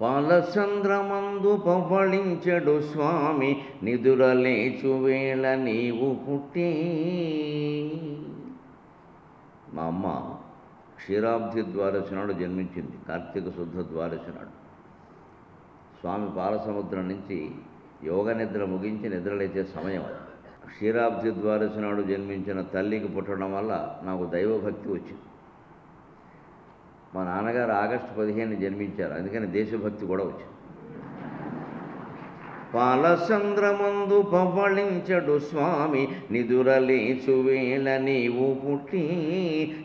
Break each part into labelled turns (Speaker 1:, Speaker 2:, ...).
Speaker 1: పాలచంద్రమందు పవ్వళించెడు స్వామి నిదురలేచు వేళ నీవు పుట్టి. మా అమ్మ క్షీరాబ్ది ద్వాదశి నాడు జన్మించింది కార్తీక శుద్ధ ద్వాదశి నాడు స్వామి పాలసముద్రం నుంచి యోగ నిద్ర ముగించి నిద్రలేచే సమయం క్షీరాబ్ది ద్వాదశి నాడు జన్మించిన తల్లికి పుట్టడం వల్ల నాకు దైవభక్తి వచ్చింది. మా నాన్నగారు ఆగస్టు పదిహేను జన్మించారు. అందుకని దేశభక్తి కూడా వచ్చింది. పాలచంద్రమందు పవ్వళించడు స్వామి నిదురలేచు వేళ నీవు పుట్టి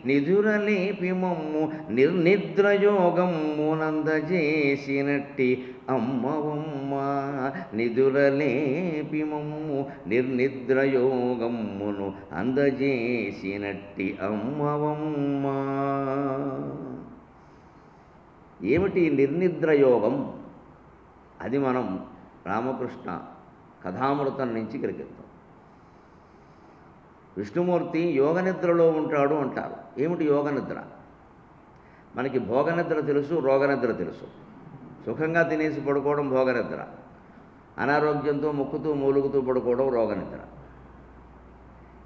Speaker 1: నిదురలేపి మమ్ము నిర్నిద్రయోగమ్మునందజేసినట్టి అమ్మవమ్మ నిదురలేపి మమ్ము నిర్నిద్రయోగమ్మును అందజేసినట్టి అమ్మవమ్మ. ఏమిటి నిర్నిద్రయోగం? అది మనం రామకృష్ణ కథామృతం నుంచి గ్రహిద్దాం విష్ణుమూర్తి యోగ నిద్రలో ఉంటాడు అంటారు. ఏమిటి యోగ నిద్ర మనకి భోగనిద్ర తెలుసు రోగనిద్ర తెలుసు. సుఖంగా తినేసి పడుకోవడం భోగనిద్ర. అనారోగ్యంతో మొక్కుతూ మూలుగుతూ పడుకోవడం రోగనిద్ర.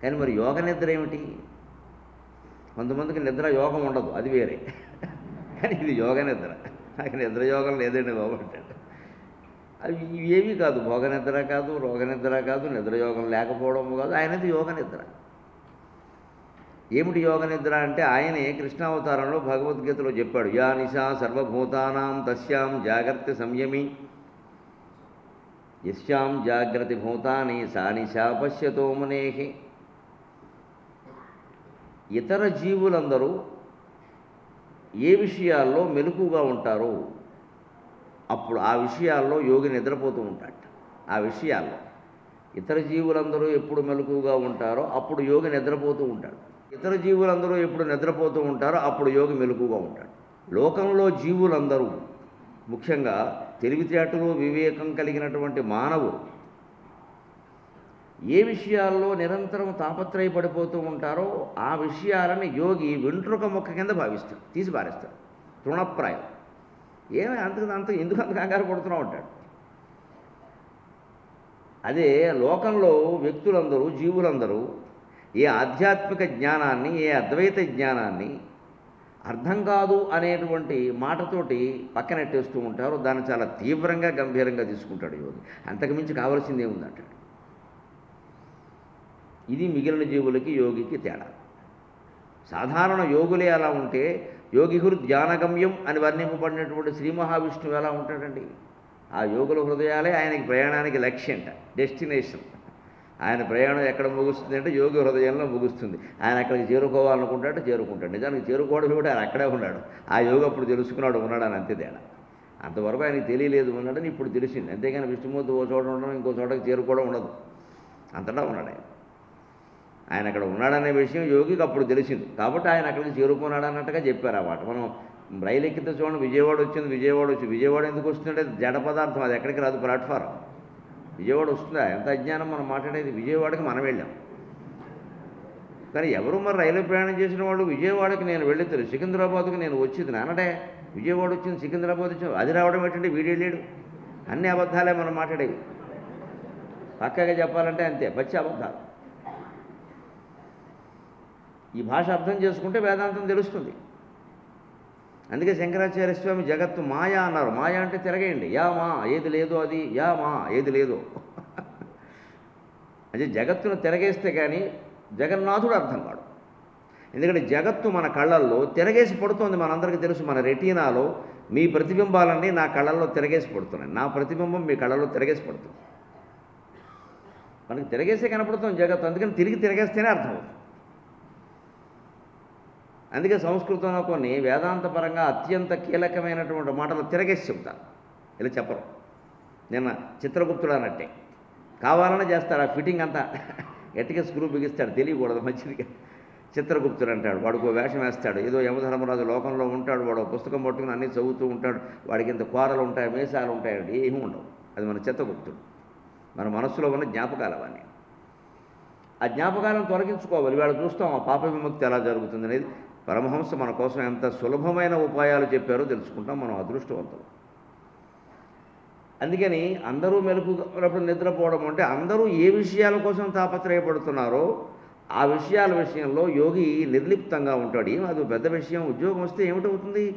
Speaker 1: కానీ మరి యోగ నిద్ర ఏమిటి? కొంతమందికి నిద్ర యోగం ఉండదు అది వేరే. కానీ ఇది యోగ నిద్ర. నాకు నిద్ర యోగం లేదండి బాబు అంటాడు. అవి ఇవేవి కాదు భోగ నిద్ర కాదు రోగ నిద్ర కాదు నిద్రయోగం లేకపోవడం కాదు ఆయనది యోగ నిద్ర. ఏమిటి యోగ నిద్ర అంటే ఆయనే కృష్ణావతారంలో భగవద్గీతలో చెప్పాడు యా నిశా సర్వభూతానాం తస్యాం జాగ్రత్త సంయమి. యస్యాం జాగ్రతి భూతాని సా నిశా పశ్యతోమునేహి. ఇతర జీవులందరూ ఏ విషయాల్లో మెలకుగా ఉంటారో అప్పుడు ఆ విషయాల్లో యోగి నిద్రపోతూ ఉంటాడు ఆ విషయాల్లో ఇతర జీవులందరూ ఎప్పుడు మెలకుగా ఉంటారో అప్పుడు యోగి నిద్రపోతూ ఉంటాడు. ఇతర జీవులందరూ ఎప్పుడు నిద్రపోతూ ఉంటారో అప్పుడు యోగి మెలకుగా ఉంటాడు. లోకంలో జీవులందరూ ముఖ్యంగా తెలివితేటలు వివేకం కలిగినటువంటి మానవుడు ఏ విషయాల్లో నిరంతరం తాపత్రయపడిపోతూ ఉంటారో ఆ విషయాలని యోగి వెంట్రుక మొక్క కింద భావిస్తాడు తీసి పారేస్తాడు. తృణప్రాయం. ఏమి అంత అంత ఎందుకు అంత కంగారు పడుతున్నావు ఉంటాడు అదే లోకంలో వ్యక్తులందరూ జీవులందరూ ఏ ఆధ్యాత్మిక జ్ఞానాన్ని ఏ అద్వైత జ్ఞానాన్ని అర్థం కాదు అనేటువంటి మాటతోటి పక్కనెట్టేస్తూ ఉంటారు. దాన్ని చాలా తీవ్రంగా గంభీరంగా తీసుకుంటాడు యోగి. అంతకుమించి ఉంది అంటాడు. ఇది మిగిలిన జీవులకి యోగికి తేడా. సాధారణ యోగులే అలా ఉంటే యోగిహుర్ ధ్యానగమ్యం అని వర్ణింపబడినటువంటి శ్రీ మహావిష్ణువు ఎలా ఉంటాడండి? ఆ యోగుల హృదయాలే ఆయనకి ప్రయాణానికి లక్ష్యంట డెస్టినేషన్. ఆయన ప్రయాణం ఎక్కడ ముగుస్తుంది అంటే యోగి హృదయంలో ముగుస్తుంది. ఆయన అక్కడికి చేరుకోవాలనుకుంటాడు చేరుకుంటాడు. నిజానికి చేరుకోవడం కూడా ఆయన అక్కడే ఉన్నాడు. ఆ యోగి అప్పుడు తెలుసుకున్నాడు ఉన్నాడు అని అంతే తేడా. అంతవరకు ఆయనకి తెలియలేదు ఉన్నాడని ఇప్పుడు తెలిసింది. అంతేగాని విష్ణుమూర్తి ఓ చోట ఉండడం ఇంకో చోటకి చేరుకోవడం ఉండదు. అంతటా ఉన్నాడు ఆయన. ఆయన అక్కడ ఉన్నాడనే విషయం యోగికి అప్పుడు తెలిసింది. కాబట్టి ఆయన అక్కడికి చేరుకున్నాడు అన్నట్టుగా చెప్పారు ఆ మాట. మనం రైలు ఎక్కితే చూడండి విజయవాడ వచ్చింది విజయవాడ వచ్చి విజయవాడ ఎందుకు వస్తుందంటే జడ పదార్థం అది ఎక్కడికి రాదు ప్లాట్ఫారం. విజయవాడ వస్తుందా? ఎంత అజ్ఞానం మనం మాట్లాడేది? విజయవాడకి మనం వెళ్ళాం. కానీ ఎవరు మరి రైలు ప్రయాణం చేసిన వాళ్ళు? విజయవాడకి నేను వెళ్ళితే సికింద్రాబాద్కి నేను వచ్చింది నానడే విజయవాడ వచ్చింది సికింద్రాబాద్ వచ్చింది. అది రావడం ఏంటంటే వీడు వెళ్ళాడు. అన్ని అబద్ధాలే మనం మాట్లాడేవి. పక్కగా చెప్పాలంటే అంతే. పచ్చి అబద్ధాలు. ఈ భాష అర్థం చేసుకుంటే వేదాంతం తెలుస్తుంది. అందుకే శంకరాచార్య స్వామి జగత్తు మాయా అన్నారు. మాయా అంటే తిరగేయండి. యా మా ఏది లేదో అది యా మా ఏది లేదో. అదే జగత్తును తిరగేస్తే కానీ జగన్నాథుడు అర్థం కాడు. ఎందుకంటే జగత్తు మన కళ్ళల్లో తిరగేసి పడుతోంది మనందరికీ తెలుసు. మన రెటీనాలో మీ ప్రతిబింబాలన్నీ నా కళ్ళల్లో తిరగేసి పడుతున్నాయి. నా ప్రతిబింబం మీ కళ్ళల్లో తిరగేసి పడుతుంది. మనకి తిరగేసే కనపడుతుంది జగత్తు. అందుకని తిరిగి తిరగేస్తేనే అర్థమవుతుంది. అందుకే సంస్కృతంలో కొన్ని వేదాంతపరంగా అత్యంత కీలకమైనటువంటి మాటలు తిరగేసి చెప్తారు ఇలా చెప్పరు. నిన్న చిత్రగుప్తుడు అన్నట్టే. కావాలనే చేస్తారు ఆ ఫిట్టింగ్ అంతా ఎట్టిగా స్క్రూ బిగిస్తాడు తెలియకూడదు మంచిదిగా చిత్రగుప్తుడు అంటాడు వాడికి వేషం వేస్తాడు ఏదో యమధర్మరాజు లోకంలో ఉంటాడు వాడు పుస్తకం పట్టుకుని అన్నీ చదువుతూ ఉంటాడు వాడికి ఇంత కూరలు ఉంటాయి మీసాలు ఉంటాయి అంటే ఏమీ ఉండవు. అది మన చిత్రగుప్తుడు. మన మనస్సులో ఉన్న జ్ఞాపకాలు అవన్నీ. ఆ జ్ఞాపకాలను తొలగించుకోవాలి. వాళ్ళు చూస్తాం ఆ పాప విముక్తి ఎలా జరుగుతుంది అనేది పరమహంస మన కోసం ఎంత సులభమైన ఉపాయాలు చెప్పారో తెలుసుకుంటాం మనం అదృష్టవంతులు. అందుకని అందరూ మెలకున్నప్పుడు నిద్రపోవడం అంటే అందరూ ఏ విషయాల కోసం తాపత్రయపడుతున్నారో ఆ విషయాల విషయంలో యోగి నిర్లిప్తంగా ఉంటాడు. ఏం అది పెద్ద విషయం ఉద్యోగం వస్తే ఏమిటవుతుంది?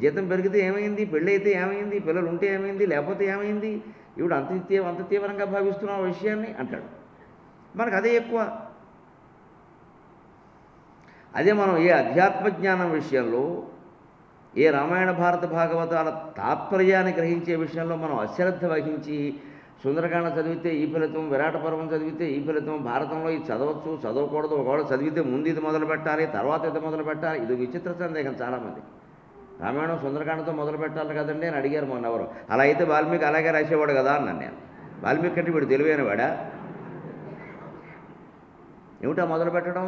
Speaker 1: జీతం పెరిగితే ఏమైంది? పెళ్ళి అయితే ఏమైంది? పిల్లలు ఉంటే ఏమైంది? లేకపోతే ఏమైంది? ఇప్పుడు అంత తీవ్ర అంత తీవ్రంగా భావిస్తున్న విషయాన్ని అంటాడు. మనకు అదే ఎక్కువ. అదే మనం ఏ అధ్యాత్మ జ్ఞానం విషయంలో ఏ రామాయణ భారత భాగవతాల తాత్పర్యాన్ని గ్రహించే విషయంలో మనం అశ్రద్ధ వహించి సుందరకాండ చదివితే ఈ ఫలితం విరాట పర్వం చదివితే ఈ ఫలితం భారతంలో ఇది చదవచ్చు చదవకూడదు ఒకవేళ చదివితే ముందు ఇది మొదలు పెట్టాలి తర్వాత ఇది మొదలు పెట్టాలి ఇది విచిత్ర సందేహం చాలామంది. రామాయణం సుందరకాండతో మొదలు పెట్టాలి కదండి అని అడిగారు మొన్న ఎవరు. అలా అయితే వాల్మీకి అలాగే రాసేవాడు కదా అన్నాను నేను. వాల్మీకి అంటే వీడు తెలివైనవాడా? ఏమిటా మొదలు పెట్టడం?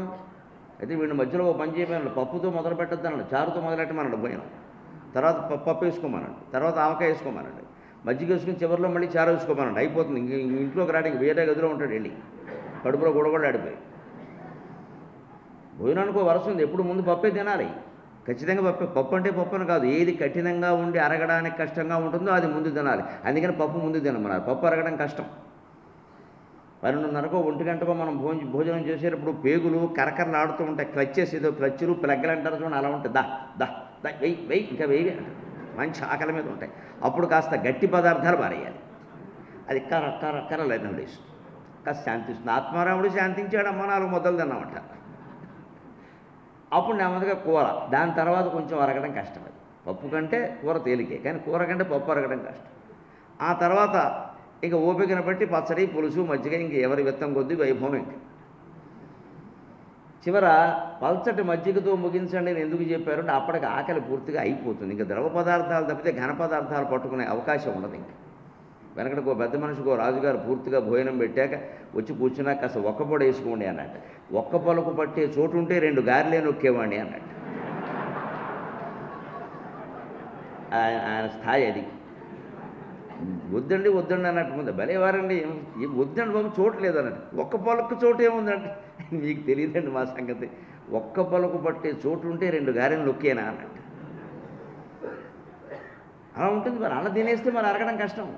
Speaker 1: అయితే వీడిని మధ్యలో ఓ పని చేయమన్నాడు. పప్పుతో మొదలు పెట్టద్దన్నాడు చారుతో మొదలెట్టమన్నాడు పోయిన. తర్వాత పప్పు వేసుకోమన్నాడు. తర్వాత ఆవకాయ వేసుకోమన్నాడు. మజ్జిగ వేసుకుని చివరిలో మళ్ళీ చారు వేసుకోమన్నాడు. అయిపోతుంది. ఇంక ఇంట్లోకి రావడానికి వేరే గదిలో ఉంటాడు వెళ్ళి. కడుపులో గొడగొడాడిపోయి భోజనానికి ఓ వరుస ఉంది. ఎప్పుడు ముందు పప్పే తినాలి. ఖచ్చితంగా పప్పు. పప్పు అంటే పప్పు అని కాదు. ఏది కఠినంగా ఉండి అరగడానికి కష్టంగా ఉంటుందో అది ముందు తినాలి. అందుకని పప్పు ముందు తినమన్నారు. పప్పు అరగడం కష్టం. పన్నెండున్నరకో ఒంటి గంటకో మనం భోజ భోజనం చేసేటప్పుడు పేగులు కరకరలు ఆడుతూ ఉంటాయి. క్లచ్చెస్ ఏదో క్లచ్చులు ప్లగ్గలు అంటారు చూడండి అలా ఉంటుంది దా దా దా వెయ్యి వెయ్యి ఇంకా వెయ్యి. మంచి ఆకలి మీద ఉంటాయి. అప్పుడు కాస్త గట్టి పదార్థాలు పారేయాలి. అది కర కర కరలేదు లేస్తుంది కాస్త శాంతిస్తుంది ఆత్మారాముడు శాంతించాడు అమ్మ నాలుగు మొదలు తిన్నామంట. అప్పుడు నెమ్మదిగా కూర. దాని తర్వాత కొంచెం అరగడం కష్టం అది. పప్పు కంటే కూర తేలికే కానీ కూర కంటే పప్పు అరగడం కష్టం. ఆ తర్వాత ఇక ఓపికను బట్టి పచ్చడి పులుసు మజ్జిగ ఇంక ఎవరి విత్తం కొద్దీ వైభవం ఇంక చివర పల్చటి మజ్జిగతో ముగించండి అని ఎందుకు చెప్పారంటే అప్పటికి ఆకలి పూర్తిగా అయిపోతుంది. ఇంకా ద్రవ పదార్థాలు తప్పితే ఘన పదార్థాలు పట్టుకునే అవకాశం ఉండదు ఇంక. వెనకటికి ఒక పెద్ద మనిషికి రాజుగారు పూర్తిగా భోజనం పెట్టాక వచ్చి కూర్చున్నాక కాస్త ఒక్క పొడ వేసుకోండి అన్నట్టు. ఒక్క పొలకు పట్టే చోటు ఉంటే రెండు గారిలే నొక్కేవాడిని అన్నట్టు. ఆయన ఆయన స్థాయి అది. వద్దండి వద్దండి అన్నట్టు ముందు. భలేవారండి ఏం- వద్దండి బాబు చోటు లేదన్నట్టు. ఒక్క పొలక చోటు ఏముందంటే మీకు తెలియదండి మా సంగతి. ఒక్క పొలకు పట్టే చోటు ఉంటే రెండు గారెలు ఒక్కేనా అన్నట్టు. అలా ఉంటుంది మరి. అలా తినేస్తే మరి అరగడం కష్టం.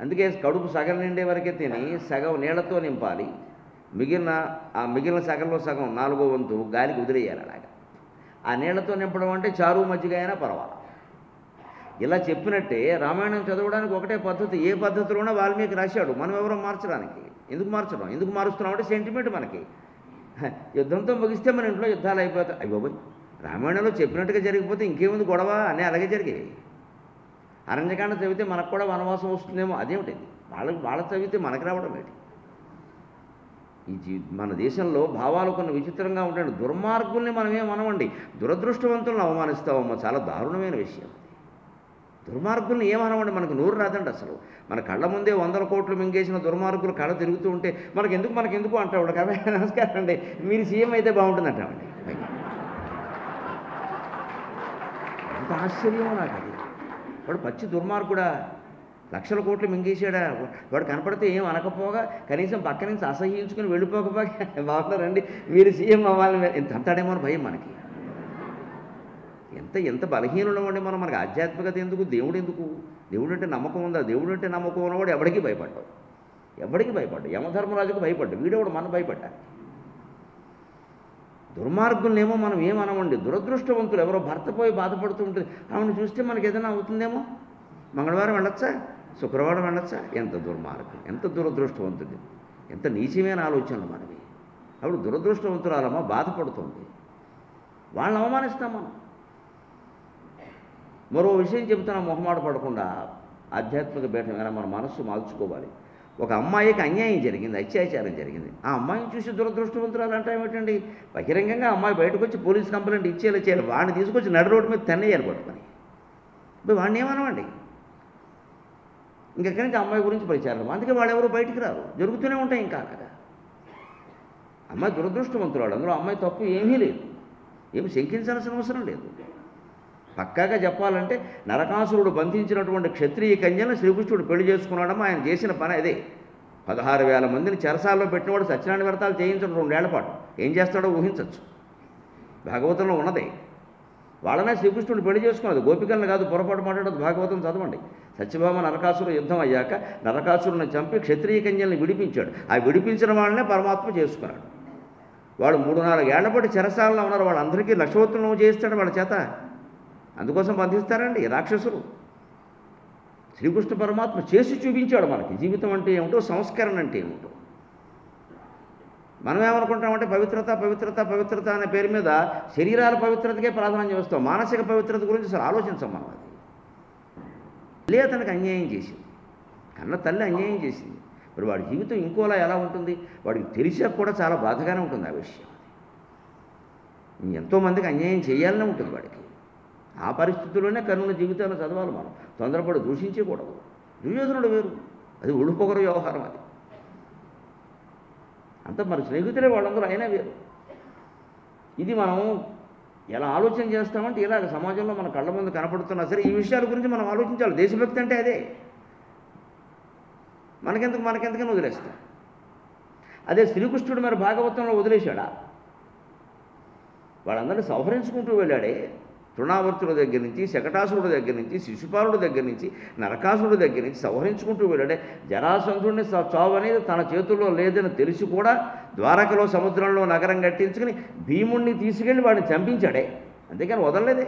Speaker 1: అందుకే కడుపు సగం నిండే వరకే తిని సగం నీళ్ళతో నింపాలి. మిగిలిన ఆ మిగిలిన సగంలో సగం నాలుగో వంతు గాలికి వదిలేయాలి అలాగా. ఆ నీళ్ళతో నింపడం అంటే చారు మజ్జిగ అయినా పర్వాలేదు ఇలా చెప్పినట్టే రామాయణం చదవడానికి ఒకటే పద్ధతి ఏ పద్ధతిలోనో వాల్మీకి రాశాడు. మనం ఎవరో మార్చడానికి? ఎందుకు మార్చడం? ఎందుకు మారుస్తున్నాం అంటే సెంటిమెంట్ మనకి. యుద్ధంతో ముగిస్తే మన ఇంట్లో యుద్ధాలు అయిపోతాయి. అయ్యో బాబోయ్ రామాయణంలో చెప్పినట్టుగా జరిగిపోతే ఇంకేముంది గొడవ? అనే అలాగే జరిగేవి అరణ్యకాండ చదివితే మనకు కూడా వనవాసం వస్తుందేమో అదేమిటి? వాళ్ళకి వాళ్ళ చదివితే మనకు రావడం ఏంటి? ఈ జీ మన దేశంలో భావాలు కొన్ని విచిత్రంగా ఉంటాయి. దుర్మార్గుల్ని మనమే మనమండి దురదృష్టవంతులను అవమానిస్తామమ్మా. చాలా దారుణమైన విషయం. దుర్మార్గులను ఏమనమండి? మనకు నోరు రాదండి అసలు. మన కళ్ళ ముందే వందల కోట్లు మింగేసిన దుర్మార్గులు కళ్ళ తిరుగుతూ ఉంటే మనకు ఎందుకు మనకు ఎందుకు అంటాడు కదా నమస్కారం అండి. మీరు సీఎం అయితే బాగుంటుంది అంటామండి ఎంత ఆశ్చర్యమో నాకు అది. వాడు పచ్చి దుర్మార్గుడా లక్షల కోట్లు మింగేశాడా? వాడు కనపడితే ఏం అనకపోగా కనీసం పక్క నుంచి అసహించుకుని వెళ్ళిపోకపోగా బాగున్నారండి. మీరు సీఎం అవ్వాలని ఎంత అంతాడేమో అని భయం మనకి. ఎంత ఎంత బలహీనులం అండి మనం. మనకి ఆధ్యాత్మికత ఎందుకు? దేవుడు ఎందుకు? దేవుడు అంటే నమ్మకం ఉందా? దేవుడు అంటే నమ్మకం ఉన్నవాడు ఎవడికి భయపడ్డావు ఎవడికి భయపడ్డు యమధర్మరాజుకు భయపడ్డు వీడేవాడు? మనం భయపడ్డా? దుర్మార్గులనేమో మనం ఏమనమండి? దురదృష్టవంతులు ఎవరో భర్త పోయి బాధపడుతూ ఉంటుంది ఆమెను చూస్తే మనకి ఏదైనా అవుతుందేమో? మంగళవారం వెళ్ళొచ్చా? శుక్రవారం వెళ్ళొచ్చా? ఎంత దుర్మార్గం ఎంత దురదృష్టవంతుడి ఎంత నీచమైన ఆలోచనలు మనవి. అప్పుడు దురదృష్టవంతురాలమ్మా బాధపడుతుంది. వాళ్ళని అవమానిస్తాం మనం. మరో విషయం చెబుతున్నా మొహమాట పడకుండా ఆధ్యాత్మిక బేట మన మనస్సు మార్చుకోవాలి. ఒక అమ్మాయికి అన్యాయం జరిగింది అత్యాచారం జరిగింది. ఆ అమ్మాయిని చూసి దురదృష్టవంతురాలు అంటే ఏమిటండి? బహిరంగంగా అమ్మాయి బయటకు వచ్చి పోలీస్ కంప్లైంట్ ఇచ్చేలా చేయాలి. వాడిని తీసుకొచ్చి నడు రోడ్డు మీద తెన్నేయాలి పట్టుకొని వాడిని ఏమనమండి? ఇంకెక్కడి నుంచి అమ్మాయి గురించి ప్రచారం? అందుకే వాళ్ళు ఎవరు బయటికి రారు. జరుగుతూనే ఉంటాయి ఇంకా అలాగా అమ్మాయి దురదృష్టవంతురాలు. అందులో అమ్మాయి తప్పు ఏమీ లేదు. ఏమి శంకించాల్సిన అవసరం లేదు. పక్కాగా చెప్పాలంటే నరకాసురుడు బంధించినటువంటి క్షత్రియ కన్యను శ్రీకృష్ణుడు పెళ్ళి చేసుకున్నాడమ్మా ఆయన చేసిన పని అదే. పదహారు వేల మందిని చెరసాల్లో పెట్టినవాడు సత్యనారాయణ వ్రతాలు చేయించడం రెండేళ్ళ పాటు ఏం చేస్తాడో ఊహించవచ్చు భాగవతంలో ఉన్నదే. వాళ్ళనే శ్రీకృష్ణుడు పెళ్ళి చేసుకున్నది. గోపికలను కాదు పొరపాటు మాట్లాడదు భాగవతం చదవండి. సత్యభామ నరకాసురు యుద్ధం అయ్యాక నరకాసురుని చంపి క్షత్రియ కన్యల్ని విడిపించాడు. ఆ విడిపించిన వాళ్ళనే పరమాత్మ చేసుకున్నాడు. వాడు మూడు నాలుగు ఏళ్ళ పాటు చెరసాలలో ఉన్నారు. వాళ్ళందరికీ లక్షవత్తులను చేయిస్తాడు వాళ్ళ చేత. అందుకోసం బంధిస్తారండి రాక్షసులు. శ్రీకృష్ణ పరమాత్మ చేసి చూపించాడు మనకి జీవితం అంటే ఏమిటో సంస్కరణ అంటే ఏమిటో. మనం ఏమనుకుంటామంటే పవిత్రత పవిత్రత పవిత్రత అనే పేరు మీద శరీరాల పవిత్రతకే ప్రాధాన్యం ఇస్తాం మానసిక పవిత్రత గురించి అసలు ఆలోచించాం మనం అది. లే అతనికి అన్యాయం చేసింది కన్న తల్లి అన్యాయం చేసింది. మరి వాడి జీవితం ఇంకోలా ఎలా ఉంటుంది? వాడికి తెలిసా కూడా చాలా బాధగానే ఉంటుంది ఆ విషయం ఎంతోమందికి అన్యాయం చేయాలనే ఉంటుంది వాడికి. ఆ పరిస్థితుల్లోనే కర్ణుని జీవితాన్ని చదవాలి మనం. తొందరపడి దూషించకూడదు. దుర్యోధనుడు వేరు. అది ఉడుపొగరు వ్యవహారం అది. అంత మన స్నేహితులే వాళ్ళందరూ అయినా వేరు. ఇది మనం ఎలా ఆలోచన చేస్తామంటే ఇలాగ సమాజంలో మన కళ్ళ ముందు కనపడుతున్నా సరే ఈ విషయాల గురించి మనం ఆలోచించాలి. దేశభక్తి అంటే అదే. మనకెందుకు మనకెందుకని వదిలేస్తాం. అదే శ్రీకృష్ణుడు మరి భాగవతంలో వదిలేశాడా? వాళ్ళందరినీ సంహరించుకుంటూ వెళ్ళాడే. తృణావర్తుల దగ్గర నుంచి శకటాసురుడి దగ్గర నుంచి శిశుపాలుడి దగ్గర నుంచి నరకాసురుడి దగ్గర నుంచి సంహరించుకుంటూ వెళ్ళాడే జరాసంధుడిని స- చావు అనేది తన చేతుల్లో లేదని తెలిసి కూడా ద్వారకలో సముద్రంలో నగరం కట్టించుకుని భీముణ్ణి తీసుకెళ్ళి వాడిని చంపించాడే. అంతేకాని వదలలేదే.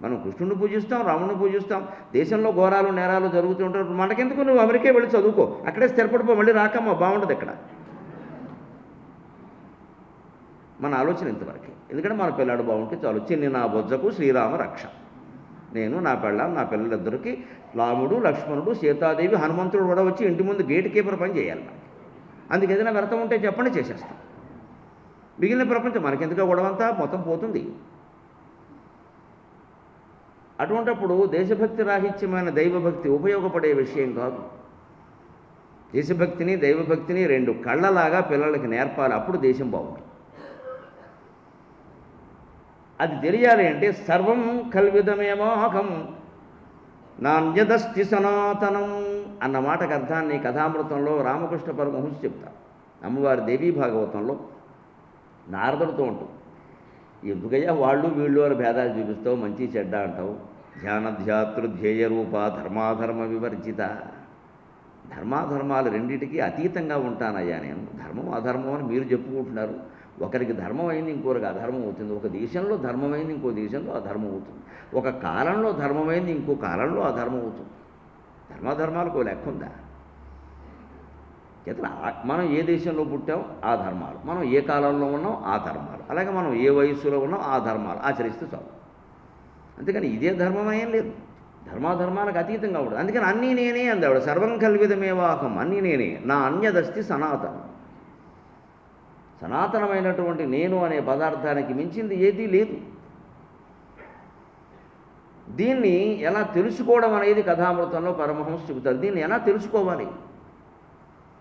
Speaker 1: మనం కృష్ణుడిని పూజిస్తాం రాముడిని పూజిస్తాం దేశంలో ఘోరాలు నేరాలు జరుగుతుంటారు మనకెందుకు నువ్వు అమెరికా వెళ్ళి చదువుకో అక్కడే స్థిరపడిపో మళ్ళీ రాకమ్మా బాగుంటుంది ఇక్కడ మన ఆలోచన ఇంతవరకే. ఎందుకంటే మన పిల్లాడు బాగుంటే చాలు. చిన్ని నా బొజ్జకు శ్రీరామ రక్ష. నేను నా పెళ్ళాం నా పిల్లలిద్దరికి రాముడు లక్ష్మణుడు సీతాదేవి హనుమంతుడు కూడా వచ్చి ఇంటి ముందు గేట్ కీపర్ పని చేయాలి మనకి అందుకు ఏదైనా వ్రతం ఉంటే చెప్పండి చేసేస్తాం. మిగిలిన ప్రపంచం మనకెందుకు గొడవంతా మొత్తం పోతుంది. అటువంటప్పుడు దేశభక్తి రాహిత్యమైన దైవభక్తి ఉపయోగపడే విషయం కాదు. దేశభక్తిని దైవభక్తిని రెండు కళ్ళలాగా పిల్లలకి నేర్పాలి. అప్పుడు దేశం బాగుంటుంది. అది తెలియాలి అంటే సర్వం కల్విదమేమోహం నాణ్యదస్తి సనాతనం అన్న మాటకు అర్థాన్ని కథామృతంలో రామకృష్ణ పరమహంస చెప్తారు. అమ్మవారి దేవీ భాగవతంలో నారదుడితో ఉంటుంది. ఎందుకయ్యా వాళ్ళు వీళ్ళు అని భేదాలు చూపిస్తావు మంచి చెడ్డ అంటావు? ధ్యానధ్యాతృ ధ్యేయ రూప ధర్మాధర్మ వివర్జిత. ధర్మాధర్మాలు రెండింటికి అతీతంగా ఉంటానయ్యా నేను. ధర్మం అధర్మం అని మీరు చెప్పుకుంటున్నారు. ఒకరికి ధర్మం అయింది ఇంకొకరికి అధర్మం అవుతుంది. ఒక దేశంలో ధర్మమైంది ఇంకో దేశంలో అధర్మం అవుతుంది. ఒక కాలంలో ధర్మమైంది ఇంకో కాలంలో అధర్మం అవుతుంది. ధర్మాధర్మాలకు లెక్క ఉందా? చేత మనం ఏ దేశంలో పుట్టాం? ఆ ధర్మాలు. మనం ఏ కాలంలో ఉన్నాం? ఆ ధర్మాలు. అలాగే మనం ఏ వయస్సులో ఉన్నాం? ఆ ధర్మాలు. ఆచరిస్తే చాలు. అందుకని ఇదే ధర్మం ఏం లేదు. ధర్మాధర్మాలకు అతీతంగా ఉండదు. అందుకని అన్నీ నేనే అందావిడ. సర్వం కల్విదమేవాహం. అన్నీ నేనే. నా అన్యదస్తి సనాతనం. సనాతనమైనటువంటి నేను అనే పదార్థానికి మించింది ఏదీ లేదు. దీన్ని ఎలా తెలుసుకోవడం అనేది కథామృతంలో పరమహంస చెబుతారు. దీన్ని ఎలా తెలుసుకోవాలి?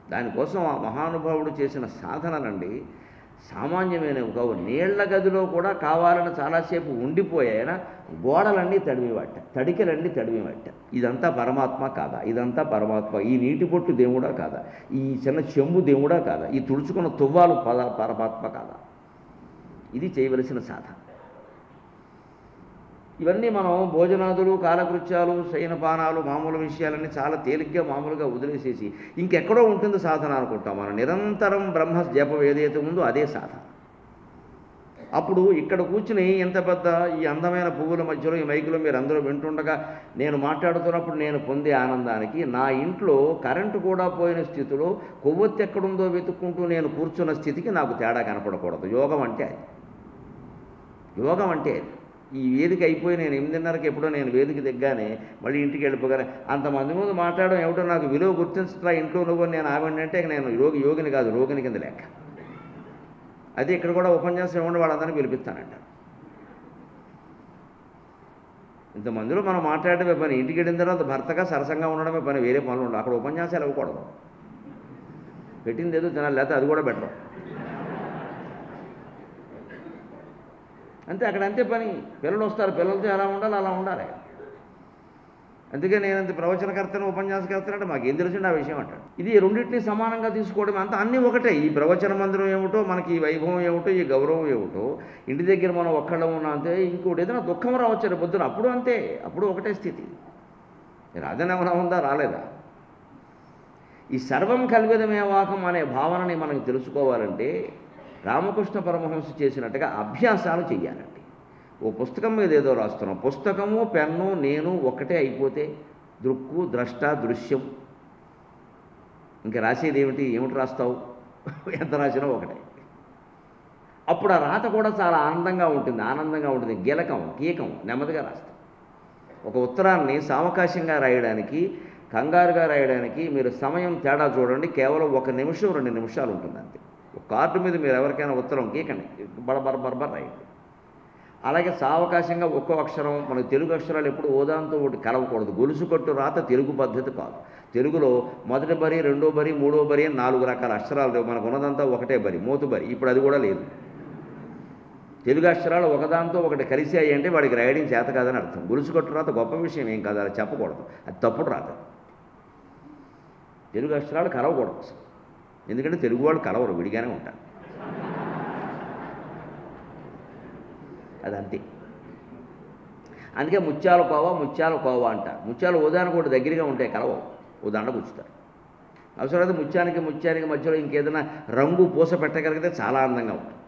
Speaker 1: దానికోసం ఆ మహానుభావుడు చేసిన సాధనలండి. సామాన్యమైనవి కావు నీళ్ళ గదిలో కూడా కావాలని చాలాసేపు ఉండిపోయాయన గోడలన్నీ తడిమివట్ట తడికెలన్నీ తడిమివట్ట ఇదంతా పరమాత్మ కాదా? ఇదంతా పరమాత్మ. ఈ నీటి పొట్టు దేవుడా కాదా? ఈ చిన్న చెంబు దేవుడా కాదా? ఈ తుడుచుకున్న తువ్వాలు పద పరమాత్మ కాదా? ఇది చేయవలసిన సాధన. ఇవన్నీ మనం భోజనాదులు కాలకృత్యాలు శయనపానాలు మామూలు విషయాలన్నీ చాలా తేలిగ్గా మామూలుగా వదిలేసేసి ఇంకెక్కడో ఉంటుంది సాధన అనుకుంటాం మనం. నిరంతరం బ్రహ్మ జపం ఏదైతే ఉందో అదే సాధన. అప్పుడు ఇక్కడ కూర్చుని ఎంత పెద్ద ఈ అందమైన పువ్వుల మధ్యలో ఈ మైకులో మీరు అందరూ వింటుండగా నేను మాట్లాడుతున్నప్పుడు నేను పొందే ఆనందానికి నా ఇంట్లో కరెంటు కూడా పోయిన స్థితిలో కొవ్వొత్తి ఎక్కడుందో వెతుక్కుంటూ నేను కూర్చున్న స్థితికి నాకు తేడా కనపడకూడదు. యోగం అంటే అది. యోగం అంటే అది. ఈ వేదిక అయిపోయి నేను ఎనిమిదిన్నరకి ఎప్పుడో నేను వేదిక దిగ్గానే మళ్ళీ ఇంటికి వెళ్ళిపోగానే అంతమంది ముందు మాట్లాడడం ఏమిటో నాకు విలువ గుర్తించట్లా ఇంట్లో నువ్వు నేను ఆవిడంటే నేను యోగి యోగిని కాదు రోగిని కింద లెక్క. అయితే ఇక్కడ కూడా ఉపన్యాసం ఇవ్వండి వాళ్ళందరినీ పిలిపిస్తానంట. ఇంతమందిలో మనం మాట్లాడటమే పని ఇంటికి వెళ్ళిన తర్వాత భర్తగా సరసంగా ఉండడమే పని వేరే పనులు ఉండవు. అక్కడ ఉపన్యాసాలు ఇవ్వకూడదు పెట్టింది ఏదో తినాలి లేకపోతే అది కూడా బెటర్. అంతే అక్కడ అంతే పని. పిల్లలు వస్తారు పిల్లలతో ఎలా ఉండాలి అలా ఉండాలి. అందుకే నేను అంత ప్రవచనకర్తను ఉపన్యాసకర్తను అంటే మాకేం తెలిసిండి ఆ విషయం అంటాడు. ఇది రెండింటిని సమానంగా తీసుకోవడం అంత అన్నీ ఒకటే. ఈ ప్రవచన మందిరం ఏమిటో మనకి ఈ వైభవం ఏమిటో ఈ గౌరవం ఏమిటో ఇంటి దగ్గర మనం ఒక్కళ్ళం ఉన్నా అంతే ఇంకోటి ఏదైనా దుఃఖం రావచ్చు పొద్దున. అప్పుడు అంతే అప్పుడు ఒకటే స్థితి. రాజనేమన్నా ఉందా రాలేదా? ఈ సర్వం కల్విదమేవాకం అనే భావనని మనం తెలుసుకోవాలంటే రామకృష్ణ పరమహంస చేసినట్టుగా అభ్యాసాలు చెయ్యాలండి. ఓ పుస్తకం మీద ఏదో రాస్తున్నాం. పుస్తకము పెన్ను నేను ఒకటే అయిపోతే దృక్కు ద్రష్ట దృశ్యం. ఇంకా రాసేది ఏమిటి? ఏమిటి రాస్తావు? ఎంత రాసినా ఒకటే. అప్పుడు ఆ రాత కూడా చాలా ఆనందంగా ఉంటుంది. ఆనందంగా ఉంటుంది. గీలకం కీకం నెమ్మదిగా రాస్తాం. ఒక ఉత్తరాన్ని సావకాశంగా రాయడానికి కంగారుగా రాయడానికి మీరు సమయం తేడా చూడండి. కేవలం ఒక నిమిషం రెండు నిమిషాలు ఉంటుంది అంతే కార్డు మీద మీరు ఎవరికైనా ఉత్తరం గీకండి. బడబర బరబర్ రాయండి అలాగే సావకాశంగా ఒక్కో అక్షరం మన తెలుగు అక్షరాలు ఎప్పుడు ఓదాంతో ఒకటి కలవకూడదు. గొలుసు కట్టు రాత తెలుగు పద్ధతి కాదు. తెలుగులో మొదటి బరి రెండో బరి మూడో బరి అని నాలుగు రకాల అక్షరాలు మనకు ఉన్నదంతా ఒకటే బరి మూతు బరి. ఇప్పుడు అది కూడా లేదు. తెలుగు అక్షరాలు ఒకదాంతో ఒకటి కలిసి అంటే వాడికి రాయడం చేత కాదని అర్థం. గొలుసు కట్టు రాత గొప్ప విషయం ఏం కాదు అలా చెప్పకూడదు. అది తప్పుడు రాత. తెలుగు అక్షరాలు కలవకూడదు అసలు. ఎందుకంటే తెలుగు వాళ్ళు కలవరు విడిగానే ఉంటారు. అది అంతే అందుకే ముత్యాల కోవ ముత్యాల కోవ అంటారు ముత్యాలు ఉదాహరణ కూడా దగ్గరగా ఉంటాయి కలవవు. ఓ దండ గుచ్చుతారు. అవసరమైతే ముత్యానికి ముత్యానికి మధ్యలో ఇంకేదైనా రంగు పూస పెట్టగలిగితే చాలా అందంగా ఉంటుంది.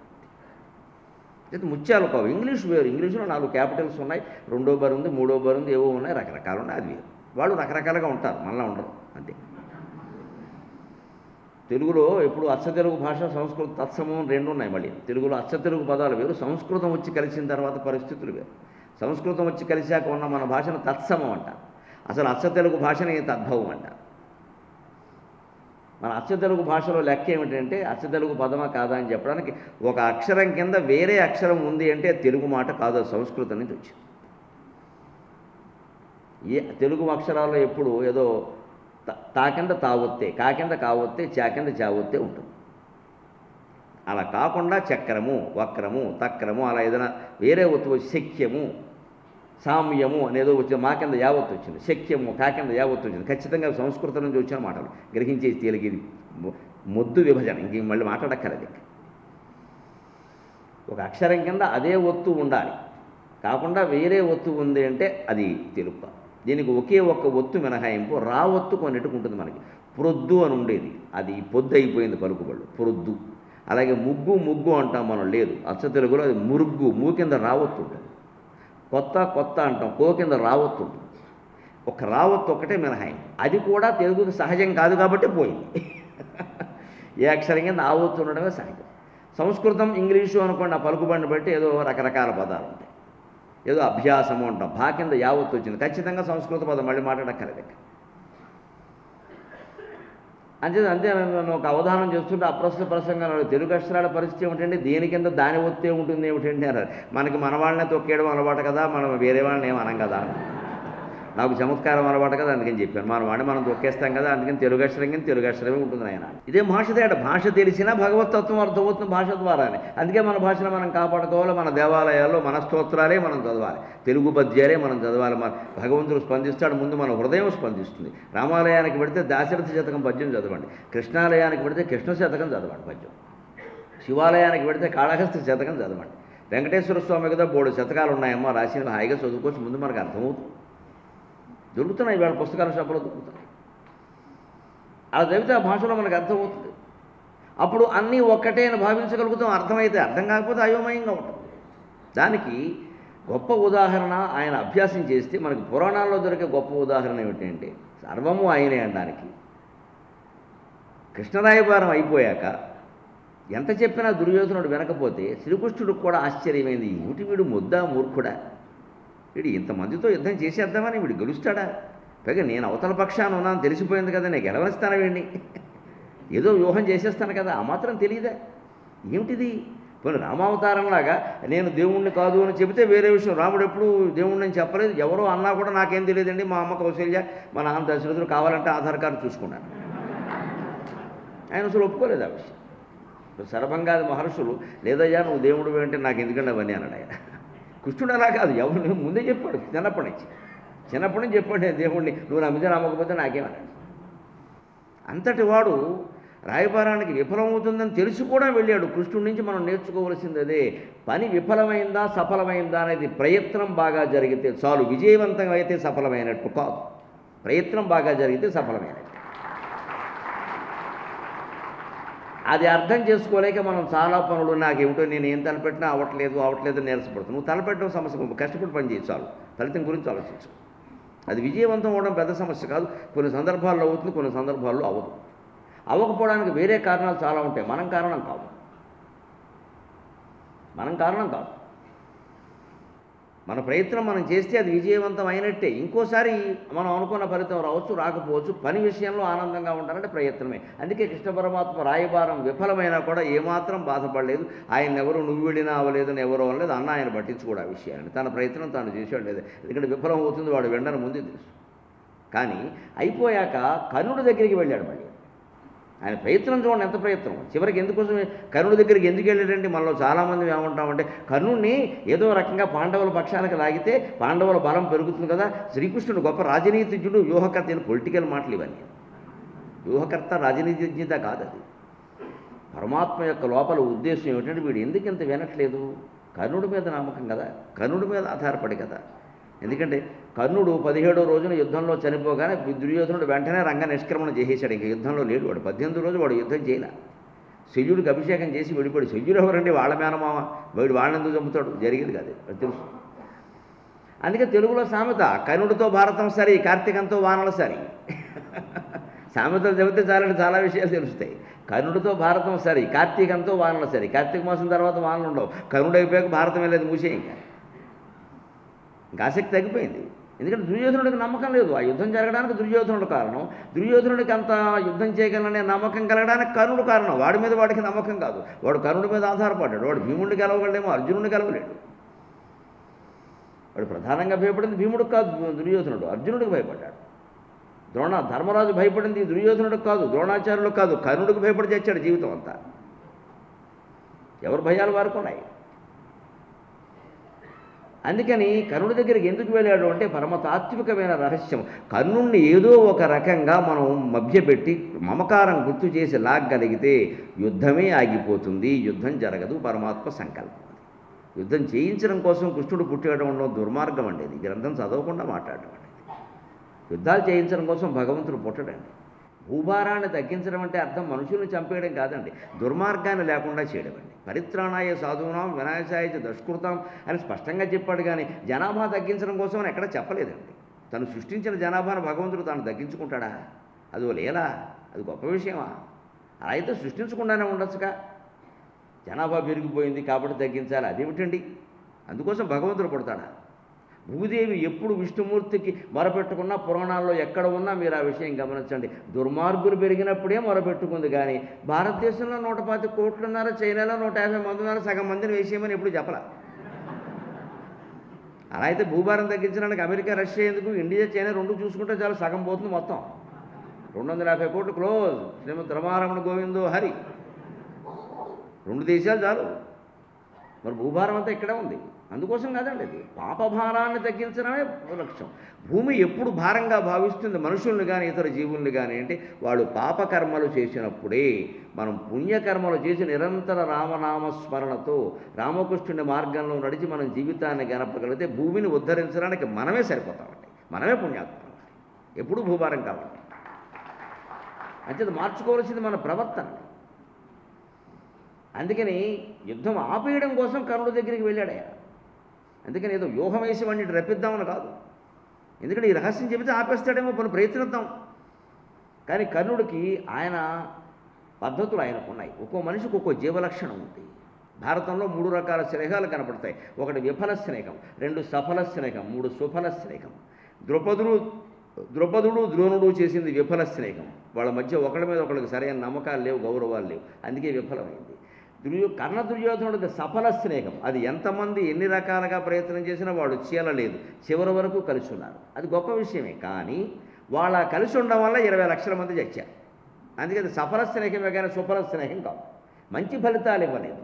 Speaker 1: అయితే ముత్యాలు కోవ ఇంగ్లీష్ వేరు. ఇంగ్లీష్లో నాలుగు క్యాపిటల్స్ ఉన్నాయి. రెండో బరు ఉంది మూడో బరు ఉంది ఏవో ఉన్నాయి రకరకాలు ఉన్నాయి అది వేరు. వాళ్ళు రకరకాలుగా ఉంటారు మనలో ఉండరు అంతే. తెలుగులో ఇప్పుడు అచ్చ తెలుగు భాష సంస్కృత తత్సమం రెండు ఉన్నాయి మళ్ళీ. తెలుగులో అచ్చ తెలుగు పదాలు వేరు సంస్కృతం వచ్చి కలిసిన తర్వాత పరిస్థితులు వేరు. సంస్కృతం వచ్చి కలిశాక ఉన్న మన భాషను తత్సమం అంట. అసలు అచ్చ తెలుగు భాషని తద్భవం అంట. మన అచ్చ తెలుగు భాషలో లెక్క ఏమిటంటే అచ్చ తెలుగు పదమా కాదా అని చెప్పడానికి ఒక అక్షరం కింద వేరే అక్షరం ఉంది అంటే తెలుగు మాట కాదు సంస్కృతం నుంచి వచ్చింది. ఏ తెలుగు అక్షరాల్లో ఎప్పుడు ఏదో తా- కింద తావొత్తే కా కింద కావొత్తే చా కింద చావొత్తే ఉంటుంది. అలా కాకుండా చక్రము వక్రము తక్రము అలా ఏదైనా వేరే ఒత్తు వచ్చి శక్యము సామ్యము అనేదో వచ్చింది మా కింద యావత్తు వచ్చింది. శక్యము కా కింద యావత్తు వచ్చింది. ఖచ్చితంగా సంస్కృతం నుంచి వచ్చిన మాటలు. గ్రహించే తేలికి మొద్దు విభజన. ఇంక మళ్ళీ మాట్లాడక్కర్లేదు ఒక అక్షరం కింద అదే ఒత్తు ఉండాలి. కాకుండా వేరే ఒత్తు ఉంది అంటే అది తెలుపు. దీనికి ఒకే ఒక్క ఒత్తు మినహాయింపు రా ఒత్తు కొన్నిటికి ఉంటుంది మనకి. ప్రొద్దు అని ఉండేది. అది పొద్దు అయిపోయింది పలుకుబళ్ళు. ప్రొద్దు అలాగే ముగ్గు ముగ్గు అంటాం మనం లేదు. అచ్చ తెలుగులో అది మురుగ్గు. మూ కింద రావత్తు ఉంటుంది. కొత్త కొత్త అంటాం. కో కింద రావత్తు ఉంటుంది. ఒక రావత్తు ఒకటే మినహాయింపు. అది కూడా తెలుగుకి సహజం కాదు కాబట్టి పోయింది. ఏ అక్షరం కింద ఆవత్తు ఉండడమే సహజం. సంస్కృతం ఇంగ్లీషు అనుకోండి ఆ పలుకుబడిని బట్టి ఏదో రకరకాల పదాలు ఉంటాయి. ఏదో అభ్యాసము అంటాం. భా కింద యావత్తు వచ్చింది. ఖచ్చితంగా సంస్కృత పదం మళ్ళీ మాట్లాడక్కర్లేదు అంతే అంతే నన్ను ఒక అవధానం చేస్తుంటే అప్రస్తుత ప్రసంగం తెలుగు అక్షరాల పరిస్థితి ఏమిటంటే దేని కింద దాని ఒత్తే ఉంటుంది ఏమిటంటే అన్నారు. మనకి మన వాళ్ళనే తొక్కేయడం అలవాటు కదా మనం వేరే వాళ్ళని ఏమనం కదా నాకు చమత్కారం అలవాటు కదా అందుకని చెప్పాను. మన వాడిని మనం తొక్కేస్తాం కదా అందుకని తెలుగు అక్షరం కింద తెలుగు అక్షరమే ఉంటుంది ఆయన. ఇదే భాష తేడా భాష తెలిసినా భగవతత్వం అర్థమవుతుంది భాష ద్వారానే. అందుకే మన భాషను మనం కాపాడుకోవాలి మన దేవాలయాల్లో మన స్తోత్రాలే మనం చదవాలి. తెలుగు పద్యాలే మనం చదవాలి. మన భగవంతుడు స్పందిస్తాడు ముందు మన హృదయం స్పందిస్తుంది. రామాలయానికి పెడితే దాశరథ శతకం పద్యం చదవండి. కృష్ణాలయానికి పెడితే కృష్ణ శతకం చదవండి పద్యం. శివాలయానికి పెడితే కాళహస్తి శతకం చదవండి. వెంకటేశ్వర స్వామి కదా బోడు శతకాలు ఉన్నాయమ్మా రాసిన హాయిగా చదువుకోవచ్చు ముందు మనకు అర్థమవుతుంది. దొరుకుతున్నాయి ఇవాళ పుస్తకాల షాపులో దొరుకుతున్నాయి అలా చదివితే ఆ భాషలో మనకు అర్థమవుతుంది. అప్పుడు అన్నీ ఒక్కటే అని భావించగలుగుతాం అర్థమైతే అర్థం కాకపోతే అయోమయంగా ఉంటుంది. దానికి గొప్ప ఉదాహరణ ఆయన అభ్యాసం చేస్తే మనకి పురాణాల్లో దొరికే గొప్ప ఉదాహరణ ఏమిటంటే సర్వము ఆయనే అనడానికి. కృష్ణరాయభారం అయిపోయాక ఎంత చెప్పినా దుర్యోధనుడు వినకపోతే శ్రీకృష్ణుడికి కూడా ఆశ్చర్యమైంది ఏమిటి వీడు ముద్దా మూర్ఖుడా వీడు ఇంతమందితో యుద్ధం చేసేద్దామని వీడు గెలుస్తాడా? పైగా నేను అవతల పక్షాన ఉన్నాను తెలిసిపోయింది కదా నేను గెలవనిస్తాను వీడిని? ఏదో వ్యూహం చేసేస్తాను కదా ఆ మాత్రం తెలియదా? ఏమిటిది? పోనీ రామావతారంలాగా నేను దేవుణ్ణి కాదు అని చెబితే వేరే విషయం. రాముడు ఎప్పుడు దేవుణ్ణి అని చెప్పలేదు. ఎవరో అన్నా కూడా నాకేం తెలియదండి. మా అమ్మ కౌశల్య మా నాన్న దశరథులు కావాలంటే ఆధార్ కార్డు చూసుకున్నాను. ఆయన అసలు ఒప్పుకోలేదు ఆ విషయం. ఇప్పుడు సర్వంగాది మహర్షులు లేదయ్యా నువ్వు దేవుడు అంటే నాకు ఎందుకంటే అవన్నీ అన్నాడు ఆయన. కృష్ణుడు అలా కాదు ఎవరు ముందే చెప్పాడు చిన్నప్పటి నుంచి. చిన్నప్పటి నుంచి చెప్పాడు నేను దేవుణ్ణి నువ్వు నమ్మితే నమ్మకపోతే నాకేమన్నాడు అంతటి వాడు రాయబారానికి విఫలమవుతుందని తెలిసి కూడా వెళ్ళాడు. కృష్ణుడి నుంచి మనం నేర్చుకోవలసింది అదే పని విఫలమైందా సఫలమైందా అనేది ప్రయత్నం బాగా జరిగితే చాలు. విజయవంతం అయితే సఫలమైనట్టు కాదు. ప్రయత్నం బాగా జరిగితే సఫలమైనట్టు. అది అర్థం చేసుకోలేక మనం చాలా పనులు నాకేమిటో నేను ఏం తలపెట్టినా అవ్వట్లేదు అవ్వట్లేదు నీరసపడుతుంది నువ్వు తలపెట్టడం సమస్య కష్టపడి పని చేయి చాలు. ఫలితం గురించి ఆలోచించు. అది విజయవంతం అవడం పెద్ద సమస్య కాదు కొన్ని సందర్భాల్లో అవుతుంది కొన్ని సందర్భాల్లో అవ్వదు. అవ్వకపోవడానికి వేరే కారణాలు చాలా ఉంటాయి. మనం కారణం కాదు మనం కారణం కాదు మన ప్రయత్నం మనం చేస్తే అది విజయవంతం అయినట్టే ఇంకోసారి మనం అనుకున్న ఫలితం రావచ్చు రాకపోవచ్చు. పని విషయంలో ఆనందంగా ఉండాలంటే ప్రయత్నమే. అందుకే కృష్ణ పరమాత్మ రాయబారం విఫలమైనా కూడా ఏమాత్రం బాధపడలేదు. ఆయన ఎవరు నువ్వు వెళ్ళినా అవ్వలేదని ఎవరు అనలేదు అన్న ఆయన పట్టించుకోడు ఆ విషయాన్ని. తన ప్రయత్నం తాను చేసాడు లేదు. ఎందుకంటే విఫలం అవుతుంది వాడు వెంటనే ముందే తెలుసు కానీ అయిపోయాక కర్ణుడి దగ్గరికి వెళ్ళాడు మళ్ళీ. ఆయన ప్రయత్నం చూడండి ఎంత ప్రయత్నం. చివరికి ఎందుకోసం కర్ణుడి దగ్గరికి ఎందుకు వెళ్ళాడంటే మనలో చాలామంది ఏమంటామంటే కర్ణుడిని ఏదో రకంగా పాండవుల పక్షానికి లాగితే పాండవుల బలం పెరుగుతుంది కదా. శ్రీకృష్ణుడు గొప్ప రాజనీతిజ్ఞుడు వ్యూహకర్త పొలిటికల్ మాటలు ఇవన్నీ. వ్యూహకర్త రాజనీతిజ్ఞత కాదు అది పరమాత్మ యొక్క లోపల ఉద్దేశం ఏమిటంటే వీడు ఎందుకు ఇంత వినట్లేదు? కర్ణుడి మీద నమ్మకం కదా. కర్ణుడి మీద ఆధారపడి కదా. ఎందుకంటే కర్ణుడు పదిహేడో రోజున యుద్ధంలో చనిపోగానే దుర్యోధనుడు వెంటనే రంగ నిష్క్రమణ చేసేశాడు. ఇంకా యుద్ధంలో లేడు వాడు. పద్దెనిమిది రోజు వాడు యుద్ధం చేయలే. శల్యుడికి అభిషేకం చేసి విడిపడి శల్యుడు ఎవరండి? వాళ్ళ మేనమామ వాడు ఎందుకు చంపుతాడు? జరిగేది కాదు. అది తెలుసు. అందుకే తెలుగులో సామెత కర్ణుడితో భారతం సరి కార్తీకంతో వానల సరి. సామెతలు చెబితే చాలండి చాలా విషయాలు తెలుస్తాయి. కర్ణుడితో భారతం సరి కార్తీకంతో వానల సరి. కార్తీక మాసం తర్వాత వానలు ఉండవు. కర్ణుడు అయిపోయాక భారతం వెళ్ళేది మూసే ఇంకా. ఇంకా ఆసక్తి తగ్గిపోయింది. ఎందుకంటే దుర్యోధనుడికి నమ్మకం లేదు. ఆ యుద్ధం జరగడానికి దుర్యోధనుడు కారణం. దుర్యోధనుడికి అంత యుద్ధం చేయగలనే నమ్మకం కలగడానికి కర్ణుడు కారణం. వాడి మీద వాడికి నమ్మకం కాదు. వాడు కర్ణుడి మీద ఆధారపడ్డాడు. వాడు భీముడిని గెలవగలేమో అర్జునుడిని గెలవలేడు. వాడు ప్రధానంగా భయపడింది భీముడికి కాదు దుర్యోధనుడు. అర్జునుడికి భయపడ్డాడు. ద్రోణ ధర్మరాజు భయపడింది దుర్యోధనుడికి కాదు ద్రోణాచార్యులకు కాదు. కర్ణుడికి భయపడి చేశాడు జీవితం అంతా. ఎవరు భయాలు వారుకున్నాయి అందుకని కర్ణుడి దగ్గరికి ఎందుకు వెళ్ళాడు అంటే పరమ తాత్వికమైన రహస్యం కర్ణుణ్ణి ఏదో ఒక రకంగా మనం మభ్యపెట్టి మమకారం గుర్తు చేసి లాగగలిగితే యుద్ధమే ఆగిపోతుంది. యుద్ధం జరగదు. పరమాత్మ సంకల్పం యుద్ధం చేయించడం కోసం కృష్ణుడు పుట్టడం ఉండడం దుర్మార్గం అండి ఇది గ్రంథం చదవకుండా మాట్లాడడం అండి. యుద్ధాలు చేయించడం కోసం భగవంతుడు పుట్టడండి. భూభారాన్ని తగ్గించడం అంటే అర్థం మనుషుల్ని చంపేయడం కాదండి. దుర్మార్గాన్ని లేకుండా చేయడం అండి పరిత్రాణాయ సాధువునాం వినాయసాయ చ దుష్కృతం అని స్పష్టంగా చెప్పాడు కానీ జనాభా తగ్గించడం కోసం అని ఎక్కడ చెప్పలేదండి. తను సృష్టించిన జనాభాను భగవంతుడు తాను తగ్గించుకుంటాడా? అది లేలా అది గొప్ప విషయమా? అలా అయితే సృష్టించకుండానే ఉండొచ్చుగా. జనాభా పెరిగిపోయింది కాబట్టి తగ్గించాలి అదేమిటండి? అందుకోసం భగవంతుడు పుడతాడా? భూదేవి ఎప్పుడు విష్ణుమూర్తికి మొరపెట్టుకున్నా పురాణాల్లో ఎక్కడ ఉన్నా మీరు ఆ విషయం గమనించండి. దుర్మార్గులు పెరిగినప్పుడే మొరపెట్టుకుంది కానీ భారతదేశంలో నూట పాతి కోట్లున్నారు చైనాలో నూట యాభై మంది ఉన్నారు సగం మందిని వేసేయమని ఎప్పుడు చెప్పలే? అలా అయితే భూభారం తగ్గించడానికి అమెరికా రష్యా ఎందుకు? ఇండియా చైనా రెండు చూసుకుంటే చాలా సగం పోతుంది మొత్తం. రెండు వందల యాభై కోట్లు క్లోజ్. శ్రీమతి రమారమణ గోవిందో హరి. రెండు దేశాలు చాలు. మరి భూభారం అంతా ఇక్కడే ఉంది. అందుకోసం కాదండి అది. పాపభారాన్ని తగ్గించడమే లక్ష్యం. భూమి ఎప్పుడు భారంగా భావిస్తుంది? మనుషుల్ని కానీ ఇతర జీవుల్ని కానీ అంటే వాళ్ళు పాపకర్మలు చేసినప్పుడే మనం పుణ్యకర్మలు చేసి నిరంతర రామనామ స్మరణతో రామకృష్ణుని మార్గంలో నడిచి మనం జీవితాన్ని గనపగలిగితే భూమిని ఉద్ధరించడానికి మనమే సరిపోతామండి. మనమే పుణ్యాత్మ ఎప్పుడు భూభారం కావాలి అంచేది మార్చుకోవాల్సింది మన ప్రవర్తన. అందుకని యుద్ధం ఆపేయడం కోసం కర్ణుడి దగ్గరికి వెళ్ళాడయ్యా. అందుకని ఏదో వ్యూహం వేసి వాడిని రప్పిద్దామని కాదు. ఎందుకంటే ఈ రహస్యం చెబితే ఆపేస్తాడేమో పని ప్రయత్నిద్దాం. కానీ కర్ణుడికి ఆయన పద్ధతులు ఆయనకు ఉన్నాయి. ఒక్కో మనిషికి ఒక్కో జీవలక్షణం ఉంది. భారతంలో మూడు రకాల స్నేహాలు కనపడతాయి. ఒకటి విఫల స్నేహం రెండు సఫల స్నేహం మూడు సుఫల స్నేహం. ద్రుపదుడు ద్రుపదుడు ద్రోణుడు చేసింది విఫల స్నేహం. వాళ్ళ మధ్య ఒకళ్ళ మీద ఒకళ్ళకి సరైన నమ్మకాలు లేవు గౌరవాలు లేవు. అందుకే విఫలమైంది. దుర్యో కర్ణ దుర్యోధనుడికి సఫల స్నేహం. అది ఎంతమంది ఎన్ని రకాలుగా ప్రయత్నం చేసినా వాడు చీలలేదు. చివరి వరకు కలిసి ఉన్నారు. అది గొప్ప విషయమే. కానీ వాళ్ళ కలిసి ఉండడం వల్ల ఇరవై లక్షల మంది చచ్చారు. అందుకే అది సఫల స్నేహమే కానీ సుఫల స్నేహం కాదు. మంచి ఫలితాలు ఇవ్వలేదు.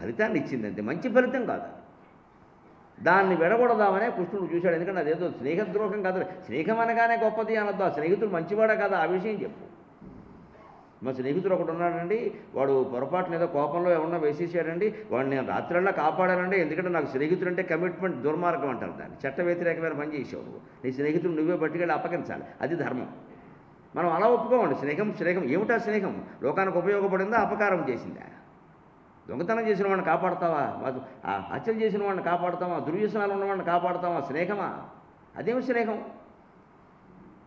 Speaker 1: ఫలితాన్ని ఇచ్చిందంటే మంచి ఫలితం కాదు దాన్ని విడగొడదామనే కృష్ణుడు చూశాడు. ఎందుకంటే అదేదో స్నేహద్రోహం కాదు. స్నేహం అనగానే గొప్పది అనొద్దు. ఆ స్నేహితుడు మంచివాడా కదా? ఆ విషయం చెప్పు. మా స్నేహితుడు ఒకడు ఉన్నాడండి. వాడు పొరపాటున ఏదో కోపంలో ఏమన్నా వేసేసాడండి. వాడు నేను రాత్రల్లా కాపాడానండి. ఎందుకంటే నాకు స్నేహితుడు అంటే కమిట్మెంట్ దుర్మార్గం అంటారు దాన్ని. చట్ట వ్యతిరేకమైన పని చేసావు నువ్వు. నీ స్నేహితుడు నువ్వే పట్టుకెళ్ళి అప్పగించాలి. అది ధర్మం. మనం అలా ఒప్పుకోమండి. స్నేహం స్నేహం. ఏమిటా స్నేహం? లోకానికి ఉపయోగపడిందా? అపకారం చేసిందా? దొంగతనం చేసిన వాడిని కాపాడతావా? వాడు హత్యలు చేసిన వాడిని కాపాడతావా? దుర్వ్యసనాలు ఉన్నవాడిని కాపాడతావా? స్నేహమా? అదేమి స్నేహం?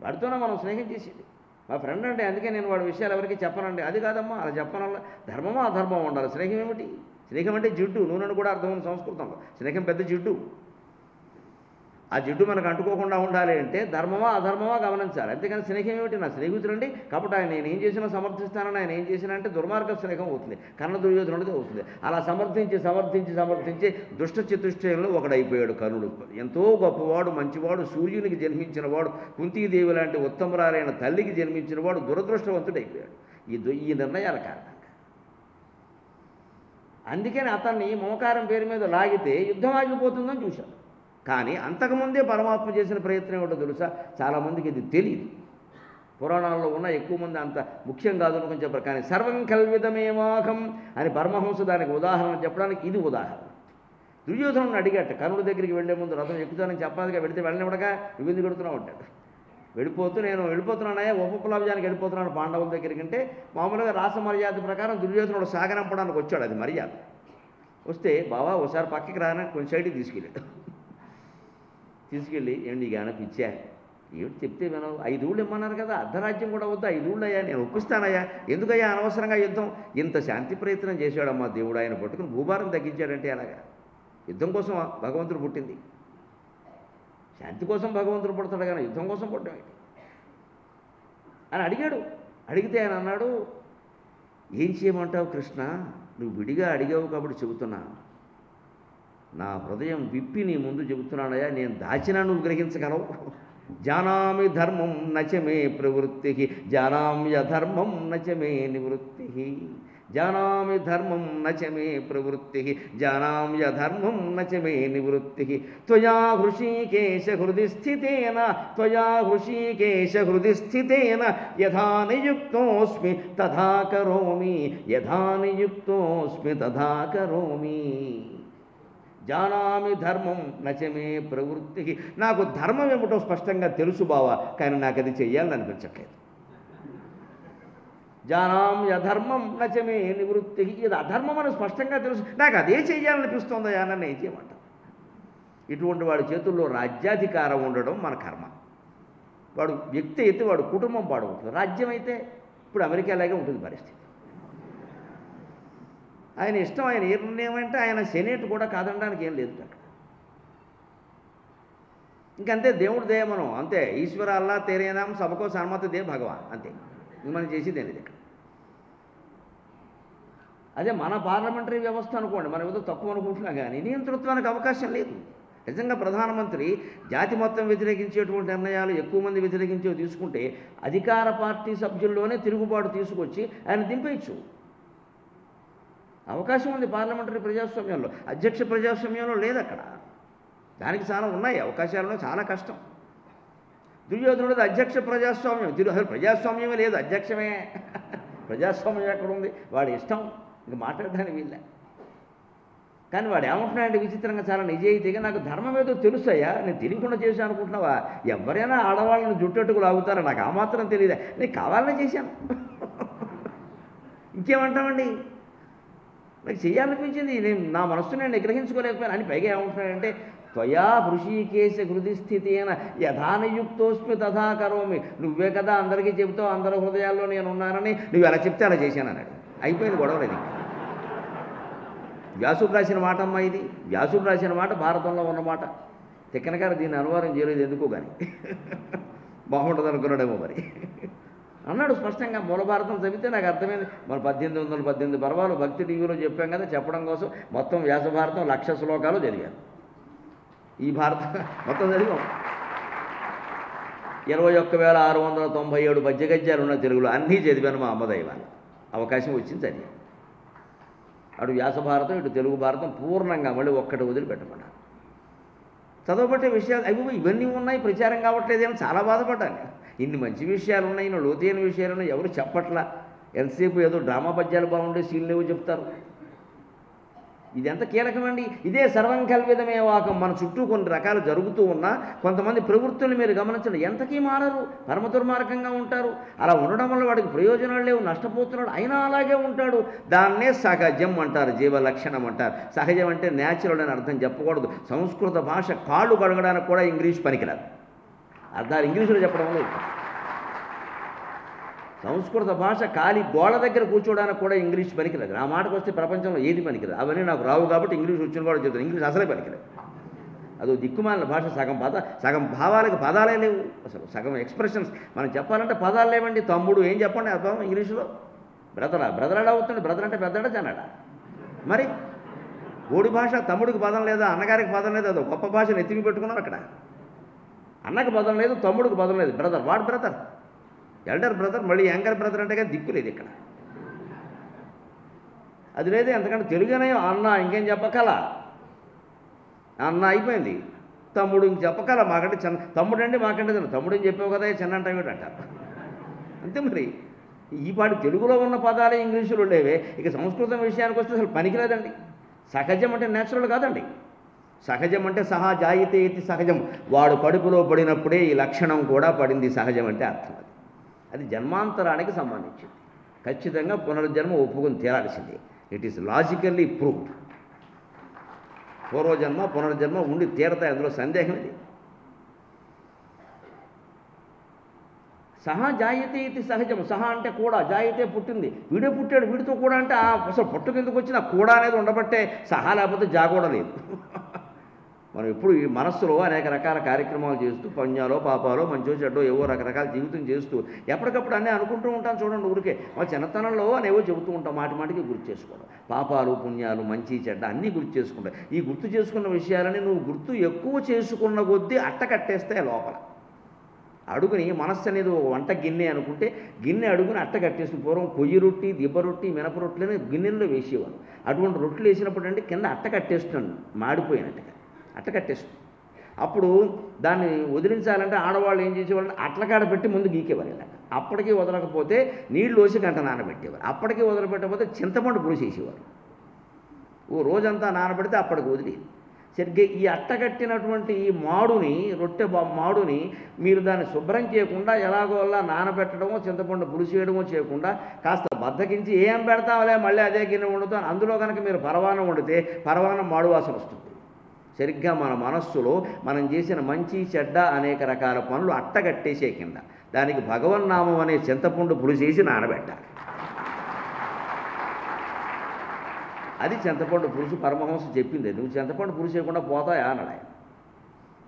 Speaker 1: వాడితోనే మనం స్నేహం చేసేది. మా ఫ్రెండ్ అంటే అందుకే నేను వాడి విషయాలు ఎవరికి చెప్పనండి. అది కాదమ్మా అలా చెప్పనల్లా ధర్మమా అధర్మం ఉండాలి. స్నేహం ఏమిటి? స్నేహం అంటే జిడ్డు నూనెను కూడా అర్థం ఉంది సంస్కృతంలో. స్నేహం పెద్ద జిడ్డు. ఆ జిడ్డు మనకు అంటుకోకుండా ఉండాలి అంటే ధర్మమా అధర్మమా గమనించాలి. అంతేకాని స్నేహం ఏమిటి? నా స్నేహితుడండి కాబట్టి ఆయన నేను ఏం చేసినా సమర్థిస్తానని ఆయన ఏం చేసినా అంటే దుర్మార్గ స్నేహం అవుతుంది. కర్ణ దుర్యోధనుడిది అవుతుంది. అలా సమర్థించి సమర్థించి సమర్థించి దుష్ట చతుష్టయంలో ఒకడైపోయాడు కర్ణుడు ఎంతో గొప్పవాడు మంచివాడు సూర్యునికి జన్మించిన వాడు కుంతీదేవి లాంటి ఉత్తమరాలైన తల్లికి జన్మించిన వాడు దురదృష్టవంతుడైపోయాడు. ఈ ఈ నిర్ణయాల కారణంగా. అందుకని అతన్ని మోకారం పేరు మీద లాగితే యుద్ధం ఆగిపోతుందని చూశాడు కానీ అంతకుముందే పరమాత్మ చేసిన ప్రయత్నం ఏమిటో తెలుసా? చాలామందికి ఇది తెలియదు పురాణాల్లో ఉన్న ఎక్కువ మంది అంత ముఖ్యం కాదు అనుకుని చెప్పారు. కానీ సర్వం కల్విదమేమాహం అని పరమహంస దానికి ఉదాహరణ చెప్పడానికి ఇది ఉదాహరణ. దుర్యోధనుని అడిగాట కర్ణుడి దగ్గరికి వెళ్ళే ముందు రథం ఎక్కుతానని చెప్పాలిగా వెళితే వెళ్ళనివ్వడగా నువ్వు ఎందుకు పెడుతున్నావు అంటాడు. వెళ్ళిపోతూ నేను వెళ్ళిపోతున్నానయ్యా ఉపప్లవ్యానికి వెళ్ళిపోతున్నాను పాండవుల దగ్గరికి అంటే మామూలుగా రాస మర్యాద ప్రకారం దుర్యోధనుడు సాగనంపడానికి వచ్చాడు అది మర్యాద. వస్తే బావా ఒకసారి పక్కకి రానని కొంచెం సైడ్కి తీసుకెళ్ళాడు తీసుకెళ్ళి ఏమి నీకు ఏమైనా పిచ్చా? ఏమిటి చెప్తే వినవు. ఐదూళ్ళు ఇమ్మన్నారు కదా అర్ధరాజ్యం కూడా వద్దు ఐదూళ్ళు అయ్యా నేను ఒప్పిస్తానయ్యా. ఎందుకయ్యా అనవసరంగా యుద్ధం? ఇంత శాంతి ప్రయత్నం చేశాడమ్మా దేవుడు ఆయన పట్టుకుని భూభారం తగ్గించాడంటే అలాగా యుద్ధం కోసం భగవంతుడు పుట్టింది. శాంతి కోసం భగవంతుడు పుడతాడు కానీ యుద్ధం కోసం పుట్టడం ఏంటి? అని అడిగాడు. అడిగితే ఆయన అన్నాడు ఏం చేయమంటావు కృష్ణ? నువ్వు విడిగా అడిగావు కాబట్టి చెబుతున్నా. నా హృదయం విప్పి నీ ముందు చెబుతున్నానయ్యా నేను దాచినా నువ్వు గ్రహించగలవు. జానామి ధర్మం నచమే ప్రవృత్తి జానామ్య ధర్మం నచమే నివృత్తి జానామి ధర్మం నచమే ప్రవృత్తి జానామ్య ధర్మం నచమే నివృత్తి. త్వయా హృషీకేశ హృది స్థితేన త్వయా హృషీకేశ హృది స్థితేన యథా నియుక్తోస్మి తథా కరోమి యథా నియుక్తోస్మి తథా కరోమి. జానామి ధర్మం నచమే ప్రవృత్తి. నాకు ధర్మం ఏమిటో స్పష్టంగా తెలుసు బావా కానీ నాకు అది చెయ్యాలని అనిపించట్లేదు. జానామి అధర్మం నచమే నివృత్తి. ఇది అధర్మం అని స్పష్టంగా తెలుసు. నాకు అదే చెయ్యాలనిపిస్తుందయా నన్ను ఏం చేయమంటాను ఇటువంటి వాడి చేతుల్లో రాజ్యాధికారం ఉండడం మన కర్మ. వాడు వ్యక్తి అయితే వాడు కుటుంబం పాడవుతుంది. రాజ్యం అయితే ఇప్పుడు అమెరికాలాగే ఉంటుంది పరిస్థితి. ఆయన ఇష్టం ఆయన ఏ నిర్ణయం అంటే ఆయన సెనేట్ కూడా కాదనడానికి ఏం లేదు అక్కడ. ఇంకంతే దేవుడు దయ మనం అంతే. ఈశ్వర అల్లా తేరేనాం సభకో సన్మత దే భగవాన్ అంతే. ఇంక మనం చేసేది ఏంటి ఇక్కడ అదే మన పార్లమెంటరీ వ్యవస్థ అనుకోండి మనం ఏదో తక్కువ అనుకుంటున్నాం కానీ నియంతృత్వానికి అవకాశం లేదు. నిజంగా ప్రధానమంత్రి జాతి మొత్తం వ్యతిరేకించేటువంటి నిర్ణయాలు ఎక్కువ మంది వ్యతిరేకించేవి తీసుకుంటే అధికార పార్టీ సభ్యుల్లోనే తిరుగుబాటు తీసుకొచ్చి ఆయన దింపేయచ్చు. అవకాశం ఉంది పార్లమెంటరీ ప్రజాస్వామ్యంలో. అధ్యక్ష ప్రజాస్వామ్యంలో లేదు అక్కడ దానికి చాలా ఉన్నాయి అవకాశాలలో చాలా కష్టం. దుర్యోధనుడిది అధ్యక్ష ప్రజాస్వామ్యం. తిరు అసలు ప్రజాస్వామ్యమే లేదు అధ్యక్షమే. ప్రజాస్వామ్యం ఎక్కడ ఉంది వాడి ఇష్టం. ఇంక మాట్లాడడానికి వీళ్ళ కానీ వాడు ఏమంటున్నాడంటే విచిత్రంగా చాలా నిజాయితీగా నాకు ధర్మం ఏదో తెలుసయ్యా నేను తెలియకుండా చేశాను అనుకుంటున్నావా? ఎవరైనా ఆడవాళ్ళని జుట్టేట్టుకు లాగుతారో నాకు ఆ మాత్రం తెలియదా? నేను కావాలనే చేశాను. ఇంకేమంటామండి? నాకు చేయాలనిపించింది. నేను నా మనస్సు నేను నిగ్రహించుకోలేకపోయాను. అని పైగా ఏమంటున్నాడంటే త్వయా హృషీకేశ హృది స్థితి అయిన యథానయుక్తోస్మి తథా కరోమి. నువ్వే కదా అందరికీ చెబుతావు అందరి హృదయాల్లో నేను ఉన్నానని. నువ్వు ఎలా చెప్తే అలా చేశాను అన్నాడు. అయిపోయింది గొడవలు ఇది వ్యాసుడు రాసిన మాట అమ్మా ఇది. వ్యాసుడు రాసిన మాట భారతంలో ఉన్న మాట. తిక్కన గారు దీన్ని అనువాదం చేయలేదు ఎందుకో కానీ బాగుంటుంది అనుకున్నాడేమో మరి. అన్నాడు స్పష్టంగా మూలభారతం చదివితే నాకు అర్థమైంది. మన పద్దెనిమిది వందల పద్దెనిమిది పర్వాలు భక్తి టీవీలో చెప్పాం కదా చెప్పడం కోసం మొత్తం వ్యాసభారతం లక్ష శ్లోకాలు చదివాను ఈ భారత మొత్తం చదివాం. ఇరవై ఒక్క వేల ఆరు వందల తొంభై ఏడు పద్య ఉన్న తెలుగులో అన్నీ చదివాను మా అమ్మదైవాన్ని అవకాశం వచ్చింది చదివాను అటు వ్యాసభారతం ఇటు తెలుగు భారతం పూర్ణంగా మళ్ళీ ఒక్కటి వదిలిపెట్టమన్నారు. చదవబట్టే విషయాలు అవి ఇవన్నీ ఉన్నాయి ప్రచారం కావట్లేదేమో చాలా బాధపడ్డాను. నేను. ఇన్ని మంచి విషయాలు ఉన్నాయి ఇన్ని లోతైన విషయాలు ఎవరు చెప్పట్లా? ఎంతసేపు ఏదో డ్రామా పద్యాలు బాగుండే సీన్లు ఏవో చెప్తారు. ఇది ఎంత కీలకమండి? ఇదే సర్వం కల్విధమే వాకం. మన చుట్టూ కొన్ని రకాలు జరుగుతూ ఉన్నా కొంతమంది ప్రవృత్తులు మీరు గమనించండి. ఎంతకీ మారరు? పరమ దుర్మార్గంగా ఉంటారు. అలా ఉండడం వల్ల వాడికి ప్రయోజనాలు లేవు నష్టపోతున్నాడు. అయినా అలాగే ఉంటాడు. దాన్నే సహజం అంటారు జీవ లక్షణం అంటారు. సహజం అంటే న్యాచురల్ అని అర్థం చెప్పకూడదు. సంస్కృత భాష కాళ్ళు కడగడానికి కూడా ఇంగ్లీష్ పనికిరాదు. అర్థాలు ఇంగ్లీషులో చెప్పడం లేదు. సంస్కృత భాష ఖాళీ గోడ దగ్గర కూర్చోవడానికి కూడా ఇంగ్లీష్ పనికిరాదు. ఆ మాటకు వస్తే ప్రపంచంలో ఏది పనికిరాదు? అవన్నీ నాకు రావు కాబట్టి ఇంగ్లీష్ వచ్చిన కూడా చెప్తాను ఇంగ్లీష్ అసలే పనికిరాదు. అదో దిక్కుమాలిన భాష సగం పద సగం భావాలకు పదాలే లేవు. అసలు సగం ఎక్స్ప్రెషన్స్ మనం చెప్పాలంటే పదాలు లేవండి. తమ్ముడు ఏం చెప్పండి అర్థం? ఇంగ్లీషులో? బ్రదరా బ్రదరాడ అవుతుంది బ్రదర్ అంటే పెద్దడా జనడా మరి? ఓడి భాష తమ్ముడికి పదం లేదా అన్నగారికి పదం లేదా? అదో గొప్ప భాషను ఎత్తిమి పెట్టుకున్నారు అక్కడ? అన్నకి పదం లేదు తమ్ముడికి పదం లేదు. బ్రదర్ వాడు బ్రదర్ ఎల్డర్ బ్రదర్ మళ్ళీ యంగర్ బ్రదర్ అంటే కానీ దిక్కు లేదు ఇక్కడ. అది లేదు ఎంతకంటే తెలుగునే అన్న ఇంకేం చెప్పకల? అన్న అయిపోయింది. తమ్ముడు ఇంక చెప్పకల మాకంటే చిన్న తమ్ముడు అండి మాకంటే తిన తమ్ముడు అని చెప్పావు కదా చిన్న అంటే. అంటారు అంతే మరి. ఈ పాటి తెలుగులో ఉన్న పదాలే ఇంగ్లీషులో ఉండేవే ఇక సంస్కృతం విషయానికి వస్తే అసలు పనికిరాదండి. సహజం అంటే నేచురల్ కాదండి. సహజం అంటే సహజాయితే ఇది సహజం. వాడు కడుపులో పడినప్పుడే ఈ లక్షణం కూడా పడింది సహజం అంటే అర్థం అది. అది జన్మాంతరానికి సంబంధించింది. ఖచ్చితంగా పునర్జన్మ ఒప్పుకొని తీరాల్సిందే. ఇట్ ఈస్ లాజికల్లీ ప్రూవ్డ్ పూర్వజన్మ పునర్జన్మ ఉండి తీరతాయి. అందులో సందేహం ఇది. సహా జాయితే ఇది సహజం. సహా అంటే కూడా జాయితే పుట్టింది. వీడే పుట్టాడు వీడితో కూడా అంటే ఆ అసలు పుట్టుకెందుకు వచ్చిన కూడా అనేది ఉండబట్టే సహా లేకపోతే జా లేదు. మనం ఎప్పుడు ఈ మనస్సులో అనేక రకాల కార్యక్రమాలు చేస్తూ పుణ్యాలో పాపాలో మంచో చెడ్డో ఏవో రకరకాల జీవితం చేస్తూ ఎప్పటికప్పుడు అన్నీ అనుకుంటూ ఉంటాం చూడండి ఊరికే. మా చిన్నతనంలో అనేవో చెబుతూ ఉంటాం మాటి మాటికి గుర్తు చేసుకోవడం. పాపాలు పుణ్యాలు మంచి చెడ్డ అన్నీ గుర్తు చేసుకుంటాం. ఈ గుర్తు చేసుకున్న విషయాలని నువ్వు గుర్తు ఎక్కువ చేసుకున్న కొద్దీ అట్ట కట్టేస్తాయి లోపల. అడుగుని మనస్సు అనేది ఒక వంట గిన్నె అనుకుంటే గిన్నె అడుగుని అట్ట కట్టేస్తుంది పూర్వం కొయ్యి రొట్టి దిబ్బ రొట్టి మినప రొట్టెలని గిన్నెల్లో వేసేవారు అటువంటి రొట్టెలు వేసినప్పుడు అంటే కింద అట్ట కట్టేస్తున్నాను మాడిపోయినట్టుగా. అట్ట కట్టేస్తుంది అప్పుడు దాన్ని వదిలించాలంటే ఆడవాళ్ళు ఏం చేసేవాళ్ళు అట్లకాడ పెట్టి ముందు గీకేవారు ఇలాగ. అప్పటికీ వదలకపోతే నీళ్ళు వచ్చి గంట నానబెట్టేవారు. అప్పటికీ వదలపెట్టకపోతే చింతపండు పులిసేసేవారు ఓ రోజంతా నానబెడితే అప్పటికి వదిలి సరిగ్గా ఈ అట్టగట్టినటువంటి ఈ మాడుని రొట్టె మాడుని మీరు దాన్ని శుభ్రం చేయకుండా ఎలాగోలా నానబెట్టడమో చింతపండు పులిసేయడమో చేయకుండా కాస్త బద్దకించి ఏం పెడతావులే మళ్ళీ అదే గిన్నె వండుతాం అందులో కనుక మీరు పరవానం వండితే పరవానం మాడు వాసన వస్తుంది. సరిగ్గా మన మనస్సులో మనం చేసిన మంచి చెడ్డ అనేక రకాల పనులు అట్టగట్టేసే కింద. దానికి భగవన్నామం అనే చింతపండు పులిసేసి నానబెట్టాలి. అది చింతపండు పులుసు పరమహంస చెప్పింది. నువ్వు చింతపండు పులుసు చేయకుండా పోతాయా అన్నాడు ఆయన.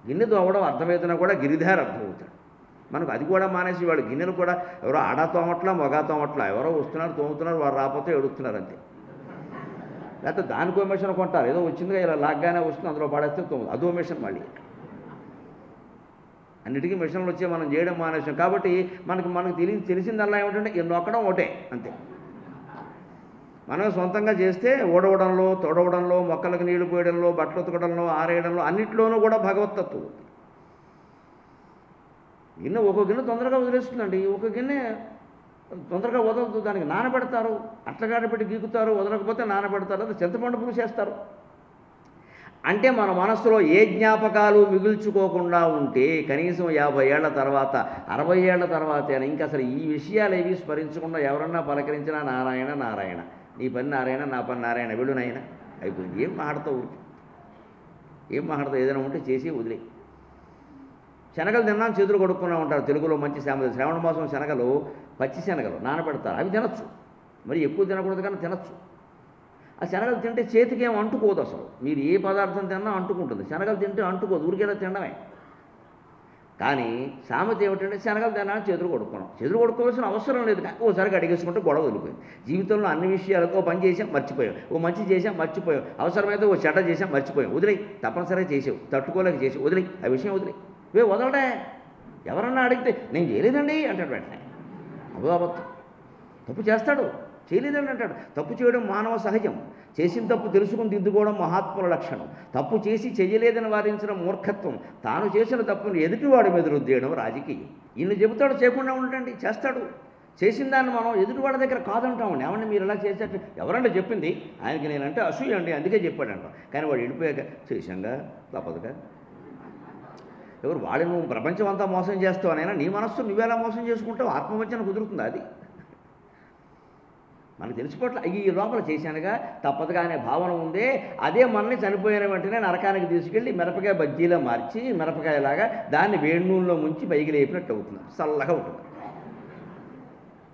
Speaker 1: గిన్నె తోవడం అర్థమవుతున్నా కూడా గిరిధార అర్థమవుతాడు. మనకు అది కూడా మానేసి వాళ్ళు గిన్నెలు కూడా ఎవరో ఆడ తోమట్లా మగ తోమట్లా ఎవరో వస్తున్నారు తోముతున్నారు వారు రాకపోతే ఎడుతున్నారు అంతే. లేకపోతే దానికో మిషన్ కొంటారు. ఏదో వచ్చిందిగా ఇలా లాగ్గానే వస్తుంది అందులో పడేస్తే తొమ్మిది. అదో మిషన్ మళ్ళీ. అన్నిటికీ మిషన్లు వచ్చే మనం చేయడం మానేసాం. కాబట్టి మనకి మనకు తెలిసి తెలిసిందల్లా ఏమిటంటే ఈ నొక్కడం ఒకటే అంతే. మనం సొంతంగా చేస్తే ఓడవడంలో తొడవడంలో మొక్కలకు నీళ్ళు పోయడంలో బట్టలు ఉతకడంలో ఆరేయడంలో అన్నిట్లోనూ కూడా భగవత్తత్వం గిన్నె ఒక గిన్నె తొందరగా వదిలేస్తుందండి. ఒక గిన్నె తొందరగా వదలదు దానికి నానబెడతారు. అట్లగాడ పెట్టి గీకుతారు. వదలకపోతే నానబెడతారు. అది చింతపండు పులుసు చేస్తారు. అంటే మన మనసులో ఏ జ్ఞాపకాలు మిగుల్చుకోకుండా ఉంటే కనీసం యాభై ఏళ్ళ తర్వాత అరవై ఏళ్ళ తర్వాత ఇంకా అసలు ఈ విషయాలు ఏవి స్మరించకుండా ఎవరన్నా పలకరించినా నారాయణ నారాయణ. నీ పని నారాయణ నా పని నారాయణ. వెళ్ళు నాయన. అయిపోయింది. ఏం మాట్లాడతావు ఊరికి? ఏం మాట్లాడతావు ఏదైనా ఉంటే చేసి వదిలే. శనగలు తిన్నాం చేతులు కొడుకున్నా ఉంటారు. తెలుగులో మంచి శ్రావణ మాసం శనగలు పచ్చి శనగలు నానబెడతారు. అవి తినచ్చు. మరి ఎక్కువ తినకూడదు కానీ తినచ్చు. ఆ శనగలు తింటే చేతికి ఏం అంటుకోదు అసలు. మీరు ఏ పదార్థం తిన్నా అంటుకుంటుంది. శనగలు తింటే అంటుకోదు. ఊరికేలా తినడమే. కానీ సామెత ఏమిటంటే శనగలు తినాలని చేతులు కొడుకున్నాం చేతులు కొడుకోవాల్సిన అవసరం లేదు. కానీ ఓసారి అడిగేసుకుంటే గొడవ వదిలిపోయింది. జీవితంలో అన్ని విషయాలకు ఓ పని చేసాం మర్చిపోయాం. ఓ మంచి చేసాం మర్చిపోయాం. అవసరమైతే ఓ చెడ్డ చేసాం మర్చిపోయాం. వదిలే తప్పనిసరిగా చేసావు. తట్టుకోలేక చేసి వదిలే ఆ విషయం వదిలేయి. వే వదలడే ఎవరన్నా అడిగితే నేను చేయలేదండి అంటాడు వెంటనే. అబద్ధం. తప్పు చేస్తాడు చేయలేదని అంటాడు. తప్పు చేయడం మానవ సహజం. చేసిన తప్పు తెలుసుకుని దిద్దుకోవడం మహాత్ముల లక్షణం. తప్పు చేసి చేయలేదని వారించిన మూర్ఖత్వం. తాను చేసిన తప్పును ఎదుటివాడి మీద రుద్దేయడం రాజకీయం. ఈయన చెబుతాడు చేయకుండా ఉండండి చేస్తాడు. చేసిన దాన్ని మనం ఎదుటివాడి దగ్గర కాదంటామండి ఏమండి మీరు ఇలా చేసేట ఎవరంటే చెప్పింది? ఆయనకి నేనంటే అసూయ అండి అందుకే చెప్పాడంట. కానీ వాడు వెళ్ళిపోయాక చేశాంగా? తప్పదుగా? ఎవరు వాళ్ళు నువ్వు ప్రపంచం అంతా మోసం చేస్తావు అనైనా నీ మనస్సు నువ్వెలా మోసం చేసుకుంటావు? ఆత్మవంచన కుదురుతుందా అది? మనకు తెలిసిపోట్ల ఈ లోపల చేశానుగా తప్పదుగా అనే భావన ఉందే. అదే మనల్ని చనిపోయిన వెంటనే నరకానికి తీసుకెళ్ళి మిరపకాయ బజ్జీలో మార్చి మిరపకాయలాగా దాన్ని వేడి నూనెలో ముంచి పైకి లేపినట్టు అవుతుంది. చల్లగా ఉంటుంది.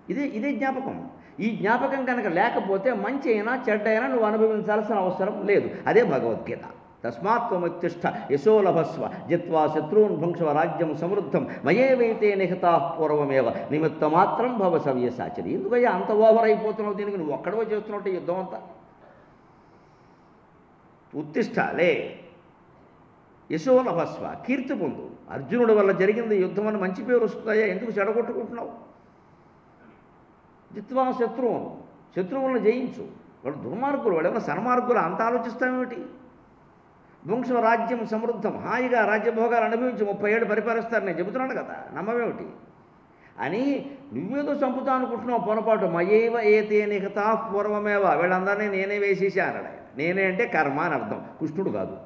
Speaker 1: ఇదే ఇదే జ్ఞాపకం. ఈ జ్ఞాపకం కనుక లేకపోతే మంచి అయినా చెడ్డ అయినా నువ్వు అనుభవించాల్సిన అవసరం లేదు. అదే భగవద్గీత. తస్మాత్వముత్తిష్ట యశోలభస్వ జిత్వా శత్రూన్ భుంక్షవ రాజ్యం సమృద్ధం మయేవైతే నిహతా పూర్వమేవ నిమిత్త మాత్రం భవ సవ్యసాచరి. ఎందుకయ్యా అంత ఓవర్ అయిపోతున్నావు దీనికి? నువ్వు ఒక్కడో చేస్తున్నట్టు యుద్ధం అంతా? ఉత్తిష్టాలే యశోలభస్వ కీర్తి పొందు. అర్జునుడి వల్ల జరిగింది యుద్ధం అని మంచి పేరు వస్తుందయ్యా ఎందుకు చెడగొట్టుకుంటున్నావు? జిత్వా శత్రువును శత్రువులను జయించు. వాడు దుర్మార్గులు వాడు ఏమైనా సన్మార్గులు? అంత ఆలోచిస్తామేమిటి వంశ రాజ్యం సమృద్ధం హాయిగా రాజ్యభోగాలు అనుభవించి ముప్పై ఏళ్ళు పరిపాలిస్తారు నేను చెబుతున్నాను కదా నమ్మవేమిటి? అని నువ్వేదో చంపుతా అనుకుంటున్నావు పొరపాటు. మయేవ ఏతే నిహతా పూర్వమేవ. వీళ్ళందరినీ నేనే వేసేసాను నేనే అంటే కర్మ అని అర్థం. కృష్ణుడు కాదు.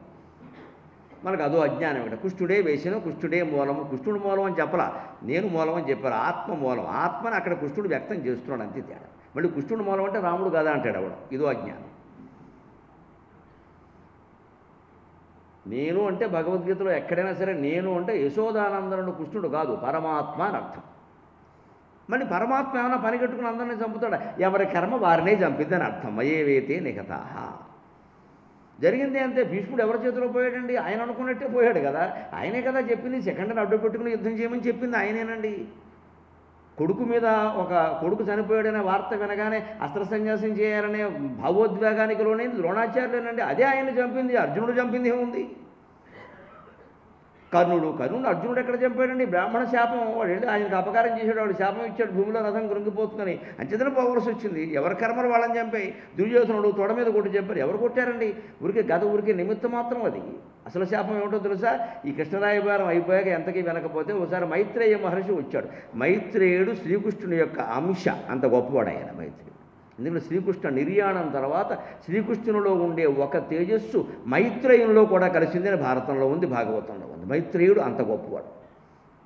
Speaker 1: మనకు అదో అజ్ఞానం ఇక్కడ. కుష్ఠుడే వేసిన కుష్ఠుడే మూలము. కుష్ఠుడు మూలం అని చెప్పలా. నేను మూలం అని చెప్పారు. ఆత్మ మూలం ఆత్మని అక్కడ కుష్ఠుడు వ్యక్తం చేస్తున్నాడు అంతే తేడా. మళ్ళీ కుష్ఠుడు మూలం అంటే రాముడు కదా అంటాడు అవడం ఇదో అజ్ఞానం. నేను అంటే భగవద్గీతలో ఎక్కడైనా సరే నేను అంటే యశోదానందనుడు కృష్ణుడు కాదు పరమాత్మ అని అర్థం. మళ్ళీ పరమాత్మ ఏమైనా పనిగట్టుకుని అందరినీ చంపుతాడా? ఎవరి కర్మ వారినే చంపిద్దని అర్థం. మయేవేతే నిగతాహ. జరిగింది అంతే భీష్ముడు ఎవరి చేతిలో పోయాడండి? ఆయన అనుకున్నట్టే పోయాడు కదా. ఆయనే కదా చెప్పింది సెకండ్ని అడ్డు పెట్టుకుని యుద్ధం చేయమని చెప్పింది ఆయనేనండి. కొడుకు మీద ఒక కొడుకు చనిపోయాడనే వార్త వినగానే అస్త్ర సన్యాసం చేయాలనే భావోద్వేగానికి లోనైంది. ద్రోణాచార్యులేనండి అదే ఆయన చంపింది అర్జునుడు చంపింది ఏముంది? కర్ణుడు కర్ణుడు అర్జునుడు ఎక్కడ చంపాడండి? బ్రాహ్మణ శాపం వాడు వెళ్ళి ఆయనకు అపకారం చేశాడు వాడు శాపం ఇచ్చాడు భూమిలో రథం కృంగిపోతుందని అంచేతన పోవలసి వచ్చింది. ఎవరి కర్మలు వాళ్ళని చంపాయి? దుర్యోధనుడు తొడ మీద కొట్టి చంపారు. ఎవరు కొట్టారండి? ఊరికి గత ఊరికి నిమిత్తం మాత్రం అది. అసలు శాపం ఏమిటో తెలుసా? ఈ కృష్ణరాయభారం అయిపోయాక ఎంతకీ వినకపోతే ఒకసారి మైత్రేయ మహర్షి వచ్చాడు. మైత్రేయుడు శ్రీకృష్ణుని యొక్క అంశ అంత గొప్పవాడు ఆయన మైత్రేయుడు. ఎందుకంటే శ్రీకృష్ణ నిర్యాణం తర్వాత శ్రీకృష్ణునిలో ఉండే ఒక తేజస్సు మైత్రేయునిలో కూడా కలిసిందని భారతంలో ఉంది భాగవతంలో ఉంటుంది మైత్రేయుడు అంత గొప్పవాడు.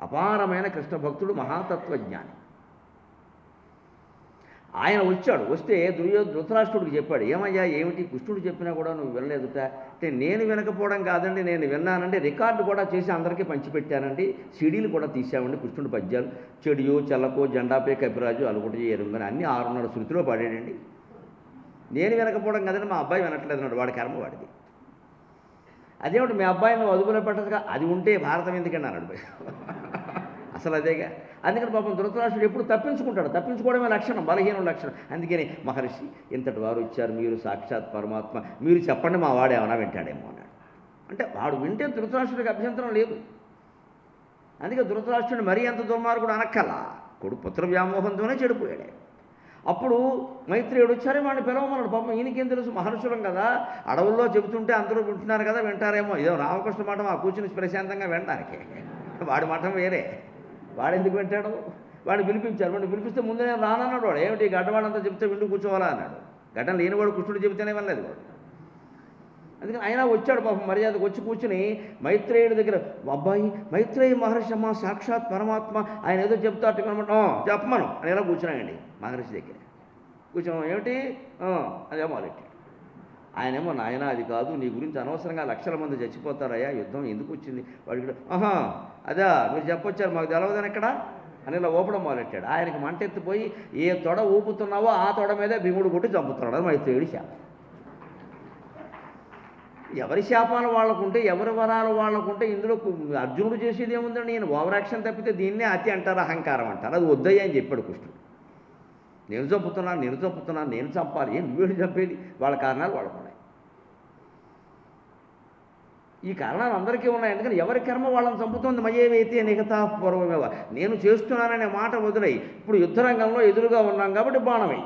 Speaker 1: అపారమైన కృష్ణ భక్తుడు మహాతత్వజ్ఞాని. ఆయన వచ్చాడు. వస్తే దుర్యో ధృతరాష్ట్రుడికి చెప్పాడు ఏమయ్యా ఏమిటి? కృష్ణుడు చెప్పినా కూడా నువ్వు వినలేదుట. అంటే నేను వినకపోవడం కాదండి నేను విన్నానండి. రికార్డు కూడా చేసి అందరికీ పంచిపెట్టానండి. సిడీలు కూడా తీసామండి కృష్ణుడు పద్యాలు. చెడియో చెల్లకో జెండాపే కపిరాజు అలుగుటి ఎరుంగని అన్ని ఆరున్నర శృతిలో పాడాడండి. నేను వినకపోవడం కాదండి మా అబ్బాయి వినట్లేదు అన్నాడు. వాడి కర్మ వాడిది. అదేమిటి మీ అబ్బాయిని నువ్వు అదుపులో పెట్టదుగా? అది ఉంటే భారతం ఎందుకండి అన్నాడు అసలు అదేగా? అందుకని పాపం ధృతరాష్ట్రుడు ఎప్పుడు తప్పించుకుంటాడు. తప్పించుకోవడమే లక్షణం బలహీనం లక్షణం. అందుకని మహర్షి ఇంతటి వారు ఇచ్చారు మీరు సాక్షాత్ పరమాత్మ. మీరు చెప్పండి మా వాడు ఏమైనా వింటాడేమో అన్నాడు. అంటే వాడు వింటే ధృతరాష్ట్రుడికి అభ్యంతరం లేదు. అందుకే ధృతరాష్ట్రుడిని మరీ అంత దుర్మార్గుడు అనక్కల కొడు పుత్ర వ్యామోహంతోనే చెడిపోయాడే. అప్పుడు మైత్రేయుడు వచ్చారే వాడిని పిలవమన్నాడు. పాపం ఈయనకేం తెలుసు? మహర్షులం కదా. అడవుల్లో చెబుతుంటే అందరూ వింటున్నారు కదా వింటారేమో. ఏదో రామకృష్ణ మాట ఆ కూర్చుని ప్రశాంతంగా వినడానికి. వాడి మఠం వేరే. వాడు ఎందుకు వింటాడు? వాడిని పిలిపించారు. వాడిని పిలిపిస్తే ముందు నేను రానన్నాడు వాడు. ఏమిటి గడ్డవాడంతా చెప్తే వింటూ కూర్చోవాలా అన్నాడు. గడ్డం లేనివాడు కృష్ణుడు చెబితేనే వెళ్ళలేదు వాడు. అందుకని ఆయన వచ్చాడు పాపం మర్యాదకు వచ్చి కూర్చుని మైత్రేయుడి దగ్గర అబ్బాయి మైత్రేయ మహర్షి అమ్మ సాక్షాత్ పరమాత్మ. ఆయన ఏదో చెప్తాడు అనమాట చెప్పమను. అని ఎలా కూర్చున్నాయండి మహర్షి దగ్గర. కూర్చున్నాం ఏమిటి? అదేమో అదే ఆయనేమో నాయన అది కాదు నీ గురించి అనవసరంగా లక్షల మంది చచ్చిపోతారయ్యా యుద్ధం ఎందుకు వచ్చింది? వాడికి ఆహా అదా మీరు చెప్పొచ్చారు మాకు తెలవదని ఎక్కడ? అని ఇలా ఊపడం మొదలెట్టాడు. ఆయనకి మంటెత్తిపోయి ఏ తొడ ఊపుతున్నావో ఆ తొడ మీదే భీముడు కొట్టి చంపుతున్నాడు అని మైత్రేయుడి శాపం ఎవరి శాపాలు వాళ్ళకుంటే ఎవరి వరాలు వాళ్ళకుంటే ఇందులో అర్జునుడు చేసేది ఏముందండి నేను ఓవరాక్షన్ తప్పితే దీన్నే అతి అంటారు అహంకారం అంటారు. అది వద్దయ్య అని చెప్పాడు కృష్ణుడు. నేను చంపుతున్నాను నేను చంపుతున్నాను నేను చంపాలి. ఏం వీడు చంపేది? వాళ్ళ కారణాలు వాళ్ళకు ఉన్నాయి ఈ కారణాలు అందరికీ ఉన్నాయి. ఎందుకంటే ఎవరి కర్మ వాళ్ళని చంపుతుంది? మయేవైతే నిగతా పూర్వమేవ. నేను చేస్తున్నాననే మాట వదిలై ఇప్పుడు యుద్ధరంగంలో ఎదురుగా ఉన్నాం కాబట్టి బాణమై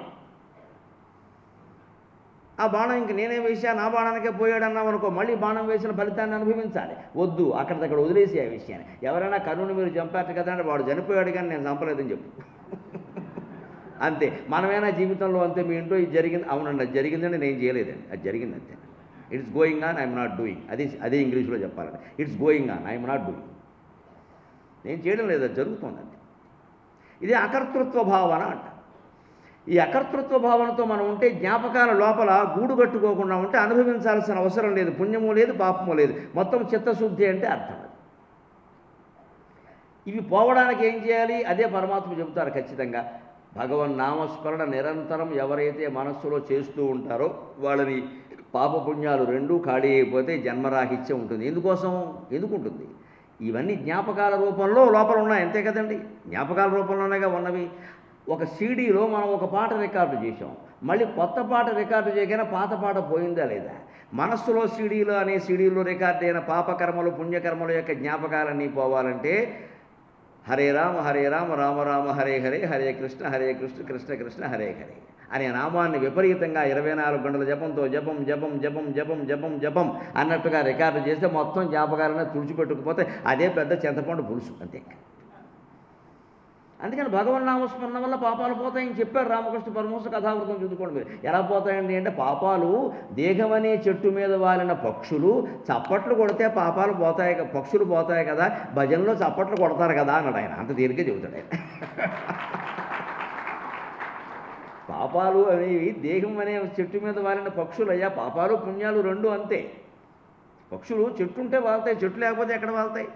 Speaker 1: ఆ బాణం ఇంక నేనే వేసా నా బాణానికే పోయాడు అనుకో మళ్ళీ బాణం వేసిన ఫలితాన్ని అనుభవించాలి. వద్దు అక్కడిదక్కడ వదిలేసి ఆ విషయాన్ని. ఎవరైనా కర్ణుని మీరు చంపారు కదా అంటే వాడు చనిపోయాడు కానీ నేను చంపలేదని చెప్పు. అంతే. మనమేనా జీవితంలో అంతే మీ ఇంట్లో ఇది జరిగింది. అవునండి అది జరిగిందండి నేను చేయలేదండి. అది జరిగింది అంతే. It's going on I'm not doing అది అదే ఇంగ్లీష్లో చెప్పాలంటే. It's going on I'm not doing నేను చేయడం లేదు అది జరుగుతుంది అంతే. ఇది అకర్తృత్వ భావన అంట. ఈ అకర్తృత్వ భావనతో మనం ఉంటే జ్ఞాపకాల లోపల గూడు కట్టుకోకుండా ఉంటే అనుభవించాల్సిన అవసరం లేదు పుణ్యము లేదు పాపము లేదు. మొత్తం చిత్తశుద్ధి అంటే అర్థం అది. ఇవి పోవడానికి ఏం చేయాలి? అదే పరమాత్మ చెబుతారు ఖచ్చితంగా. భగవన్ నామస్మరణ నిరంతరం ఎవరైతే మనస్సులో చేస్తూ ఉంటారో వాళ్ళని పాపపుణ్యాలు రెండూ ఖాళీ అయిపోతే జన్మరాహిత్యం ఉంటుంది. ఎందుకోసం? ఎందుకు ఉంటుంది ఇవన్నీ జ్ఞాపకాల రూపంలో లోపల ఉన్నాయి అంతే కదండి. జ్ఞాపకాల రూపంలోనేగా ఉన్నవి. ఒక సీడీలో మనం ఒక పాట రికార్డు చేసాం మళ్ళీ కొత్త పాట రికార్డు చేయగానే పాత పాట పోయిందా లేదా? మనస్సులో సీడీలో అనే సీడీలో రికార్డు అయిన పాపకర్మలు పుణ్యకర్మల యొక్క జ్ఞాపకాలన్నీ పోవాలంటే హరే రామ హరే రామ రామ రామ హరే హరే హరే కృష్ణ హరే కృష్ణ కృష్ణ కృష్ణ హరే హరే అనే నామాన్ని విపరీతంగా ఇరవై నాలుగు గంటల జపంతో జపం జపం జపం జపం జపం జపం అన్నట్టుగా రికార్డు చేస్తే మొత్తం జ్ఞాపకాలను తుడిచిపెట్టుకుపోతే అదే పెద్ద చింతపండు పులుసు అంతే అందుకని భగవన్ నామస్మరణ వల్ల పాపాలు పోతాయని చెప్పారు రామకృష్ణ పరమహంస కథావృతం చదువుకోండి. మీరు ఎలా పోతాయండి అంటే పాపాలు దేహమనే చెట్టు మీద వాలిన పక్షులు చప్పట్లు కొడితే పాపాలు పోతాయి పక్షులు పోతాయి కదా భజనలో చప్పట్లు కొడతారు కదా అన్నాడు ఆయన. అంత తీరికే చెబుతాడు ఆయన. పాపాలు అనేవి దేహం అనే చెట్టు మీద వాలిన పక్షులు అయ్యా పాపాలు పుణ్యాలు రెండు అంతే. పక్షులు చెట్టు ఉంటే వాళ్తాయి చెట్టు లేకపోతే ఎక్కడ వాళ్తాయి?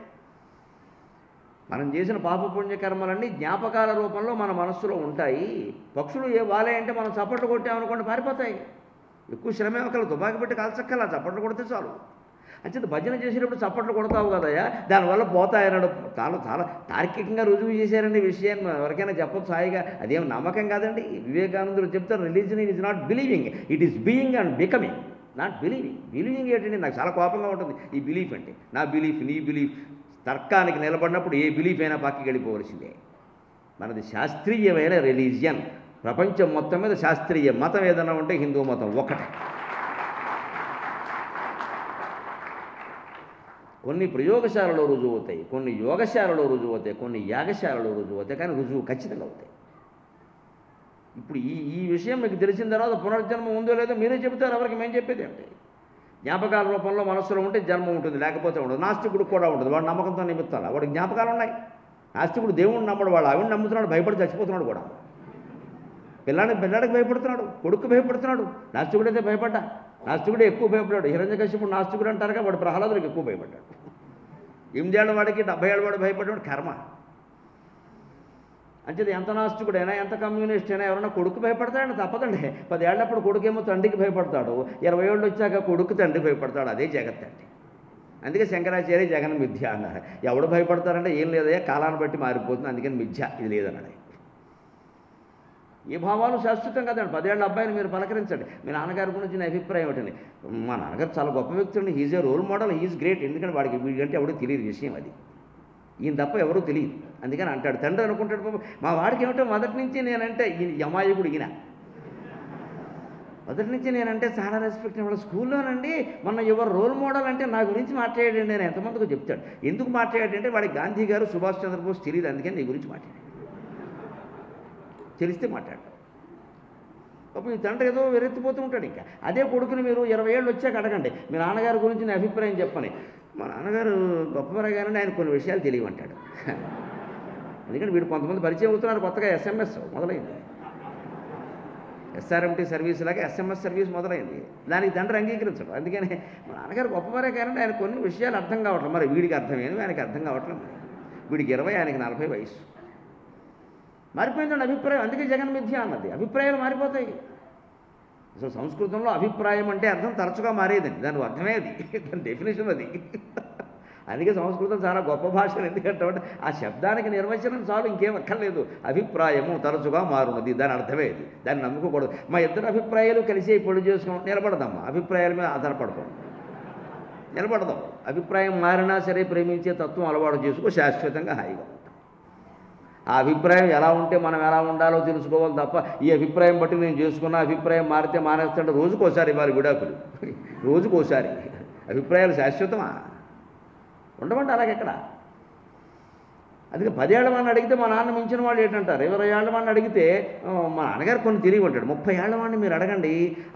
Speaker 1: మనం చేసిన పాపపుణ్య కర్మలన్నీ జ్ఞాపకాల రూపంలో మన మనస్సులో ఉంటాయి. పక్షులు ఏ వాలాయంటే మనం చప్పట్లు కొట్టామనుకోండి పారిపోతాయి. ఎక్కువ శ్రమే ఒకళ్ళు తుపాకి పెట్టి కాల్చక్కల చప్పట్లు కొడితే చాలు. అంచేత భజన చేసేటప్పుడు చప్పట్లు కొడతావు కదయ్యా? దానివల్ల పోతాయన్నాడు. చాలా చాలా తార్కికంగా రుజువు చేశారండి విషయాన్ని ఎవరికైనా చెప్పదు హాయిగా. అదేం నమ్మకం కాదండి. వివేకానందుడు చెప్తారు religion is not believing it is being and becoming not believing believing ఏంటండి? నాకు చాలా కోపంగా ఉంటుంది. ఈ బిలీఫ్ అంటే నా బిలీఫ్ నీ బిలీఫ్ తర్కానికి నిలబడినప్పుడు ఏ బిలీఫ్ అయినా పక్కకి వెళ్ళిపోవలసిందే. మనది శాస్త్రీయమైన రిలీజియన్. ప్రపంచం మొత్తం మీద శాస్త్రీయ మతం ఏదైనా ఉంటే హిందూ మతం ఒకటే. కొన్ని ప్రయోగశాలలో రుజువు అవుతాయి కొన్ని యోగశాలలో రుజువు అవుతాయి కొన్ని యాగశాలలో రుజువు అవుతాయి కానీ రుజువు ఖచ్చితంగా అవుతాయి. ఇప్పుడు ఈ ఈ విషయం మీకు తెలిసిన తర్వాత పునర్జన్మ ఉందో లేదో మీరే చెబుతారు ఎవరికి మేము చెప్పేది అంటే జ్ఞాపకాల రూపంలో మనస్సులో ఉంటే జన్మ ఉంటుంది లేకపోతే ఉండదు. నాస్తికుడు కూడా ఉంటుంది వాడు నమ్మకంతో నిమిత్తాలి వాడికి జ్ఞాపకాలు ఉన్నాయి. నాస్తికుడు దేవుడిని నమ్మడు వాడు ఆవిడ నమ్ముతున్నాడు భయపడి చచ్చిపోతున్నాడు కూడా. పిల్లాడికి పిల్లాడికి భయపడుతున్నాడు కొడుకు భయపడుతున్నాడు నాస్తికుడైతే భయపడ్డా? నాస్తికుడు ఎక్కువ భయపడ్డాడు. హిరణ్యకశ్యపుడు నాస్తికుడు అంటారుగా వాడు ప్రహ్లాదుడికి ఎక్కువ భయపడ్డాడు. ఎనిమిదేళ్ళ వాడికి డెబ్బై ఏళ్ళ వాడు భయపడ్డాడు కర్మ. అంచేది ఎంత నాస్తికుడైనా ఎంత కమ్యూనిస్ట్ అయినా ఎవరైనా కొడుకు భయపడతాడని తప్పదండి. పదేళ్ళప్పుడు కొడుకేమో తండ్రికి భయపడతాడు. ఇరవై ఏళ్ళు వచ్చాక కొడుకు తండ్రి భయపడతాడు. అదే జగత్ అండి. అందుకే శంకరాచార్య జగన్ మిథ్య అన్నారు. ఎవడు భయపడతారంటే ఏం లేదయ్యా కాలాన్ని బట్టి మారిపోతుంది. అందుకని మిథ్య ఇది లేదన్నాడు ఈ భావాలు శాశ్వతం కదండి. పదేళ్ళ అబ్బాయిని మీరు పలకరించండి. మీ నాన్నగారి గురించి నా అభిప్రాయం ఏంటండి మా నాన్నగారు చాలా గొప్ప వ్యక్తి అండి. Is a role model is great ఎందుకంటే వాడికి వీడికంటే ఎవడో తెలియదు విషయం అది. ఈయన తప్ప ఎవరూ తెలియదు. అందుకని అంటాడు తండ్రి అనుకుంటాడు పాప. మా వాడికి ఏమిటో మొదటి నుంచి నేనంటే ఈయన యమాయకుడు ఈయన. మొదటి నుంచి నేనంటే చాలా రెస్పెక్ట్ వాళ్ళ స్కూల్లోనండి. మొన్న ఎవరు రోల్ మోడల్ అంటే నా గురించి మాట్లాడండి నేను ఎంతమందికి చెప్తాడు. ఎందుకు మాట్లాడాడంటే వాడికి గాంధీ గారు సుభాష్ చంద్రబోస్ తెలియదు అందుకని నీ గురించి మాట్లాడాడు. తెలిస్తే మాట్లాడు. అప్పుడు ఈ తండ్రి ఏదో వెరెత్తిపోతూ ఉంటాడు ఇంకా. అదే కొడుకుని మీరు ఇరవై ఏళ్ళు వచ్చాక అడగండి. మీ నాన్నగారి గురించి నా అభిప్రాయం చెప్పని మా నాన్నగారు గొప్పవరగానే ఆయన కొన్ని విషయాలు తెలియమంటాడు. ఎందుకంటే వీడు కొంతమంది పరిచయం అవుతున్నారు కొత్తగా ఎస్ఎంఎస్ మొదలైంది. ఎస్ఆర్ఎంటీ సర్వీస్ లాగా ఎస్ఎంఎస్ సర్వీస్ మొదలైంది. దానికి తండ్రి అంగీకరించడు. అందుకని మా నాన్నగారు గొప్పవారే కానీ ఆయన కొన్ని విషయాలు అర్థం కావట్లేదు. మరి వీడికి అర్థమైనవి ఆయనకి అర్థం కావట్లేదు వీడికి ఇరవై ఆయనకి నలభై వయసు మారిపోయిందండి అభిప్రాయం. అందుకే జగన్ మిథ్య అన్నది. అభిప్రాయాలు మారిపోతాయి. అసలు సంస్కృతంలో అభిప్రాయం అంటే అర్థం తరచుగా మారేదండి. దాని అర్థమే అది. దాని డెఫినేషన్ అది. అందుకే సంస్కృతం చాలా గొప్ప భాష ఎందుకంటే ఆ శబ్దానికి నిర్వచనం చాలు ఇంకేం అక్కర్లేదు అభిప్రాయము తరచుగా మారున్నది దాని అర్థమే ఇది దాన్ని నమ్ముకోకూడదు. మా ఇద్దరు అభిప్రాయాలు కలిసి పొడి చేసుకుని నిలబడదమ్మా అభిప్రాయాల మీద ఆధారపడతాం నిలబడదాం. అభిప్రాయం మారినా సరే ప్రేమించే తత్వం అలవాటు చేసుకో. శాశ్వతంగా హాయిగా. ఆ అభిప్రాయం ఎలా ఉంటే మనం ఎలా ఉండాలో తెలుసుకోవాలి తప్ప ఈ అభిప్రాయం బట్టి నేను చేసుకున్న అభిప్రాయం మారితే మానేస్తుంటే రోజుకోసారి ఇవ్వాలి విడాకులు. రోజుకోసారి. అభిప్రాయాలు శాశ్వతమా? ఉండమంటే అలాగెక్కడ? అందుకే పదేళ్ళ వాడిని అడిగితే మా నాన్న మించిన వాళ్ళు ఏంటంటారు? ఇరవై ఏళ్ళ వాడిని అడిగితే మా నాన్నగారు కొన్ని తిరిగి ఉంటాడు. ముప్పై ఏళ్ళ వాడిని మీరు అడగండి.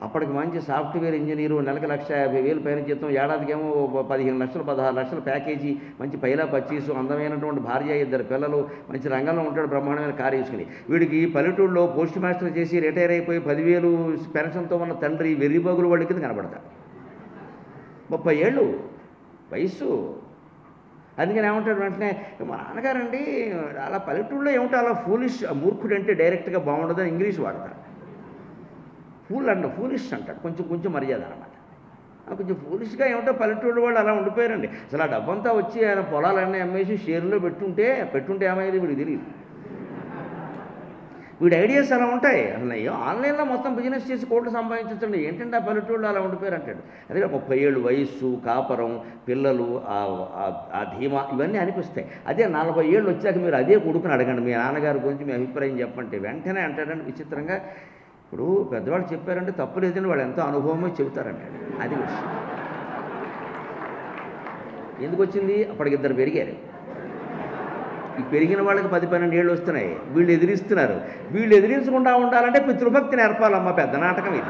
Speaker 1: అప్పటికి మంచి సాఫ్ట్వేర్ ఇంజనీరు నెలకు లక్ష యాభై వేలు పైన జీతం ఏడాదికేమో పదిహేను లక్షలు పదహారు లక్షల ప్యాకేజీ మంచి పైలా పచ్చీసు అందమైనటువంటి భార్య ఇద్దరు పిల్లలు మంచి రంగంలో ఉంటాడు బ్రహ్మాండమైన కారు వేసుకుని వీడికి పల్లెటూరులో పోస్ట్ మాస్టర్ చేసి రిటైర్ అయిపోయి పదివేలు పెన్షన్తో ఉన్న తండ్రి వెర్రిబాగులు వాళ్ళ కింద కనబడతాడు ముప్పై ఏళ్ళు? వయస్సు? అందుకని ఏమంటాడు వెంటనే మా నాన్నగారండి అలా పల్లెటూళ్ళలో ఏమిటో అలా ఫూలిష్ మూర్ఖుడు అంటే డైరెక్ట్గా బాగుండదని ఇంగ్లీష్ వాడతాడు ఫూల్ అంట ఫూలిష్ అంటాడు కొంచెం కొంచెం మర్యాద అనమాట కొంచెం ఫూలిష్గా ఏమిటో పల్లెటూరు వాళ్ళు అలా ఉండిపోయారండి. అసలు ఆ డబ్బంతా వచ్చి ఆయన పొలాలన్నీ అమ్మేసి షేర్లో పెట్టుంటే పెట్టుంటే ఏమైంది వీడికి తెలియదు వీడి ఐడియాస్ అలా ఉంటాయి? అసలు అయ్యో ఆన్లైన్లో మొత్తం బిజినెస్ చేసి కోట్లు సంపాదించండి ఏంటంటే ఆ పల్లెటూళ్ళు అలా ఉండిపోయారు అంటాడు. అదే ముప్పై ఏళ్ళు వయస్సు కాపరం పిల్లలు ఆ- ధీమా ఇవన్నీ అనిపిస్తాయి. అదే నలభై ఏళ్ళు వచ్చాక మీరు అదే కొడుకుని అడగండి. మీ నాన్నగారి గురించి మీ అభిప్రాయం చెప్పంటే వెంటనే అంటాడండి విచిత్రంగా ఇప్పుడు పెద్దవాళ్ళు చెప్పారంటే తప్పు లేదని వాళ్ళు ఎంతో అనుభవమే చెబుతారంటాడు అది విషయం. ఎందుకు వచ్చింది? అప్పటికి ఇద్దరు పెరిగారు. పెరిగిన వాళ్ళకి పది పన్నెండు ఏళ్ళు వస్తున్నాయి. వీళ్ళు ఎదిరిస్తున్నారు. వీళ్ళు ఎదిరించకుండా ఉండాలంటే పితృభక్తి నేర్పాలమ్మ పెద్ద నాటకం ఇది.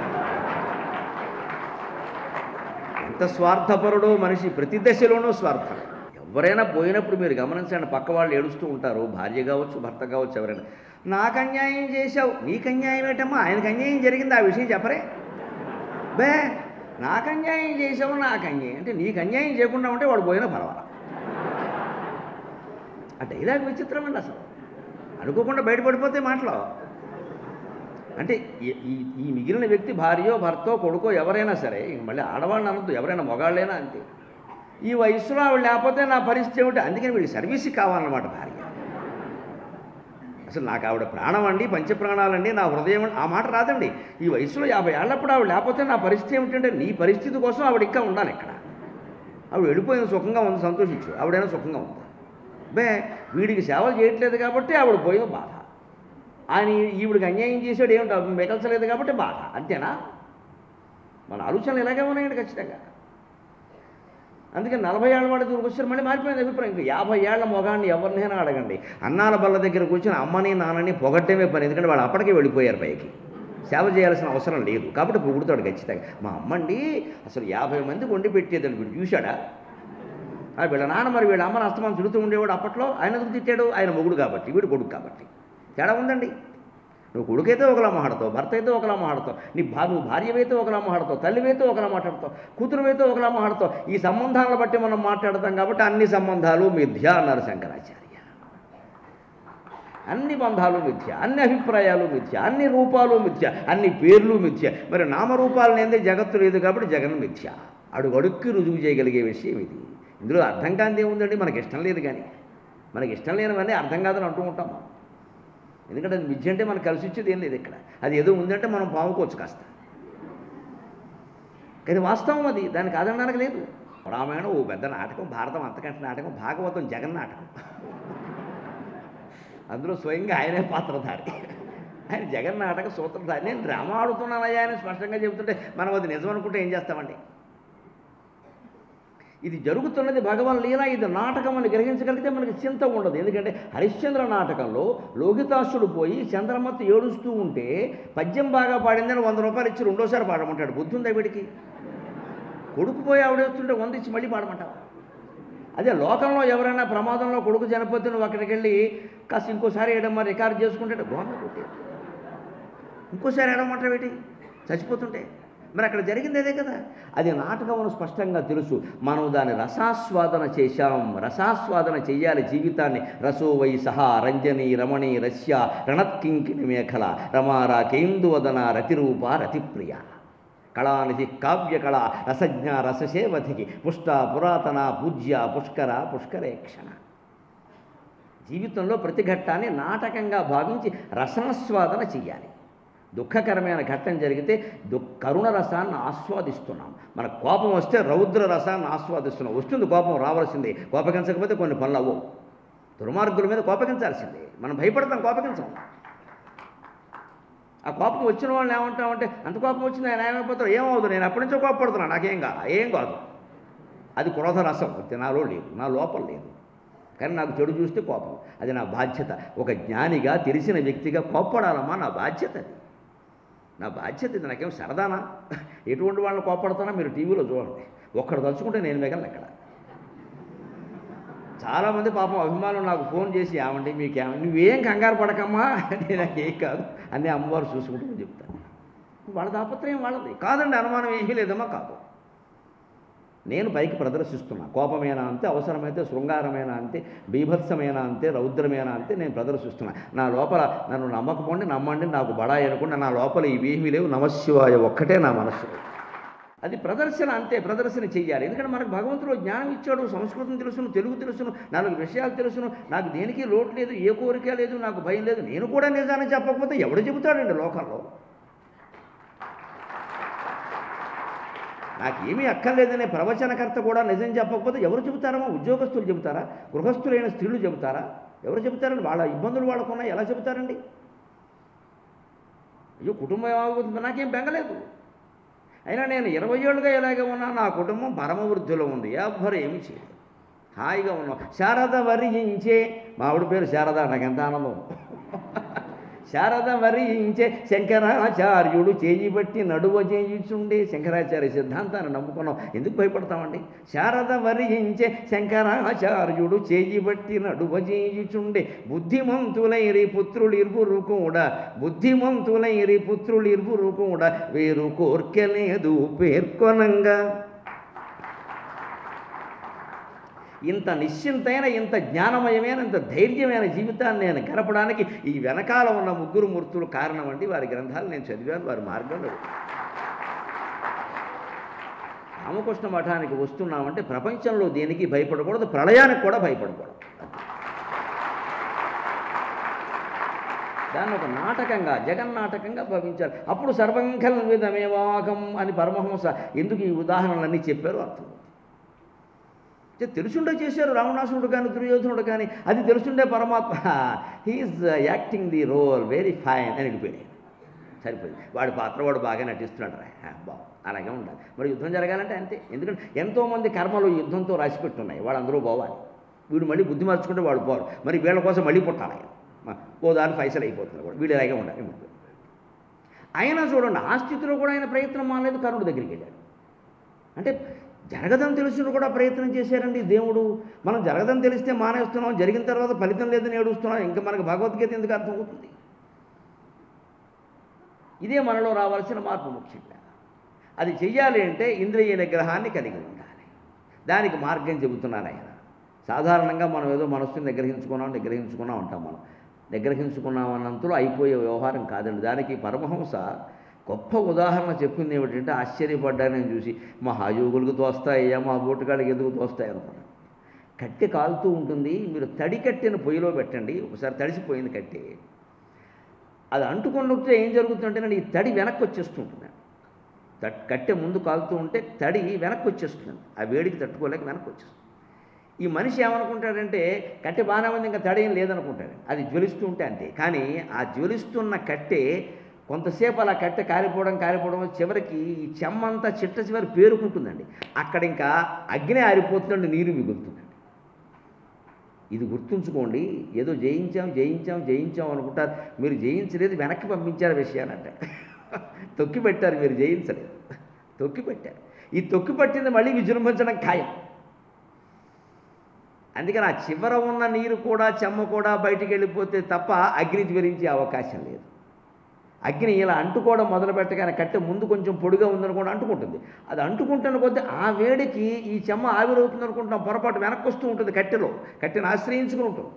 Speaker 1: ఎంత స్వార్థపరుడో మనిషి ప్రతి దశలోనూ స్వార్థం. ఎవరైనా పోయినప్పుడు మీరు గమనించండి పక్క వాళ్ళు ఏడుస్తూ ఉంటారు. భార్య కావచ్చు భర్త కావచ్చు ఎవరైనా. నాకు అన్యాయం చేశావు. నీకు అన్యాయం ఏంటమ్మా? ఆయనకు అన్యాయం జరిగింది ఆ విషయం చెప్పరే. బే నాకు అన్యాయం చేసావు నాకు అన్యాయం. అంటే నీకు అన్యాయం చేయకుండా ఉంటే వాడు పోయినా పర్వాలా? ఆ డైలాగ్ విచిత్రం అండి అసలు. అనుకోకుండా బయటపడిపోతే మాటలో. అంటే ఈ- ఈ మిగిలిన వ్యక్తి భార్యో భర్తో కొడుకో ఎవరైనా సరే మళ్ళీ ఆడవాళ్ళని అనొద్దు ఎవరైనా మొగాళ్ళైనా అంతే. ఈ వయసులో ఆవిడ లేకపోతే నా పరిస్థితి ఏమిటి? అందుకని వీళ్ళు సర్వీస్కి కావాలన్నమాట భార్య. అసలు నాకు ఆవిడ ప్రాణం అండి పంచప్రాణాలండి నా హృదయం అండి ఆ మాట రాదండి. ఈ వయసులో యాభై ఏళ్ళప్పుడు ఆవిడ లేకపోతే నా పరిస్థితి ఏమిటంటే నీ పరిస్థితి కోసం ఆవిడ ఇంకా ఉండాలి ఇక్కడ ఆవిడ వెళ్ళిపోయింది సుఖంగా ఉంది సంతోషించు. ఆవిడైనా సుఖంగా ఉంది. బే వీడికి సేవలు చేయట్లేదు కాబట్టి ఆవిడ పోయే బాధ. ఆయన ఈవిడికి అన్యాయం చేసాడు ఏమిటి మిగల్చలేదు కాబట్టి బాధ. అంతేనా? మన ఆలోచనలు ఇలాగే ఉన్నాయండి ఖచ్చితంగా. అందుకని నలభై ఏళ్ళ వాడి దగ్గరకు వచ్చారు మళ్ళీ మారిపోయింది అభిప్రాయం. ఇంకా యాభై ఏళ్ళ మొగాన్ని ఎవరినైనా అడగండి. అన్నాల బల్ల దగ్గర కూర్చొని అమ్మని నాన్నని పొగట్టమే పని. ఎందుకంటే వాళ్ళు అప్పటికే వెళ్ళిపోయారు పైకి. సేవ చేయాల్సిన అవసరం లేదు. కాబట్టి పొగుడుతాడు ఖచ్చితంగా. మా అమ్మండి అసలు యాభై మందికి వండి పెట్టేదని చూశాడా? వీళ్ళ నాన్న మరి వీళ్ళ అమ్మని అస్తమానం తిడుతూ ఉండేవాడు అప్పట్లో. ఆయన ఎందుకు తిట్టాడు? ఆయన మొగుడు కాబట్టి వీడు కొడుకు కాబట్టి. తేడా ఉందండి. నువ్వు కొడుకైతే ఒకలా మాట్లాడతావు భర్త అయితే ఒకలా మాట్లాడతావు నీ భా నువ్వు భార్యవైతే ఒకలా మాట్లాడతావు తల్లివైతే ఒకలా మాట్లాడతావు కూతురువైతే ఒకలా మాట్లాడతావు. ఈ సంబంధాలను బట్టి మనం మాట్లాడతాం కాబట్టి అన్ని సంబంధాలు మిథ్య అన్నారు శంకరాచార్య. అన్ని బంధాలు మిథ్య అన్ని అభిప్రాయాలు మిథ్య అన్ని రూపాలు మిథ్య అన్ని పేర్లు మిథ్య. మరి నామరూపాలనేది జగత్తు లేదు కాబట్టి జగన్ మిథ్య. అడుగు అడుక్కి రుజువు చేయగలిగే విషయం ఇది. ఇందులో అర్థం కానిది ఏముందండి మనకి ఇష్టం లేదు కానీ. మనకి ఇష్టం లేనివన్నీ అర్థం కాదని అంటూ ఉంటాం. మనం. ఎందుకంటే అది మిథ్య అంటే మనకు కలిసి వచ్చేది ఏం లేదు ఇక్కడ. అది ఏదో ఉందంటే మనం పాముకోవచ్చు కాస్త. కానీ వాస్తవం అది దానికి కాదనడానికి లేదు. రామాయణం ఓ పెద్ద నాటకం భారతం అంతకంటే నాటకం భాగవతం జగన్ నాటకం. అందులో స్వయంగా ఆయనే పాత్రధారి. ఆయన జగన్ నాటక సూత్రధారి. నేను డ్రామా ఆడుతున్నానయ్యా అని స్పష్టంగా చెబుతుంటే మనం అది నిజం అనుకుంటే ఏం చేస్తామండి? ఇది జరుగుతున్నది భగవాన్ లీల ఇది నాటకం అని గ్రహించగలిగితే మనకి చింత ఉండదు. ఎందుకంటే హరిశ్చంద్ర నాటకంలో లోహితాసుడు పోయి చంద్రమతి ఏడుస్తూ ఉంటే పద్యం బాగా పాడిందని వంద రూపాయలు ఇచ్చి రెండోసారి పాడమంటాడు. బుద్ధి ఉందా వీడికి? కొడుకు పోయి ఆవిడ వస్తుంటే వంద ఇచ్చి మళ్ళీ పాడమంటావు? అదే లోకంలో ఎవరైనా ప్రమాదంలో కొడుకు చనిపోతే నువ్వు అక్కడికి వెళ్ళి కాస్త ఇంకోసారి ఏడమ్మా రికార్డ్ చేసుకుంటే గోమ కొట్టే ఇంకోసారి ఏడమంటావు ఏంటి చచ్చిపోతుంటే. మరి అక్కడ జరిగింది అదే కదా? అది నాటకమును స్పష్టంగా తెలుసు. మనం దాన్ని రసాస్వాదన చేశాం. రసాస్వాదన చెయ్యాలి జీవితాన్ని. రసో వై సహా రంజని రమణి రస్య రణత్కింకిని మేఖల రమారా కేందువదన రతిరూప రతిప్రియ కళానిధి కావ్యకళ రసజ్ఞ రససేవధికి పుష్ట పురాతన పూజ్య పుష్కర పుష్కరేక్షణ. జీవితంలో ప్రతి ఘట్టాన్ని నాటకంగా భావించి రసాస్వాదన చెయ్యాలి దుఃఖకరమైన ఘట్టం జరిగితే దుఃఖ కరుణ రసాన్ని ఆస్వాదిస్తున్నాం. మన కోపం వస్తే రౌద్ర రసాన్ని ఆస్వాదిస్తున్నాం. వస్తుంది కోపం రావాల్సిందే. కోపగించకపోతే కొన్ని పనులు అవ్వవు. దుర్మార్గుల మీద కోపగించాల్సిందే. మనం భయపడతాం కోపగించాం. ఆ కోపం వచ్చిన వాళ్ళని ఏమంటామంటే అంత కోపం వచ్చింది ఆయన ఏమైపోతారు? ఏమవుతుంది నేను అప్పటి నుంచో కోపడుతున్నాను నాకేం కాదు ఏం కాదు. అది క్రోధ రసం తినాలో నాలో లేదు నా లోపల లేదు. కానీ నాకు చెడు చూస్తే కోపం. అది నా బాధ్యత. ఒక జ్ఞానిగా తెలిసిన వ్యక్తిగా కోప్పడాలమ్మా నా బాధ్యత అది. నా బాధ్యత ఇది నాకేం సరదానా? ఎటువంటి వాళ్ళని కోప్పడతానో మీరు టీవీలో చూడండి. ఒక్కడు తలుచుకుంటే నేను మిగలను ఎక్కడ చాలామంది పాపం అభిమానులు నాకు ఫోన్ చేసి ఏమండి మీకేమ నువ్వేం కంగారు పడకమ్మా నేను ఏం కాదు. అన్నీ అమ్మవారు చూసుకుంటూ చెప్తాను. వాళ్ళ దాపత్రయం వాళ్ళది. కాదండి అనుమానం ఏమీ లేదమ్మా కాదు. నేను పైకి ప్రదర్శిస్తున్నా. కోపమేనా అంతే అవసరమైతే శృంగారమేనా అంతే బీభత్సమైనా అంతే రౌద్రమేనా అంతే నేను ప్రదర్శిస్తున్నా. నా లోపల నన్ను నమ్మకపోండి నమ్మండి నాకు బడాయి అనుకుంటే నా లోపల ఇవేమీ లేవు. నమశివాయ ఒక్కటే నా మనస్సు. అది ప్రదర్శన అంతే ప్రదర్శన చెయ్యాలి. ఎందుకంటే మనకు భగవంతుడు జ్ఞానం ఇచ్చాడు సంస్కృతం తెలుసును తెలుగు తెలుసును నాలుగు విషయాలు తెలుసును. నాకు దేనికి లోటు లేదు ఏ కోరిక లేదు నాకు భయం లేదు. నేను కూడా నిజాన్ని చెప్పకపోతే ఎవడు చెబుతాడండి లోకంలో? నాకు ఏమీ అక్కర్లేదనే ప్రవచనకర్త కూడా నిజం చెప్పకపోతే ఎవరు చెబుతారమ్మా? ఉద్యోగస్తులు చెబుతారా? గృహస్థులైన స్త్రీలు చెబుతారా? ఎవరు చెబుతారండి? వాళ్ళ ఇబ్బందులు వాళ్ళకున్నా ఎలా చెబుతారండి? అయ్యో కుటుంబం ఏమవుతుంది? నాకేం బెంగలేదు. అయినా నేను ఇరవై ఏళ్ళుగా ఇలాగే ఉన్నా నా కుటుంబం పరమవృద్ధిలో ఉంది. ఎవ్వరు ఏమి చేయలేదు హాయిగా ఉన్నాం. శారద వరించే మా ఆవిడ పేరు శారద నాకు ఎంత ఆనందం. శారద వరించే శంకరాచార్యుడు చేయి బట్టి నడువ చేయుచుండే శంకరాచార్య సిద్ధాంతాన్ని నమ్ముకున్నాం. ఎందుకు భయపడతామండి? శారద వరించే శంకరాచార్యుడు చేయి బట్టి నడువ చేయుచుండే బుద్ధిమంతులైరి పుత్రులిరువురు కూడా బుద్ధిమంతులైరి పుత్రులిరువురు కూడా వేరు కోర్కెలేదు పేర్కొనంగా ఇంత నిశ్చింతైన ఇంత జ్ఞానమయమైన ఇంత ధైర్యమైన జీవితాన్ని నేను గడపడానికి ఈ వెనకాల ఉన్న ముగ్గురు మూర్తులు కారణం అండి. వారి గ్రంథాలు నేను చదివాను వారి మార్గంలో రామకృష్ణ మఠానికి వస్తున్నామంటే ప్రపంచంలో దేనికి భయపడకూడదు ప్రళయానికి కూడా భయపడకూడదు. దాన్ని ఒక నాటకంగా జగన్నాటకంగా భావించాలి. అప్పుడు సర్వంకల్ విధమేవాకం అని పరమహంస ఎందుకు ఈ ఉదాహరణలన్నీ చెప్పారో అర్థం తెలుసుండే చేశారు రావణాసురుడు కానీ దుర్యోధనుడు కానీ అది తెలుసుండే పరమాత్మ. He is acting the role very fine అని వెళ్ళిపోయాడు సరిపోయింది. వాడి పాత్ర వాడు బాగా నటిస్తున్నాడు రా. బాబు అలాగే ఉండాలి. మరి యుద్ధం జరగాలంటే అంతే. ఎందుకంటే ఎంతోమంది కర్మలు యుద్ధంతో రాసిపెట్టున్నాయి. వాడు అందరూ పోవాలి. వీడు మళ్ళీ బుద్ధి మార్చుకుంటే వాడు పోరు. మరి వీళ్ళ కోసం మళ్ళీ పుట్టాలి. ఆయన ఓ దాని ఫైసలు అయిపోతున్నారు కూడా. వీడు ఇలాగే ఉండాలి. అయినా చూడండి ఆ స్థితిలో కూడా ఆయన ప్రయత్నం మానలేదు కర్ణుడి దగ్గరికి వెళ్ళాడు. అంటే జరగదని తెలిసిన కూడా ప్రయత్నం చేశారండి దేవుడు. మనం జరగదని తెలిస్తే మానేస్తున్నాం జరిగిన తర్వాత ఫలితం లేదని ఏడుస్తున్నాం ఇంకా మనకు భగవద్గీత ఎందుకు అర్థమవుతుంది ఇదే మనలో రావాల్సిన మార్పు ముఖ్యంగా అది చెయ్యాలి అంటే ఇంద్రియ నిగ్రహాన్ని కలిగి ఉండాలి. దానికి మార్గం చెబుతున్నాను ఆయన. సాధారణంగా మనం ఏదో మనస్సుని నిగ్రహించుకున్నాం నిగ్రహించుకున్నాం అంటాం మనం. నిగ్రహించుకున్నాం అన్నంతలో అయిపోయే వ్యవహారం కాదండి. దానికి పరమహంస గొప్ప ఉదాహరణ చెప్పింది ఏమిటంటే ఆశ్చర్యపడ్డానని చూసి మా హాయోగులకు తోస్తాయ్యా మా బోటుగాళ్ళకి ఎందుకు తోస్తాయి అనుకున్నాను. కట్టె కాలుతూ ఉంటుంది మీరు తడి కట్టెను పొయ్యిలో పెట్టండి ఒకసారి తడిసిపోయింది కట్టె. అది అంటుకున్నట్టు ఏం జరుగుతుందంటే నేను ఈ తడి వెనక్కి వచ్చేస్తుంటుంది కట్టె ముందు కాలుతూ ఉంటే తడి వెనక్కి వచ్చేస్తుంది ఆ వేడికి తట్టుకోలేక వెనక్కి వచ్చేస్తుంది ఈ మనిషి ఏమనుకుంటాడంటే కట్టె బాగానే ఉంది ఇంకా తడి ఏం లేదనుకుంటాడు. అది జ్వలిస్తూ ఉంటే అంతే. కానీ ఆ జ్వలిస్తున్న కట్టె కొంతసేపు అలా కట్టె కారిపోవడం కారిపోవడం చివరికి ఈ చెమ్మంతా చిట్ట చివరి పేరుకుంటుందండి. అక్కడ ఇంకా అగ్ని ఆరిపోతుందండి నీరు మిగులుతుందండి ఇది గుర్తుంచుకోండి ఏదో జయించాం జయించాం జయించాం అనుకుంటారు. మీరు జయించలేదు వెనక్కి పంపించారు విషయానంట తొక్కి పెట్టారు మీరు జయించలేదు. తొక్కి పెట్టారు. ఈ తొక్కి పట్టింది మళ్ళీ విజృంభించడం ఖాయం. అందుకని ఆ చివర ఉన్న నీరు కూడా చెమ్మ కూడా బయటికి వెళ్ళిపోతే తప్ప అగ్ని జ్వరించే అవకాశం లేదు. అగ్ని ఇలా అంటుకోవడం మొదలు పెట్టగానే కట్టె ముందు కొంచెం పొడిగా ఉందనుకోండి అంటుకుంటుంది. అది అంటుకుంటున్న కొద్దీ ఆ వేడికి ఈ చెమ్మ ఆవిరవుతుంది అనుకుంటున్నాం పొరపాటు వెనక్కి వస్తూ ఉంటుంది కట్టెలో. కట్టెను ఆశ్రయించుకుని ఉంటుంది.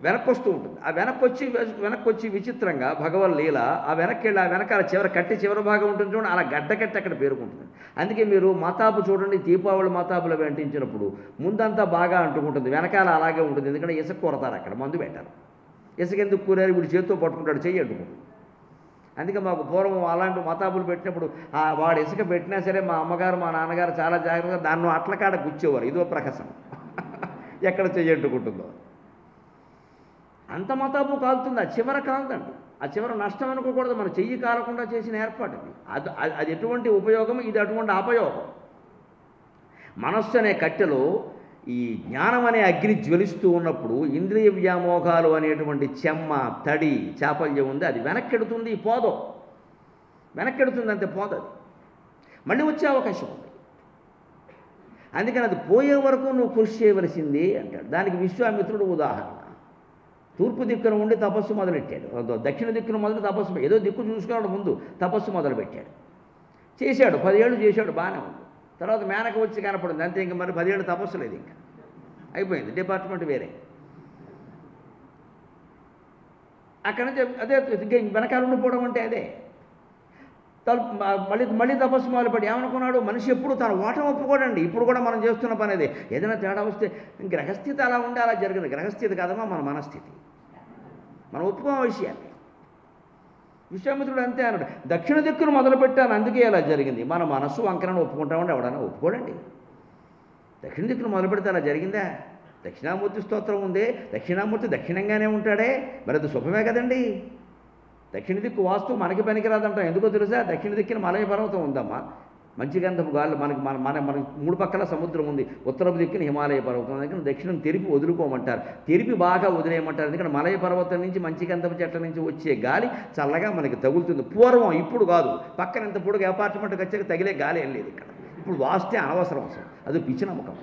Speaker 1: వెనక్కి వస్తూ ఉంటుంది. ఆ వెనక్కి వచ్చి వెనక్కి వచ్చి విచిత్రంగా భగవన్ లీల ఆ వెనక్కి వెళ్ళి ఆ వెనకాల చివరి కట్టె చివరి భాగం ఉంటుంది చూడండి అలా గడ్డ కట్టి అక్కడ పేరుకుంటుంది. అందుకే మీరు మతాపు చూడండి దీపావళి మతాపులు వెంటించినప్పుడు ముందంతా బాగా అంటుకుంటుంది వెనకాల అలాగే ఉంటుంది ఎందుకంటే ఇసుక కొరతారు అక్కడ మందు పెట్టారు. ఇసుక ఎందుకు కూరారు? వీడు చేతితో పట్టుకుంటాడు చెయ్యి అడ్డుకుంటాడు అందుకే మాకు పూర్వం అలాంటి మతాబులు పెట్టినప్పుడు వాడు ఇసుక పెట్టినా సరే మా అమ్మగారు మా నాన్నగారు చాలా జాగ్రత్తగా దాన్ని అట్ల కాడ గుచ్చేవారు. ఇదో ప్రకాశం. ఎక్కడ చెయ్యట్టుకుంటుందో అంత మతాబు కాలుతుంది. ఆ చివర కాలుదండి. ఆ చివర నష్టం అనుకోకూడదు. మన చెయ్యి కాలకుండా చేసిన ఏర్పాటు అది అది అది- అది ఎటువంటి ఉపయోగం ఇది అటువంటి అపయోగం. మనస్సు అనే కట్టెలో ఈ జ్ఞానం అనే అగ్ని జ్వలిస్తూ ఉన్నప్పుడు ఇంద్రియ వ్యామోహాలు అనేటువంటి చెమ్మ తడి చాపల్యం ఉంది అది వెనక్కెడుతుంది పోదో. వెనక్కెడుతుంది అంతే పోదది మళ్ళీ వచ్చే అవకాశం ఉంది. అందుకని అది పోయే వరకు నువ్వు కృషి చేయవలసింది అంటాడు. దానికి విశ్వామిత్రుడు ఉదాహరణ. తూర్పు దిక్కున ఉండి తపస్సు మొదలెట్టాడు. దక్షిణ దిక్కున మొదలు తపస్సు ఏదో దిక్కు చూసుకున్నాడు ముందు తపస్సు మొదలుపెట్టాడు. చేశాడు పదేళ్ళు చేశాడు బాగానే ఉంది. తర్వాత మేనక వచ్చి కనపడింది. అంతే ఇంక మరి పదిహేడు తపస్సు లేదు ఇంకా. అయిపోయింది. డిపార్ట్మెంట్ వేరే. అక్కడ నుంచి అదే ఇంకా వెనకాల ఉండిపోవడం అంటే అదే. తలుపు మళ్ళీ మళ్ళీ తపస్సు మొదలుపెట్టి ఏమనుకున్నాడు? మనిషి ఎప్పుడు తన ఓటం ఒప్పుకోడండి. ఇప్పుడు కూడా మనం చేస్తున్న పని అదే. ఏదైనా తేడా వస్తే గ్రహస్థితి అలా ఉంటే అలా జరిగింది. గ్రహస్థితి కాదమ్మా మన మనస్థితి. మనం ఒప్పుకోమ విషయాన్ని. విశ్వామిత్రుడు అంతే అన్నాడు. దక్షిణ దిక్కును మొదలుపెట్టాను అందుకే అలా జరిగింది. మన మనస్సు వంకరను ఒప్పుకుంటామంటే ఎవడన్నా ఒప్పుకోడండి. దక్షిణ దిక్కును మొదలు పెడితే అలా జరిగిందా? దక్షిణామూర్తి స్తోత్రం ఉందే? దక్షిణామూర్తి దక్షిణంగానే ఉంటాడే? మరి అది శుభమే కదండి. దక్షిణ దిక్కు వాస్తు మనకి పనికిరాదంటాం. ఎందుకో తెలుసా? దక్షిణ దిక్కున మలయ పర్వతం ఉందమ్మా. మంచి గంధపు గాళ్ళు మనకి మన మన మనకి మూడు పక్కల సముద్రం ఉంది. ఉత్తరపు దిక్కున హిమాలయ పర్వతం దగ్గర దక్షిణం తెరిపి వదులుకోమంటారు. తెరిపి బాగా వదిలేయమంటారు. ఎందుకంటే మలయ పర్వతం నుంచి మంచి గంధపు చెట్ల నుంచి వచ్చే గాలి చల్లగా మనకి తగులుతుంది. పూర్వం ఇప్పుడు కాదు. పక్కన ఇంత పొడుగు అపార్ట్మెంట్కి వచ్చాక తగిలే గాలి ఏం లేదు ఇక్కడ. ఇప్పుడు వాస్తే అనవసరం అసలు. అది పిచ్చి నమ్మకం.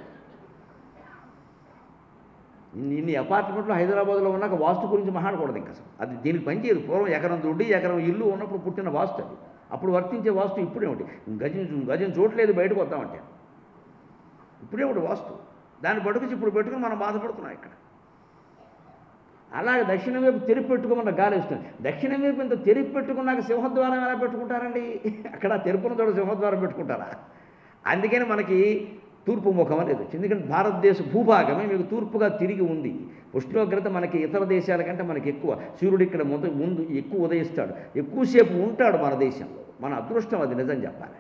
Speaker 1: ఇన్ని ఇన్ని అపార్ట్మెంట్లు హైదరాబాద్లో ఉన్నాక వాస్తు గురించి మాట్లాడకూడదు ఇంకా అసలు. అది దీనికి పనిచేయదు. పూర్వం ఎకరం దుడ్డి ఎకరం ఇల్లు ఉన్నప్పుడు పుట్టిన వాస్తు అది. అప్పుడు వర్తించే వాస్తు ఇప్పుడేమిటి గజం గజం చూడలేదు బయటకు వద్దామంటే. ఇప్పుడేమిటి వాస్తు. దాన్ని పట్టుకొచ్చి ఇప్పుడు పెట్టుకుని మనం బాధపడుతున్నాం ఇక్కడ. అలాగే దక్షిణం వైపు తెరిపి పెట్టుకోమన్న గాలి వస్తుంది. దక్షిణం వైపు ఇంత తెరిపి పెట్టుకున్నాక సింహద్వారం ఎలా పెట్టుకుంటారండి? అక్కడ తెరుపున చోట సింహద్వారం పెట్టుకుంటారా? అందుకని మనకి తూర్పు ముఖం అనేది వచ్చింది. ఎందుకంటే భారతదేశ భూభాగమే మీకు తూర్పుగా తిరిగి ఉంది. ఉష్ణోగ్రత మనకి ఇతర దేశాల కంటే మనకి ఎక్కువ. సూర్యుడు ఇక్కడ ముందు ముందు ఎక్కువ ఉదయిస్తాడు. ఎక్కువసేపు ఉంటాడు మన దేశంలో. మన అదృష్టం అది నిజం చెప్పాలి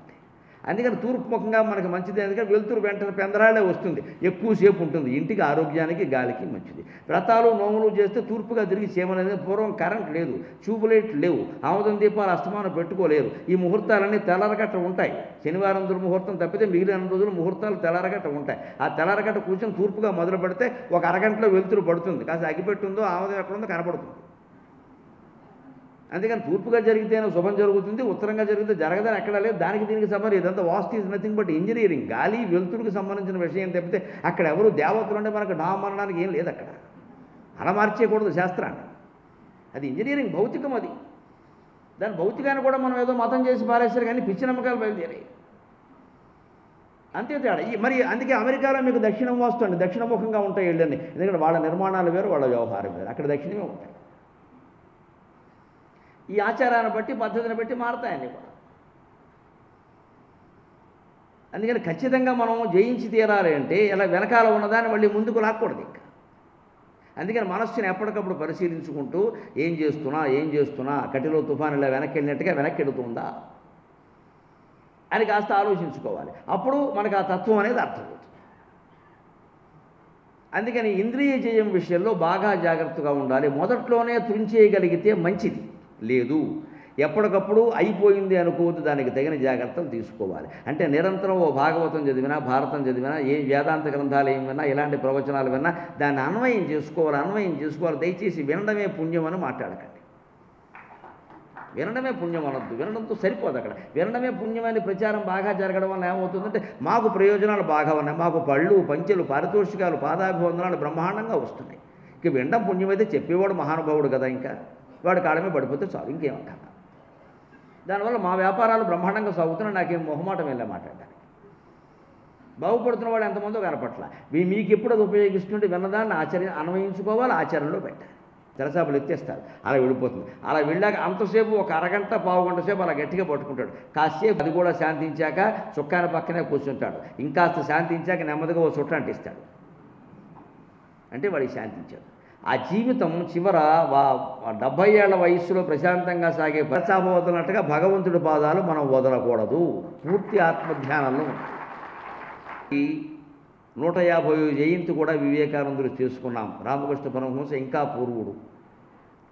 Speaker 1: అందుకని తూర్పు ముఖంగా మనకి మంచిది ఎందుకంటే వెలుతురు వెంటనే పెందరాళ్ళే వస్తుంది. ఎక్కువసేపు ఉంటుంది. ఇంటికి ఆరోగ్యానికి గాలికి మంచిది. వ్రతాలు నోములు చేస్తే తూర్పుగా తిరిగి చేయమనేది పూర్వం కరెంట్ లేదు. ట్యూబ్లైట్ లేవు. ఆముదం దీపాలు అస్తమానం పెట్టుకోలేరు. ఈ ముహూర్తాలన్నీ తెల్లరగట్ట ఉంటాయి. శనివారం దుర్ముహూర్తం తప్పితే మిగిలిన రోజులు ముహూర్తాలు తెల్లరగట్ట ఉంటాయి. ఆ తెల్లరగట్ట కూర్చొని తూర్పుగా మొదలు పెడితే ఒక అరగంటలో వెలుతురు పడుతుంది. కాస్త అగిపెట్టుందో ఆముదం ఎక్కడుందో కనపడుతుంది అందుకని తూర్పుగా జరిగితేనే శుభం జరుగుతుంది ఉత్తరంగా జరిగితే జరగదని ఎక్కడా లేదు. దానికి దీనికి సంబంధం ఇదంతా vast is nothing but engineering. గాలి వెలుతురుకు సంబంధించిన విషయం తప్పితే అక్కడ ఎవరు దేవతలు ఉంటే మనకు డామ్ అనడానికి ఏం లేదు అక్కడ. అలా మార్చేయకూడదు శాస్త్రాన్ని. అది ఇంజనీరింగ్ భౌతికం అది. దాని భౌతికాన్ని కూడా మనం ఏదో మతం చేసి పారేస్తారు కానీ పిచ్చి నమ్మకాలు బయలుదేరాయి. అంతే తేడా. ఈ మరి అందుకే అమెరికాలో మీకు దక్షిణం వాస్తు అండి. దక్షిణముఖంగా ఉంటాయి వీళ్ళని ఎందుకంటే వాళ్ళ నిర్మాణాలు వేరు వాళ్ళ వ్యవహారం వేరు. అక్కడ దక్షిణమే ఉంటాయి. ఈ ఆచారాన్ని బట్టి పద్ధతిని బట్టి మారతాయండి కూడా అందుకని ఖచ్చితంగా మనం జయించి తీరాలి అంటే ఇలా వెనకాల ఉన్నదాన్ని మళ్ళీ ముందుకు లాక్కూడదు ఇంకా. అందుకని మనస్సుని ఎప్పటికప్పుడు పరిశీలించుకుంటూ ఏం చేస్తున్నా ఏం చేస్తున్నా కటిలో తుఫాను ఇలా వెనక్కి వెళ్ళినట్టుగా వెనక్కి వెళుతుందా అని కాస్త ఆలోచించుకోవాలి. అప్పుడు మనకు ఆ తత్వం అనేది అర్థమవుతుంది. అందుకని ఇంద్రియ జయం విషయంలో బాగా జాగ్రత్తగా ఉండాలి. మొదట్లోనే తుంచేయగలిగితే మంచిది. లేదు. ఎప్పటికప్పుడు అయిపోయింది అనుకోవద్దు దానికి తగిన జాగ్రత్తలు తీసుకోవాలి. అంటే నిరంతరం ఓ భాగవతం చదివినా భారతం చదివినా ఏ వేదాంత గ్రంథాలు ఏం విన్నా ఇలాంటి ప్రవచనాలు విన్నా దాన్ని అన్వయం చేసుకోవాలి అన్వయం చేసుకోవాలి. దయచేసి వినడమే పుణ్యం అని మాట్లాడకండి. వినడమే పుణ్యం అనొద్దు. వినడంతో సరిపోదు అక్కడ. వినడమే పుణ్యమని ప్రచారం బాగా జరగడం వల్ల ఏమవుతుందంటే మాకు ప్రయోజనాలు బాగా ఉన్నాయి. మాకు పళ్ళు పంచెలు పారితోషికాలు పాదాభివందనాలు బ్రహ్మాండంగా వస్తున్నాయి. ఇక వినడం పుణ్యమైతే చెప్పేవాడు మహానుభావుడు కదా ఇంకా. వాడు కాడమే పడిపోతే చాలు ఇంకేమంటారు దానివల్ల మా వ్యాపారాలు బ్రహ్మాండంగా సాగుతున్నాయి నాకేం మొహమాటం వెళ్ళే మాట్లాడడానికి. బాగుపడుతున్న వాడు ఎంతమందో కనపట్ల మీ మీకు ఎప్పుడు అది ఉపయోగిస్తుంటే విన్నదాన్ని ఆచర్య అన్వయించుకోవాలి ఆచరణలో పెట్టాలి. తెరసాపులు ఎత్తేస్తారు అలా వెళ్ళిపోతుంది. అలా వెళ్ళాక అంతసేపు ఒక అరగంట పావు గంట సేపు అలా గట్టిగా పట్టుకుంటాడు. కాసేపు అది కూడా శాంతించాక చుక్కాన పక్కనే కూర్చుంటాడు. ఇంకాస్త శాంతించాక నెమ్మదిగా ఓ చుట్ట అంటిస్తాడు. అంటే వాడికి శాంతించాడు. ఆ జీవితం చివర వా డెబ్భై ఏళ్ళ వయస్సులో ప్రశాంతంగా సాగే పశ్చాపవతున్నట్టుగా భగవంతుడి పాదాలు మనం వదలకూడదు. పూర్తి ఆత్మధ్యానంలో ఈ నూట యాభై జయంతి కూడా వివేకానందులు చేసుకున్నాం. రామకృష్ణ పరమహంస ఇంకా పూర్వుడు.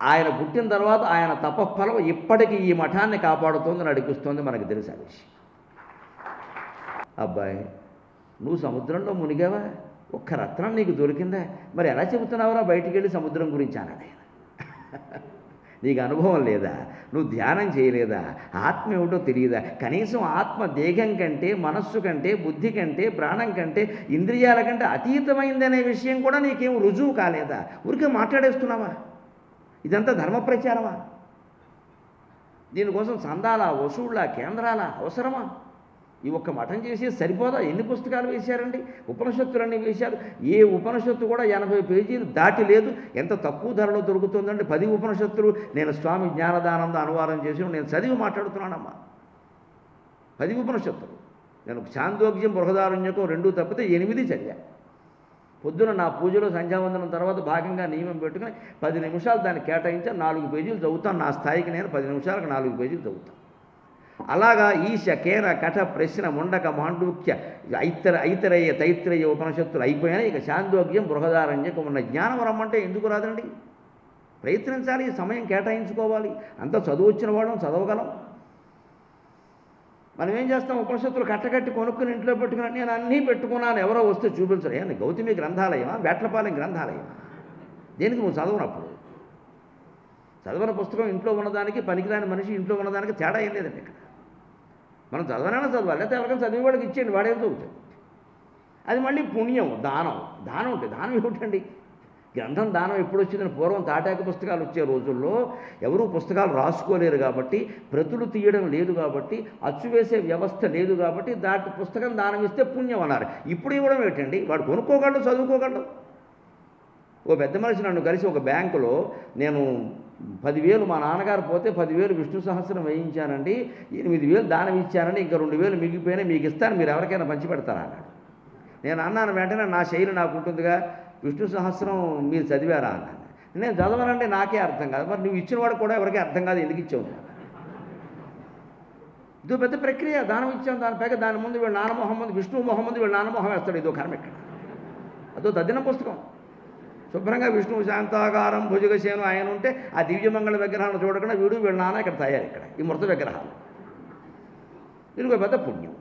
Speaker 1: ఆయన పుట్టిన తర్వాత ఆయన తపఫలం ఇప్పటికీ ఈ మఠాన్ని కాపాడుతోంది నడిపిస్తోంది మనకు తెలుసా విషయం. అబ్బాయి నువ్వు సముద్రంలో మునిగావా? ఒక్క రత్నం నీకు దొరికిందా? మరి ఎలా చెబుతున్నావురా బయటికి వెళ్ళి సముద్రం గురించి అన్నాడు ఆయన. నీకు అనుభవం లేదా? నువ్వు ధ్యానం చేయలేదా? ఆత్మ ఏమిటో తెలియదా? కనీసం ఆత్మ దేహం కంటే మనస్సు కంటే బుద్ధి కంటే ప్రాణం కంటే ఇంద్రియాల కంటే అతీతమైందనే విషయం కూడా నీకేం రుజువు కాలేదా? ఊరికే మాట్లాడేస్తున్నావా? ఇదంతా ధర్మ ప్రచారమా? దీనికోసం సందాల వసూళ్ళ కేంద్రాల అవసరమా? ఈ ఒక్క మఠం చేసి సరిపోదా? ఎన్ని పుస్తకాలు వేశారండి? ఉపనిషత్తులన్నీ వేశారు. ఏ ఉపనిషత్తు కూడా ఎనభై పేజీలు దాటి లేదు. ఎంత తక్కువ ధరలో దొరుకుతుందండి? పది ఉపనిషత్తులు. నేను స్వామి జ్ఞానదానంద అనువాదం చేసి నేను చదివి మాట్లాడుతున్నానమ్మా. పది ఉపనిషత్తులు. నేను చాందోగ్యం బృహదారణ్యకం రెండు తప్పితే ఎనిమిది చదివా. పొద్దున నా పూజలో సంధ్యావందనం తర్వాత భాగంగా నియమం పెట్టుకుని పది నిమిషాలు దాన్ని కేటాయించి నాలుగు పేజీలు చదువుతాను. నా స్థాయికి నేను పది నిమిషాలకు నాలుగు పేజీలు చదువుతాను. అలాగా ఈశ కేన కఠ ప్రశ్న ముండక మాండూక్య ఐతర ఐతరయ్య తైత్రయ్య ఉపనిషత్తులు అయిపోయినాయి ఇక శాంతోగ్యం బృహదారణ్యకం ఉన్న జ్ఞానం రమ్మంటే ఎందుకు రాదండి? ప్రయత్నించాలి సమయం కేటాయించుకోవాలి. అంత చదువు వచ్చిన వాడు చదవగలం. మనం ఏం చేస్తాం? ఉపనిషత్తులు కట్టకట్టి కొనుక్కుని ఇంట్లో పెట్టుకుని నేను అన్నీ పెట్టుకున్నాను. ఎవరో వస్తే చూపించరు. ఏంది గౌతమి గ్రంథాలయమా? వేట్లపాలెం గ్రంథాలయమా? దేనికి నువ్వు చదవనప్పుడు? చదవని పుస్తకం ఇంట్లో ఉన్నదానికి పనికిరాని మనిషి ఇంట్లో ఉన్నదానికి తేడా ఏం లేదండి ఇక్కడ. మనం చదవనైనా చదవాలి లేకపోతే ఎవరికైనా చదివి వాడికి ఇచ్చేయండి వాడేం చదువుతాడు. అది మళ్ళీ పుణ్యం దానం. దానం ఉంటుంది దానం ఏమిటండి? గ్రంథం దానం ఎప్పుడు వచ్చిందని పూర్వం తాటాక పుస్తకాలు వచ్చే రోజుల్లో ఎవరూ పుస్తకాలు రాసుకోలేరు కాబట్టి ప్రతులు తీయడం లేదు కాబట్టి అచ్చు వేసే వ్యవస్థ లేదు కాబట్టి దాటి పుస్తకం దానం ఇస్తే పుణ్యం అన్నారు. ఇప్పుడు ఇవ్వడం ఏంటండి వాడు కొనుక్కోగలడు చదువుకోగలడు. ఓ పెద్ద మనిషి నన్ను కలిసి ఒక బ్యాంకులో నేను పదివేలు మా నాన్నగారు పోతే పదివేలు విష్ణు సహస్రం వేయించానండి ఎనిమిది వేలు దానం ఇచ్చానండి ఇంకా రెండు వేలు మిగిలిపోయినా మీకు ఇస్తాను మీరు ఎవరికైనా పంచి పెడతారా అన్నాడు. నేను అన్నాను వెంటనే నా శైలి నాకు ఉంటుందిగా విష్ణు సహస్రం మీరు చదివారా? అన్నాను నేను చదవనంటే నాకే అర్థం కాదు. మరి నువ్వు ఇచ్చిన వాడు కూడా ఎవరికీ అర్థం కాదు ఎందుకు ఇచ్చావు? ఇదో పెద్ద ప్రక్రియ దానం ఇచ్చాం దాని పైగా దాని ముందు వీళ్ళ నాన్న మొహం ముందు విష్ణు మొహం ముందు వీళ్ళు నాన్న మొహం వేస్తాడు ఇదో కర్మ ఇక్కడ. అదో తద్దిన పుస్తకం. శుభ్రంగా విష్ణువు శాంతాకారం భుజగసేను ఆయన ఉంటే ఆ దివ్యమంగళ విగ్రహాలను చూడకుండా వీడు వీళ్ళ నాన్న ఇక్కడ తయారు ఇక్కడ ఈ మృత విగ్రహాలు. దీనికి ఒక పెద్ద పుణ్యం.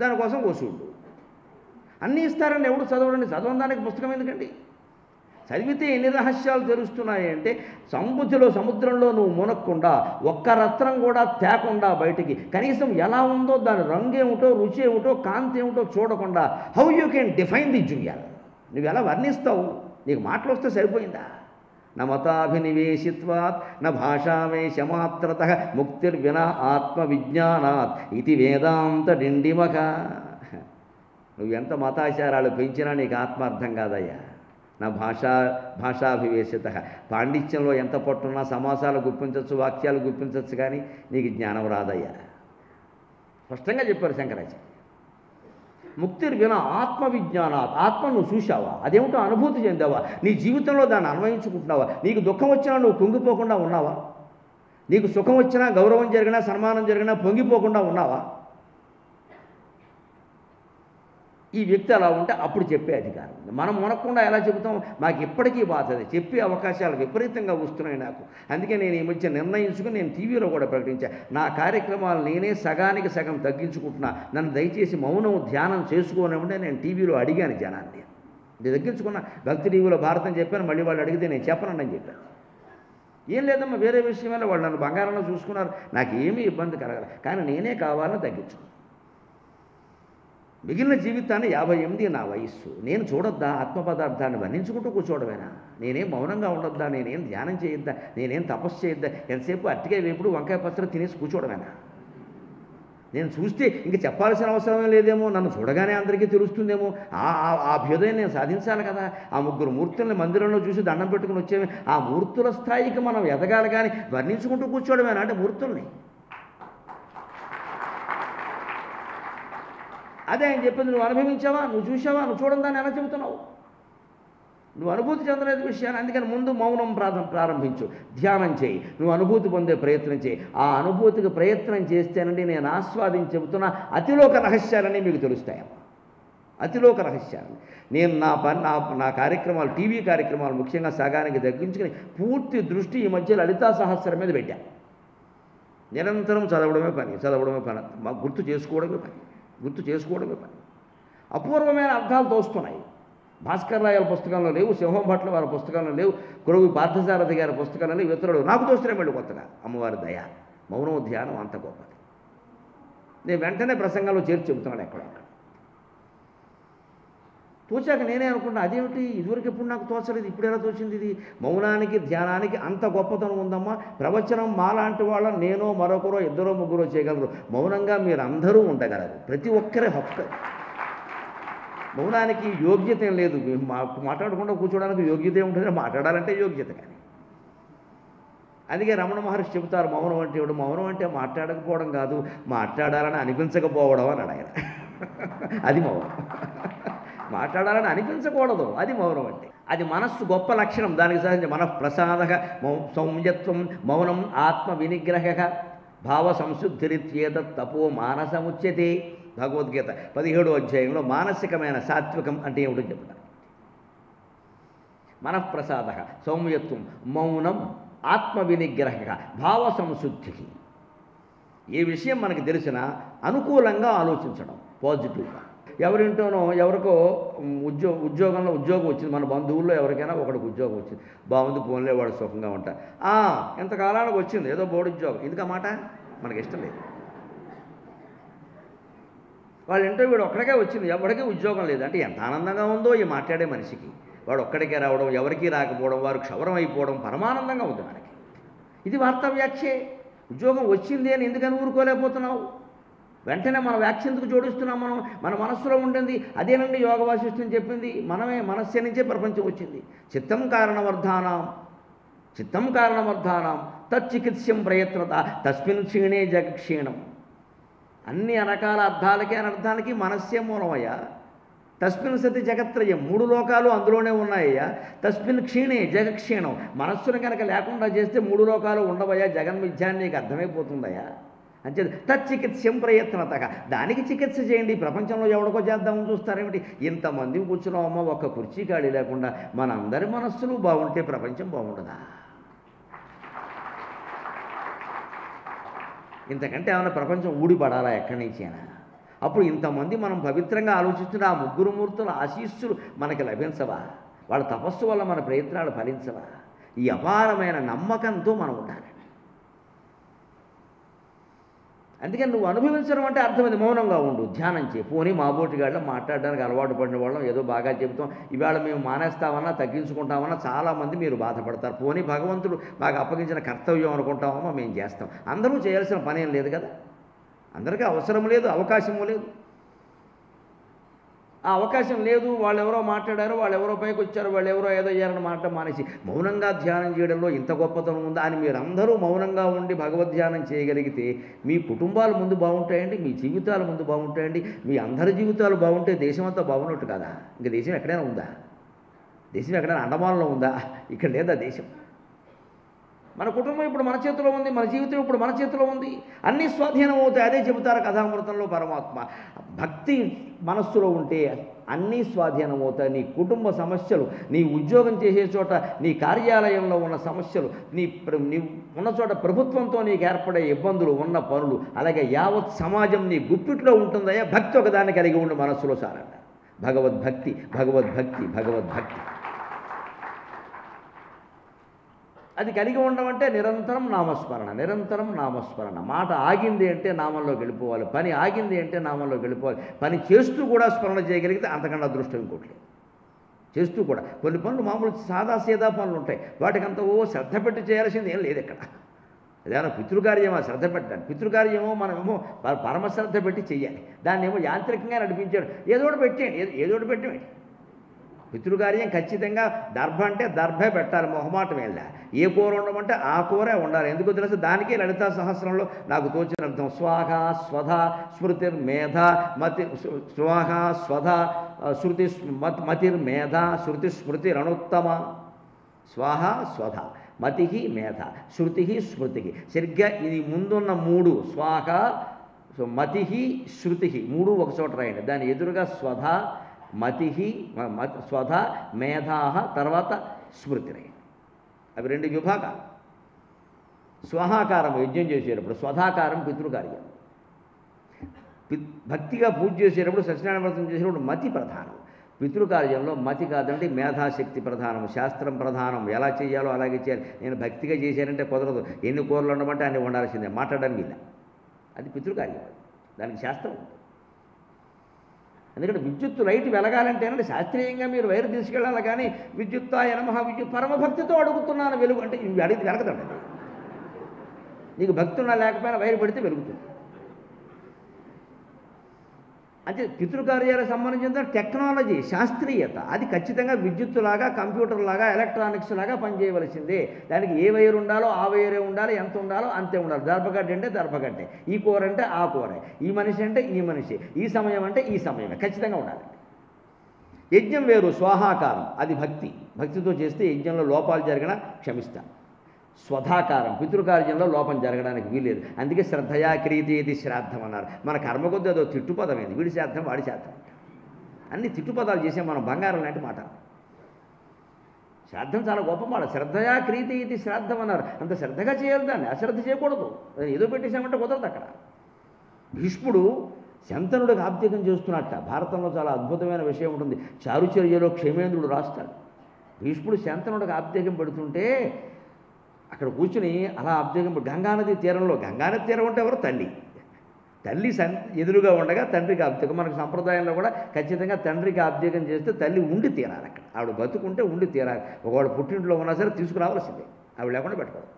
Speaker 1: దానికోసం వసూళ్ళు అన్నీ ఇస్తారని ఎవడు చదవడండి చదవడానికి పుస్తకం ఎందుకండి? చదివితే ఎన్ని రహస్యాలు తెలుస్తున్నాయి అంటే సముద్రలో సముద్రంలో నువ్వు మునక్కుండా ఒక్క రత్నం కూడా తేకుండా బయటికి కనీసం ఎలా ఉందో దాని రంగు ఏమిటో రుచి ఏమిటో కాంతి ఏమిటో చూడకుండా how you can define the jewel నువ్వు ఎలా వర్ణిస్తావు? నీకు మాటలు వస్తే సరిపోయిందా? న మతాభినివేశిత్వాత్ నా భాషావేశమాత్రత ముక్తిర్వినా ఆత్మవిజ్ఞానాత్ ఇది వేదాంత డిండిమక నువ్వెంత ఎంత మతాచారాలు పెంచినా నీకు ఆత్మార్థం కాదయ్యా. నా భాషా భాషాభివేశిత. పాండిత్యంలో ఎంత పట్టున్నా సమాసాలు గుప్పించవచ్చు వాక్యాలు గుప్పించవచ్చు కానీ నీకు జ్ఞానం రాదయ్యా. స్పష్టంగా చెప్పారు శంకరాచార్య. ముక్తిర్ విన ఆత్మవిజ్ఞానాత్. ఆత్మ నువ్వు చూశావా? అదేమిటో అనుభూతి చెందావా? నీ జీవితంలో దాన్ని అన్వయించుకుంటున్నావా? నీకు దుఃఖం వచ్చినా నువ్వు కుంగిపోకుండా ఉన్నావా? నీకు సుఖం వచ్చినా గౌరవం జరిగినా సన్మానం జరిగినా పొంగిపోకుండా ఉన్నావా? ఈ వ్యక్తి అలా ఉంటే అప్పుడు చెప్పే అధికారం మనం మునక్కుండా ఎలా చెబుతాం? మాకు ఇప్పటికీ బాధది చెప్పే అవకాశాలు విపరీతంగా వస్తున్నాయి నాకు. అందుకే నేను ఈ మధ్య నిర్ణయించుకుని నేను టీవీలో కూడా ప్రకటించాను నా కార్యక్రమాలు నేనే సగానికి సగం తగ్గించుకుంటున్నా. నన్ను దయచేసి మౌనం ధ్యానం చేసుకోనివ్వండి నేను టీవీలో అడిగాను జనాన్ని. నేను తగ్గించుకున్న. భక్తి టీవీలో భారతం చెప్పాను. మళ్ళీ వాళ్ళు అడిగితే నేను చెప్పనండి అని చెప్పాను. ఏం లేదమ్మా వేరే విషయమైనా వాళ్ళు నన్ను బంగారంలో చూసుకున్నారు. నాకు ఏమీ ఇబ్బంది కలగదు కానీ నేనే కావాలని తగ్గించుకున్నాను మిగిలిన జీవితాన్ని యాభై ఎనిమిది నా వయస్సు. నేను చూడొద్దా? ఆత్మ పదార్థాన్ని వర్ణించుకుంటూ కూర్చోవడమేనా? నేనేం మౌనంగా ఉండొద్దా? నేనేం ధ్యానం చేయొద్దా? నేనేం తపస్సు చేయొద్దా? ఎంతసేపు అట్టికాయ వేపుడు వంకాయ పచ్చడి తినేసి కూర్చోవడమేనా? నేను చూస్తే ఇంక చెప్పాల్సిన అవసరమే లేదేమో నన్ను చూడగానే అందరికీ తెలుస్తుందేమో. ఆ ఆ- ఆ అభ్యుదయం నేను సాధించాలి కదా. ఆ ముగ్గురు మూర్తుల్ని మందిరంలో చూసి దండం పెట్టుకుని వచ్చేవి ఆ మూర్తుల స్థాయికి మనం ఎదగాలి కానీ వర్ణించుకుంటూ కూర్చోవడమేనా? అంటే మూర్తుల్ని. అదే ఆయన చెప్పింది నువ్వు అనుభవించావా? నువ్వు చూసావా నువ్వు చూడని దాన్ని ఎలా చెబుతున్నావు? నువ్వు అనుభూతి చెందలేదు విషయాన్ని అందుకని ముందు మౌనం ప్రారం ప్రారంభించు ధ్యానం చేయి నువ్వు అనుభూతి పొందే ప్రయత్నం చేయి. ఆ అనుభూతికి ప్రయత్నం చేస్తేనండి నేను ఆస్వాదించి చెబుతున్న అతిలోక రహస్యాలన్నీ మీకు తెలుస్తాయమ్మా. అతిలోక రహస్యాలు. నేను నా పని నా నా కార్యక్రమాలు టీవీ కార్యక్రమాలు ముఖ్యంగా సగానికి తగ్గించుకుని పూర్తి దృష్టి ఈ మధ్య లలితా సహస్రం మీద పెట్టాను నిరంతరం చదవడమే పని చదవడమే పని మాకు గుర్తు చేసుకోవడమే పని. గుర్తు చేసుకోవడమే పని. అపూర్వమైన అర్థాలు తోస్తున్నాయి. భాస్కర్ రాయల పుస్తకంలో లేవు సింహం భట్ల వారి పుస్తకంలో లేవు కొడుకు పార్థసారథి గారి పుస్తకంలో లేవు ఇతరుడు నాకు తోస్తున్నాయి మళ్ళీ కొత్తగా. అమ్మవారి దయ మౌనం ధ్యానం అంత గొప్పది. నేను వెంటనే ప్రసంగంలో చేర్చి చెబుతున్నాను ఎక్కడ తోచాక నేనే అనుకున్నా అదేమిటి? ఇదివరకు ఎప్పుడు నాకు తోచలేదు ఇప్పుడు ఎలా తోచింది ఇది? మౌనానికి ధ్యానానికి అంత గొప్పతనం ఉందమ్మా. ప్రవచనం మాలాంటి వాళ్ళ నేనో మరొకరో ఇద్దరో ముగ్గురో చేయగలరు. మౌనంగా మీరు అందరూ ఉండగలరు. ప్రతి ఒక్కరి హక్కు. మౌనానికి యోగ్యత ఏం లేదు. మాట్లాడకుండా కూర్చోడానికి యోగ్యత ఉంటుంది? మాట్లాడాలంటే యోగ్యత కానీ. అందుకే రమణ మహర్షి చెబుతారు మౌనం అంటే ఇవ్వడం మౌనం అంటే మాట్లాడకపోవడం కాదు మాట్లాడాలని అనిపించకపోవడం అని ఆయన అది మౌనం. మాట్లాడాలని అనిపించకూడదు. అది మౌనం అంటే అది మనస్సు గొప్ప లక్షణం. దానికి సహజ మన మౌ సౌమ్యత్వం మౌనం ఆత్మ వినిగ్రహ భావ సంశుద్ధిరిత్యేత తపో మానసముచ్యతే. భగవద్గీత పదిహేడో అధ్యాయంలో మానసికమైన సాత్వికం అంటే ఏమిటో చెప్తారు. మనఃప్రసాద సౌమ్యత్వం మౌనం ఆత్మ వినిగ్రహ భావ సంశుద్ధి ఏ విషయం మనకు తెలిసినా అనుకూలంగా ఆలోచించడం పాజిటివ్గా. ఎవరింటోనో ఎవరికో ఉద్యో ఉద్యోగంలో ఉద్యోగం వచ్చింది. మన బంధువుల్లో ఎవరికైనా ఒకడికి ఉద్యోగం వచ్చింది. బాగుంది పోన్లే వాడు సుఖంగా ఉంటా "ఆ, ఇంతకాలానికి వచ్చింది. ఏదో బోర్డు ఉద్యోగం. ఎందుకు మాట? మనకి ఇష్టం లేదు. వాళ్ళ ఇంటో వీడు ఒక్కడికే వచ్చింది. ఎవరికీ ఉద్యోగం లేదు. అంటే ఎంత ఆనందంగా ఉందో ఈ మాట్లాడే మనిషికి. వాడు ఒక్కడికే రావడం ఎవరికీ రాకపోవడం వారు క్షవరం అయిపోవడం పరమానందంగా ఉంది మనకి. ఇది వార్తా వ్యాఖ్యే. ఉద్యోగం వచ్చింది అని ఎందుకని ఊరుకోలేకపోతున్నావు? వెంటనే మన వ్యాఖ్య జోడిస్తున్నాం మనం. మన మనస్సులో ఉంటుంది అదేనండి యోగ వాసిష్టం చెప్పింది. మనమే మనస్సు నుంచే ప్రపంచం వచ్చింది. చిత్తం కారణవర్ధానం చిత్తం కారణవర్ధానం తచ్చికిత్స్యం ప్రయత్నత తస్మిన్ క్షీణే జగక్షీణం. అన్ని రకాల అర్థాలకి అనర్థానికి మనస్సే మూలమయ్యా. తస్మిన్ సతి జగత్రయం మూడు లోకాలు అందులోనే ఉన్నాయ్యా. తస్మిన్ క్షీణే జగక్షీణం. మనస్సును కనుక లేకుండా చేస్తే మూడు లోకాలు ఉండవయ్యా. జగన్మిథ్యాన్ని నీకు అర్థమైపోతుందయ్యా. అంతే తచ్చికిత్సం ప్రయత్నత. దానికి చికిత్స చేయండి. ప్రపంచంలో ఎవడికో చేద్దామని చూస్తారేమిటి? ఇంతమంది కూర్చున్నామమ్మ ఒక్క కుర్చీ ఖాళీ లేకుండా మనందరి మనస్సులు బాగుంటే ప్రపంచం బాగుండదా ఇంతకంటే ఏమైనా ప్రపంచం ఊడిపడాలా ఎక్కడి నుంచి అయినా అప్పుడు ఇంతమంది మనం పవిత్రంగా ఆలోచిస్తున్న ఆ ముగ్గురు మూర్తుల ఆశీస్సులు మనకి లభించవా? వాళ్ళ తపస్సు వల్ల మన ప్రయత్నాలు ఫలించవా? ఈ అపారమైన నమ్మకంతో మనం ఉండాలి. అందుకని నువ్వు అనుభవించడం అంటే అర్థమైంది. మౌనంగా ఉండు ధ్యానం చేయి. పోనీ మాబోటిగాళ్ళ మాట్లాడడానికి అలవాటు పడిన వాళ్ళం ఏదో బాగా చెబుతాం. ఇవాళ మేము మానేస్తామన్నా తగ్గించుకుంటామన్నా చాలామంది మీరు బాధపడతారు. పోనీ భగవంతుడు మాకు అప్పగించిన కర్తవ్యం అనుకుంటామో మేము చేస్తాం. అందరూ చేయాల్సిన పని ఏం లేదు కదా? అందరికీ అవసరం లేదు అవకాశము లేదు. అవకాశం లేదు వాళ్ళు ఎవరో మాట్లాడారు వాళ్ళు ఎవరో పైకి వచ్చారు వాళ్ళు ఎవరో ఏదో అయ్యారని మాట మానేసి మౌనంగా ధ్యానం చేయడంలో ఇంత గొప్పతనం ఉందా అని మీరందరూ మౌనంగా ఉండి భగవద్ధ్యానం చేయగలిగితే మీ కుటుంబాలు ముందు బాగుంటాయండి మీ జీవితాలు ముందు బాగుంటాయండి మీ అందరి జీవితాలు బాగుంటే దేశం అంతా బాగున్నట్టు కదా? ఇంకా దేశం ఎక్కడైనా ఉందా? దేశం ఎక్కడైనా అండమానంలో ఉందా? ఇక్కడ లేదా దేశం? మన కుటుంబం ఇప్పుడు మన చేతిలో ఉంది మన జీవితం ఇప్పుడు మన చేతిలో ఉంది. అన్నీ స్వాధీనం అవుతాయి. అదే చెబుతారు కథామృతంలో పరమాత్మ. భక్తి మనస్సులో ఉంటే అన్నీ స్వాధీనం అవుతాయి. నీ కుటుంబ సమస్యలు నీ ఉద్యోగం చేసే చోట నీ కార్యాలయంలో ఉన్న సమస్యలు నీ నీ ఉన్న చోట ప్రభుత్వంతో నీకు ఏర్పడే ఇబ్బందులు ఉన్న పనులు అలాగే యావత్ సమాజం నీ గుప్పిట్లో ఉంటుందయ్యా. భక్తి ఒకదాన్ని కలిగి ఉండి మనస్సులో సారంట భగవద్భక్తి భగవద్భక్తి భగవద్భక్తి. అది కలిగి ఉండడం అంటే నిరంతరం నామస్మరణ నిరంతరం నామస్మరణ. మాట ఆగింది అంటే నామంలో గెలిపోవాలి పని ఆగింది అంటే నామంలో గెలిపోవాలి పని చేస్తూ కూడా స్మరణ చేయగలిగితే అంతకన్నా అదృష్టం ఇంకోట్లేదు చేస్తూ కూడా. కొన్ని పనులు మామూలు సాదా సీదా పనులు ఉంటాయి. వాటికంత ఓ శ్రద్ధ పెట్టి చేయాల్సింది ఏం లేదు ఇక్కడ. ఏదైనా పితృకార్యమా శ్రద్ధ పెట్టాలి పితృకార్యమో మనమేమో పరమశ్రద్ధ పరమ శ్రద్ధ పెట్టి చేయాలి దాన్ని ఏమో యాంత్రికంగా నడిపించాడు. ఏదో పెట్టేయండి. ఏదో- ఒకటి పెట్టేయండి. పితృకార్యం ఖచ్చితంగా దర్భ అంటే దర్భే పెట్టాలి మొహమాటం వెళ్ళ ఏ కూర ఉండమంటే ఆ కూరే ఉండాలి ఎందుకు తెలుసు? దానికే లలితా సహస్రంలో నాకు తోచిన అర్థం. స్వాహ స్వధ స్మృతిర్ మేధ మతి స్వాహ స్వధ శృతి మత్ మత్ మతిర్మేధ శృతి స్మృతి రణుత్తమ స్వాహ స్వధ మతి మేధ శృతి స్మృతి సరిగ్గా ఇది ముందున్న మూడు. స్వాహ సో మతి శృతి మూడు ఒక చోట రాయండి. దాని ఎదురుగా స్వధ మతి స్వధ మేధాహ తర్వాత స్మృతిరే. అవి రెండు విభాగాలు. స్వహాకారం యజ్ఞం చేసేటప్పుడు స్వధాకారం పితృకార్యం. భక్తిగా పూజ చేసేటప్పుడు సత్యనారాయణ వ్రతం చేసేటప్పుడు మతి ప్రధానం. పితృకార్యంలో మతి కాదండి మేధాశక్తి ప్రధానం శాస్త్రం ప్రధానం. ఎలా చేయాలో అలాగే చేయాలి. నేను భక్తిగా చేశానంటే కుదరదు. ఎన్ని కూరలు ఉండమంటే అన్ని ఉండాల్సిందే మాట్లాడడం మీద అది పితృకార్యం. దానికి శాస్త్రం ఉంది. ఎందుకంటే విద్యుత్ లైట్ వెలగాలంటే శాస్త్రీయంగా మీరు వైర్ తీసుకెళ్ళాలి కానీ విద్యుత్ యనమహ విద్యుత్ పరమభక్తితో అడుగుతున్నాను వెలుగు అంటే ఇవి అడిగి వెలగదండి. నీకు భక్తి ఉన్నా లేకపోయినా వైర్ పడితే వెలుగుతుంది. అంటే పితృకార్యాలకు సంబంధించిన టెక్నాలజీ శాస్త్రీయత. అది ఖచ్చితంగా విద్యుత్తులాగా కంప్యూటర్ లాగా ఎలక్ట్రానిక్స్ లాగా పనిచేయవలసిందే. దానికి ఏ వైర్ ఉండాలో ఆ వైరే ఉండాలి ఎంత ఉండాలో అంతే ఉండాలి. దర్భగడ్డ అంటే దర్భగడ్డే. ఈ కూర అంటే ఆ కూర. ఈ మనిషి అంటే ఈ మనిషి. ఈ సమయం అంటే ఈ సమయమే. ఖచ్చితంగా ఉండాలి. యజ్ఞం వేరు స్వాహాకారం. అది భక్తి. భక్తితో చేస్తే యజ్ఞంలో లోపాలు జరిగినా క్షమిస్తా. స్వధాకారం. పితృకార్యంలో లోపం జరగడానికి వీలేదు అందుకే శ్రద్ధయా క్రియతి ఇది శ్రాద్ధం అన్నారు. మన కర్మ కొద్ది అదో తిట్టుపదమైంది వీడి శ్రాద్ధం వాడి శ్రాద్ధం అన్ని తిట్టుపదాలు చేసే మనం బంగారం లాంటి మాట. శ్రాద్ధం చాలా గొప్ప మాట. శ్రద్ధయా క్రీతి ఇది శ్రాద్ధం అన్నారు. అంత శ్రద్ధగా చేయాలి దాన్ని. అశ్రద్ధ చేయకూడదు. ఏదో పెట్టేసామంటే కుదరదు అక్కడ. భీష్ముడు శంతనుడికి ఆబ్దికం చేస్తున్నట్ట. భారతంలో చాలా అద్భుతమైన విషయం ఉంటుంది. చారుచర్యలో క్షేమేంద్రుడు రాస్తాడు. భీష్ముడు శంతనుడికి ఆబ్దికం పెడుతుంటే అక్కడ కూర్చుని అలా అబ్జగం గంగానది తీరంలో గంగానది తీరం ఉంటే ఎవరు? తల్లి. తల్లి సన్ ఎదురుగా ఉండగా తండ్రికి అబ్జకం మనకు సంప్రదాయంలో కూడా ఖచ్చితంగా తండ్రికి అబ్జకం చేస్తే తల్లి ఉండి తీరాలి అక్కడ. ఆవిడ బతుకుంటే ఉండి తీరాలి. ఒకవాడు పుట్టింట్లో ఉన్నా సరే తీసుకురావాల్సిందే. ఆవిడ లేకుండా పెట్టుకోవాలి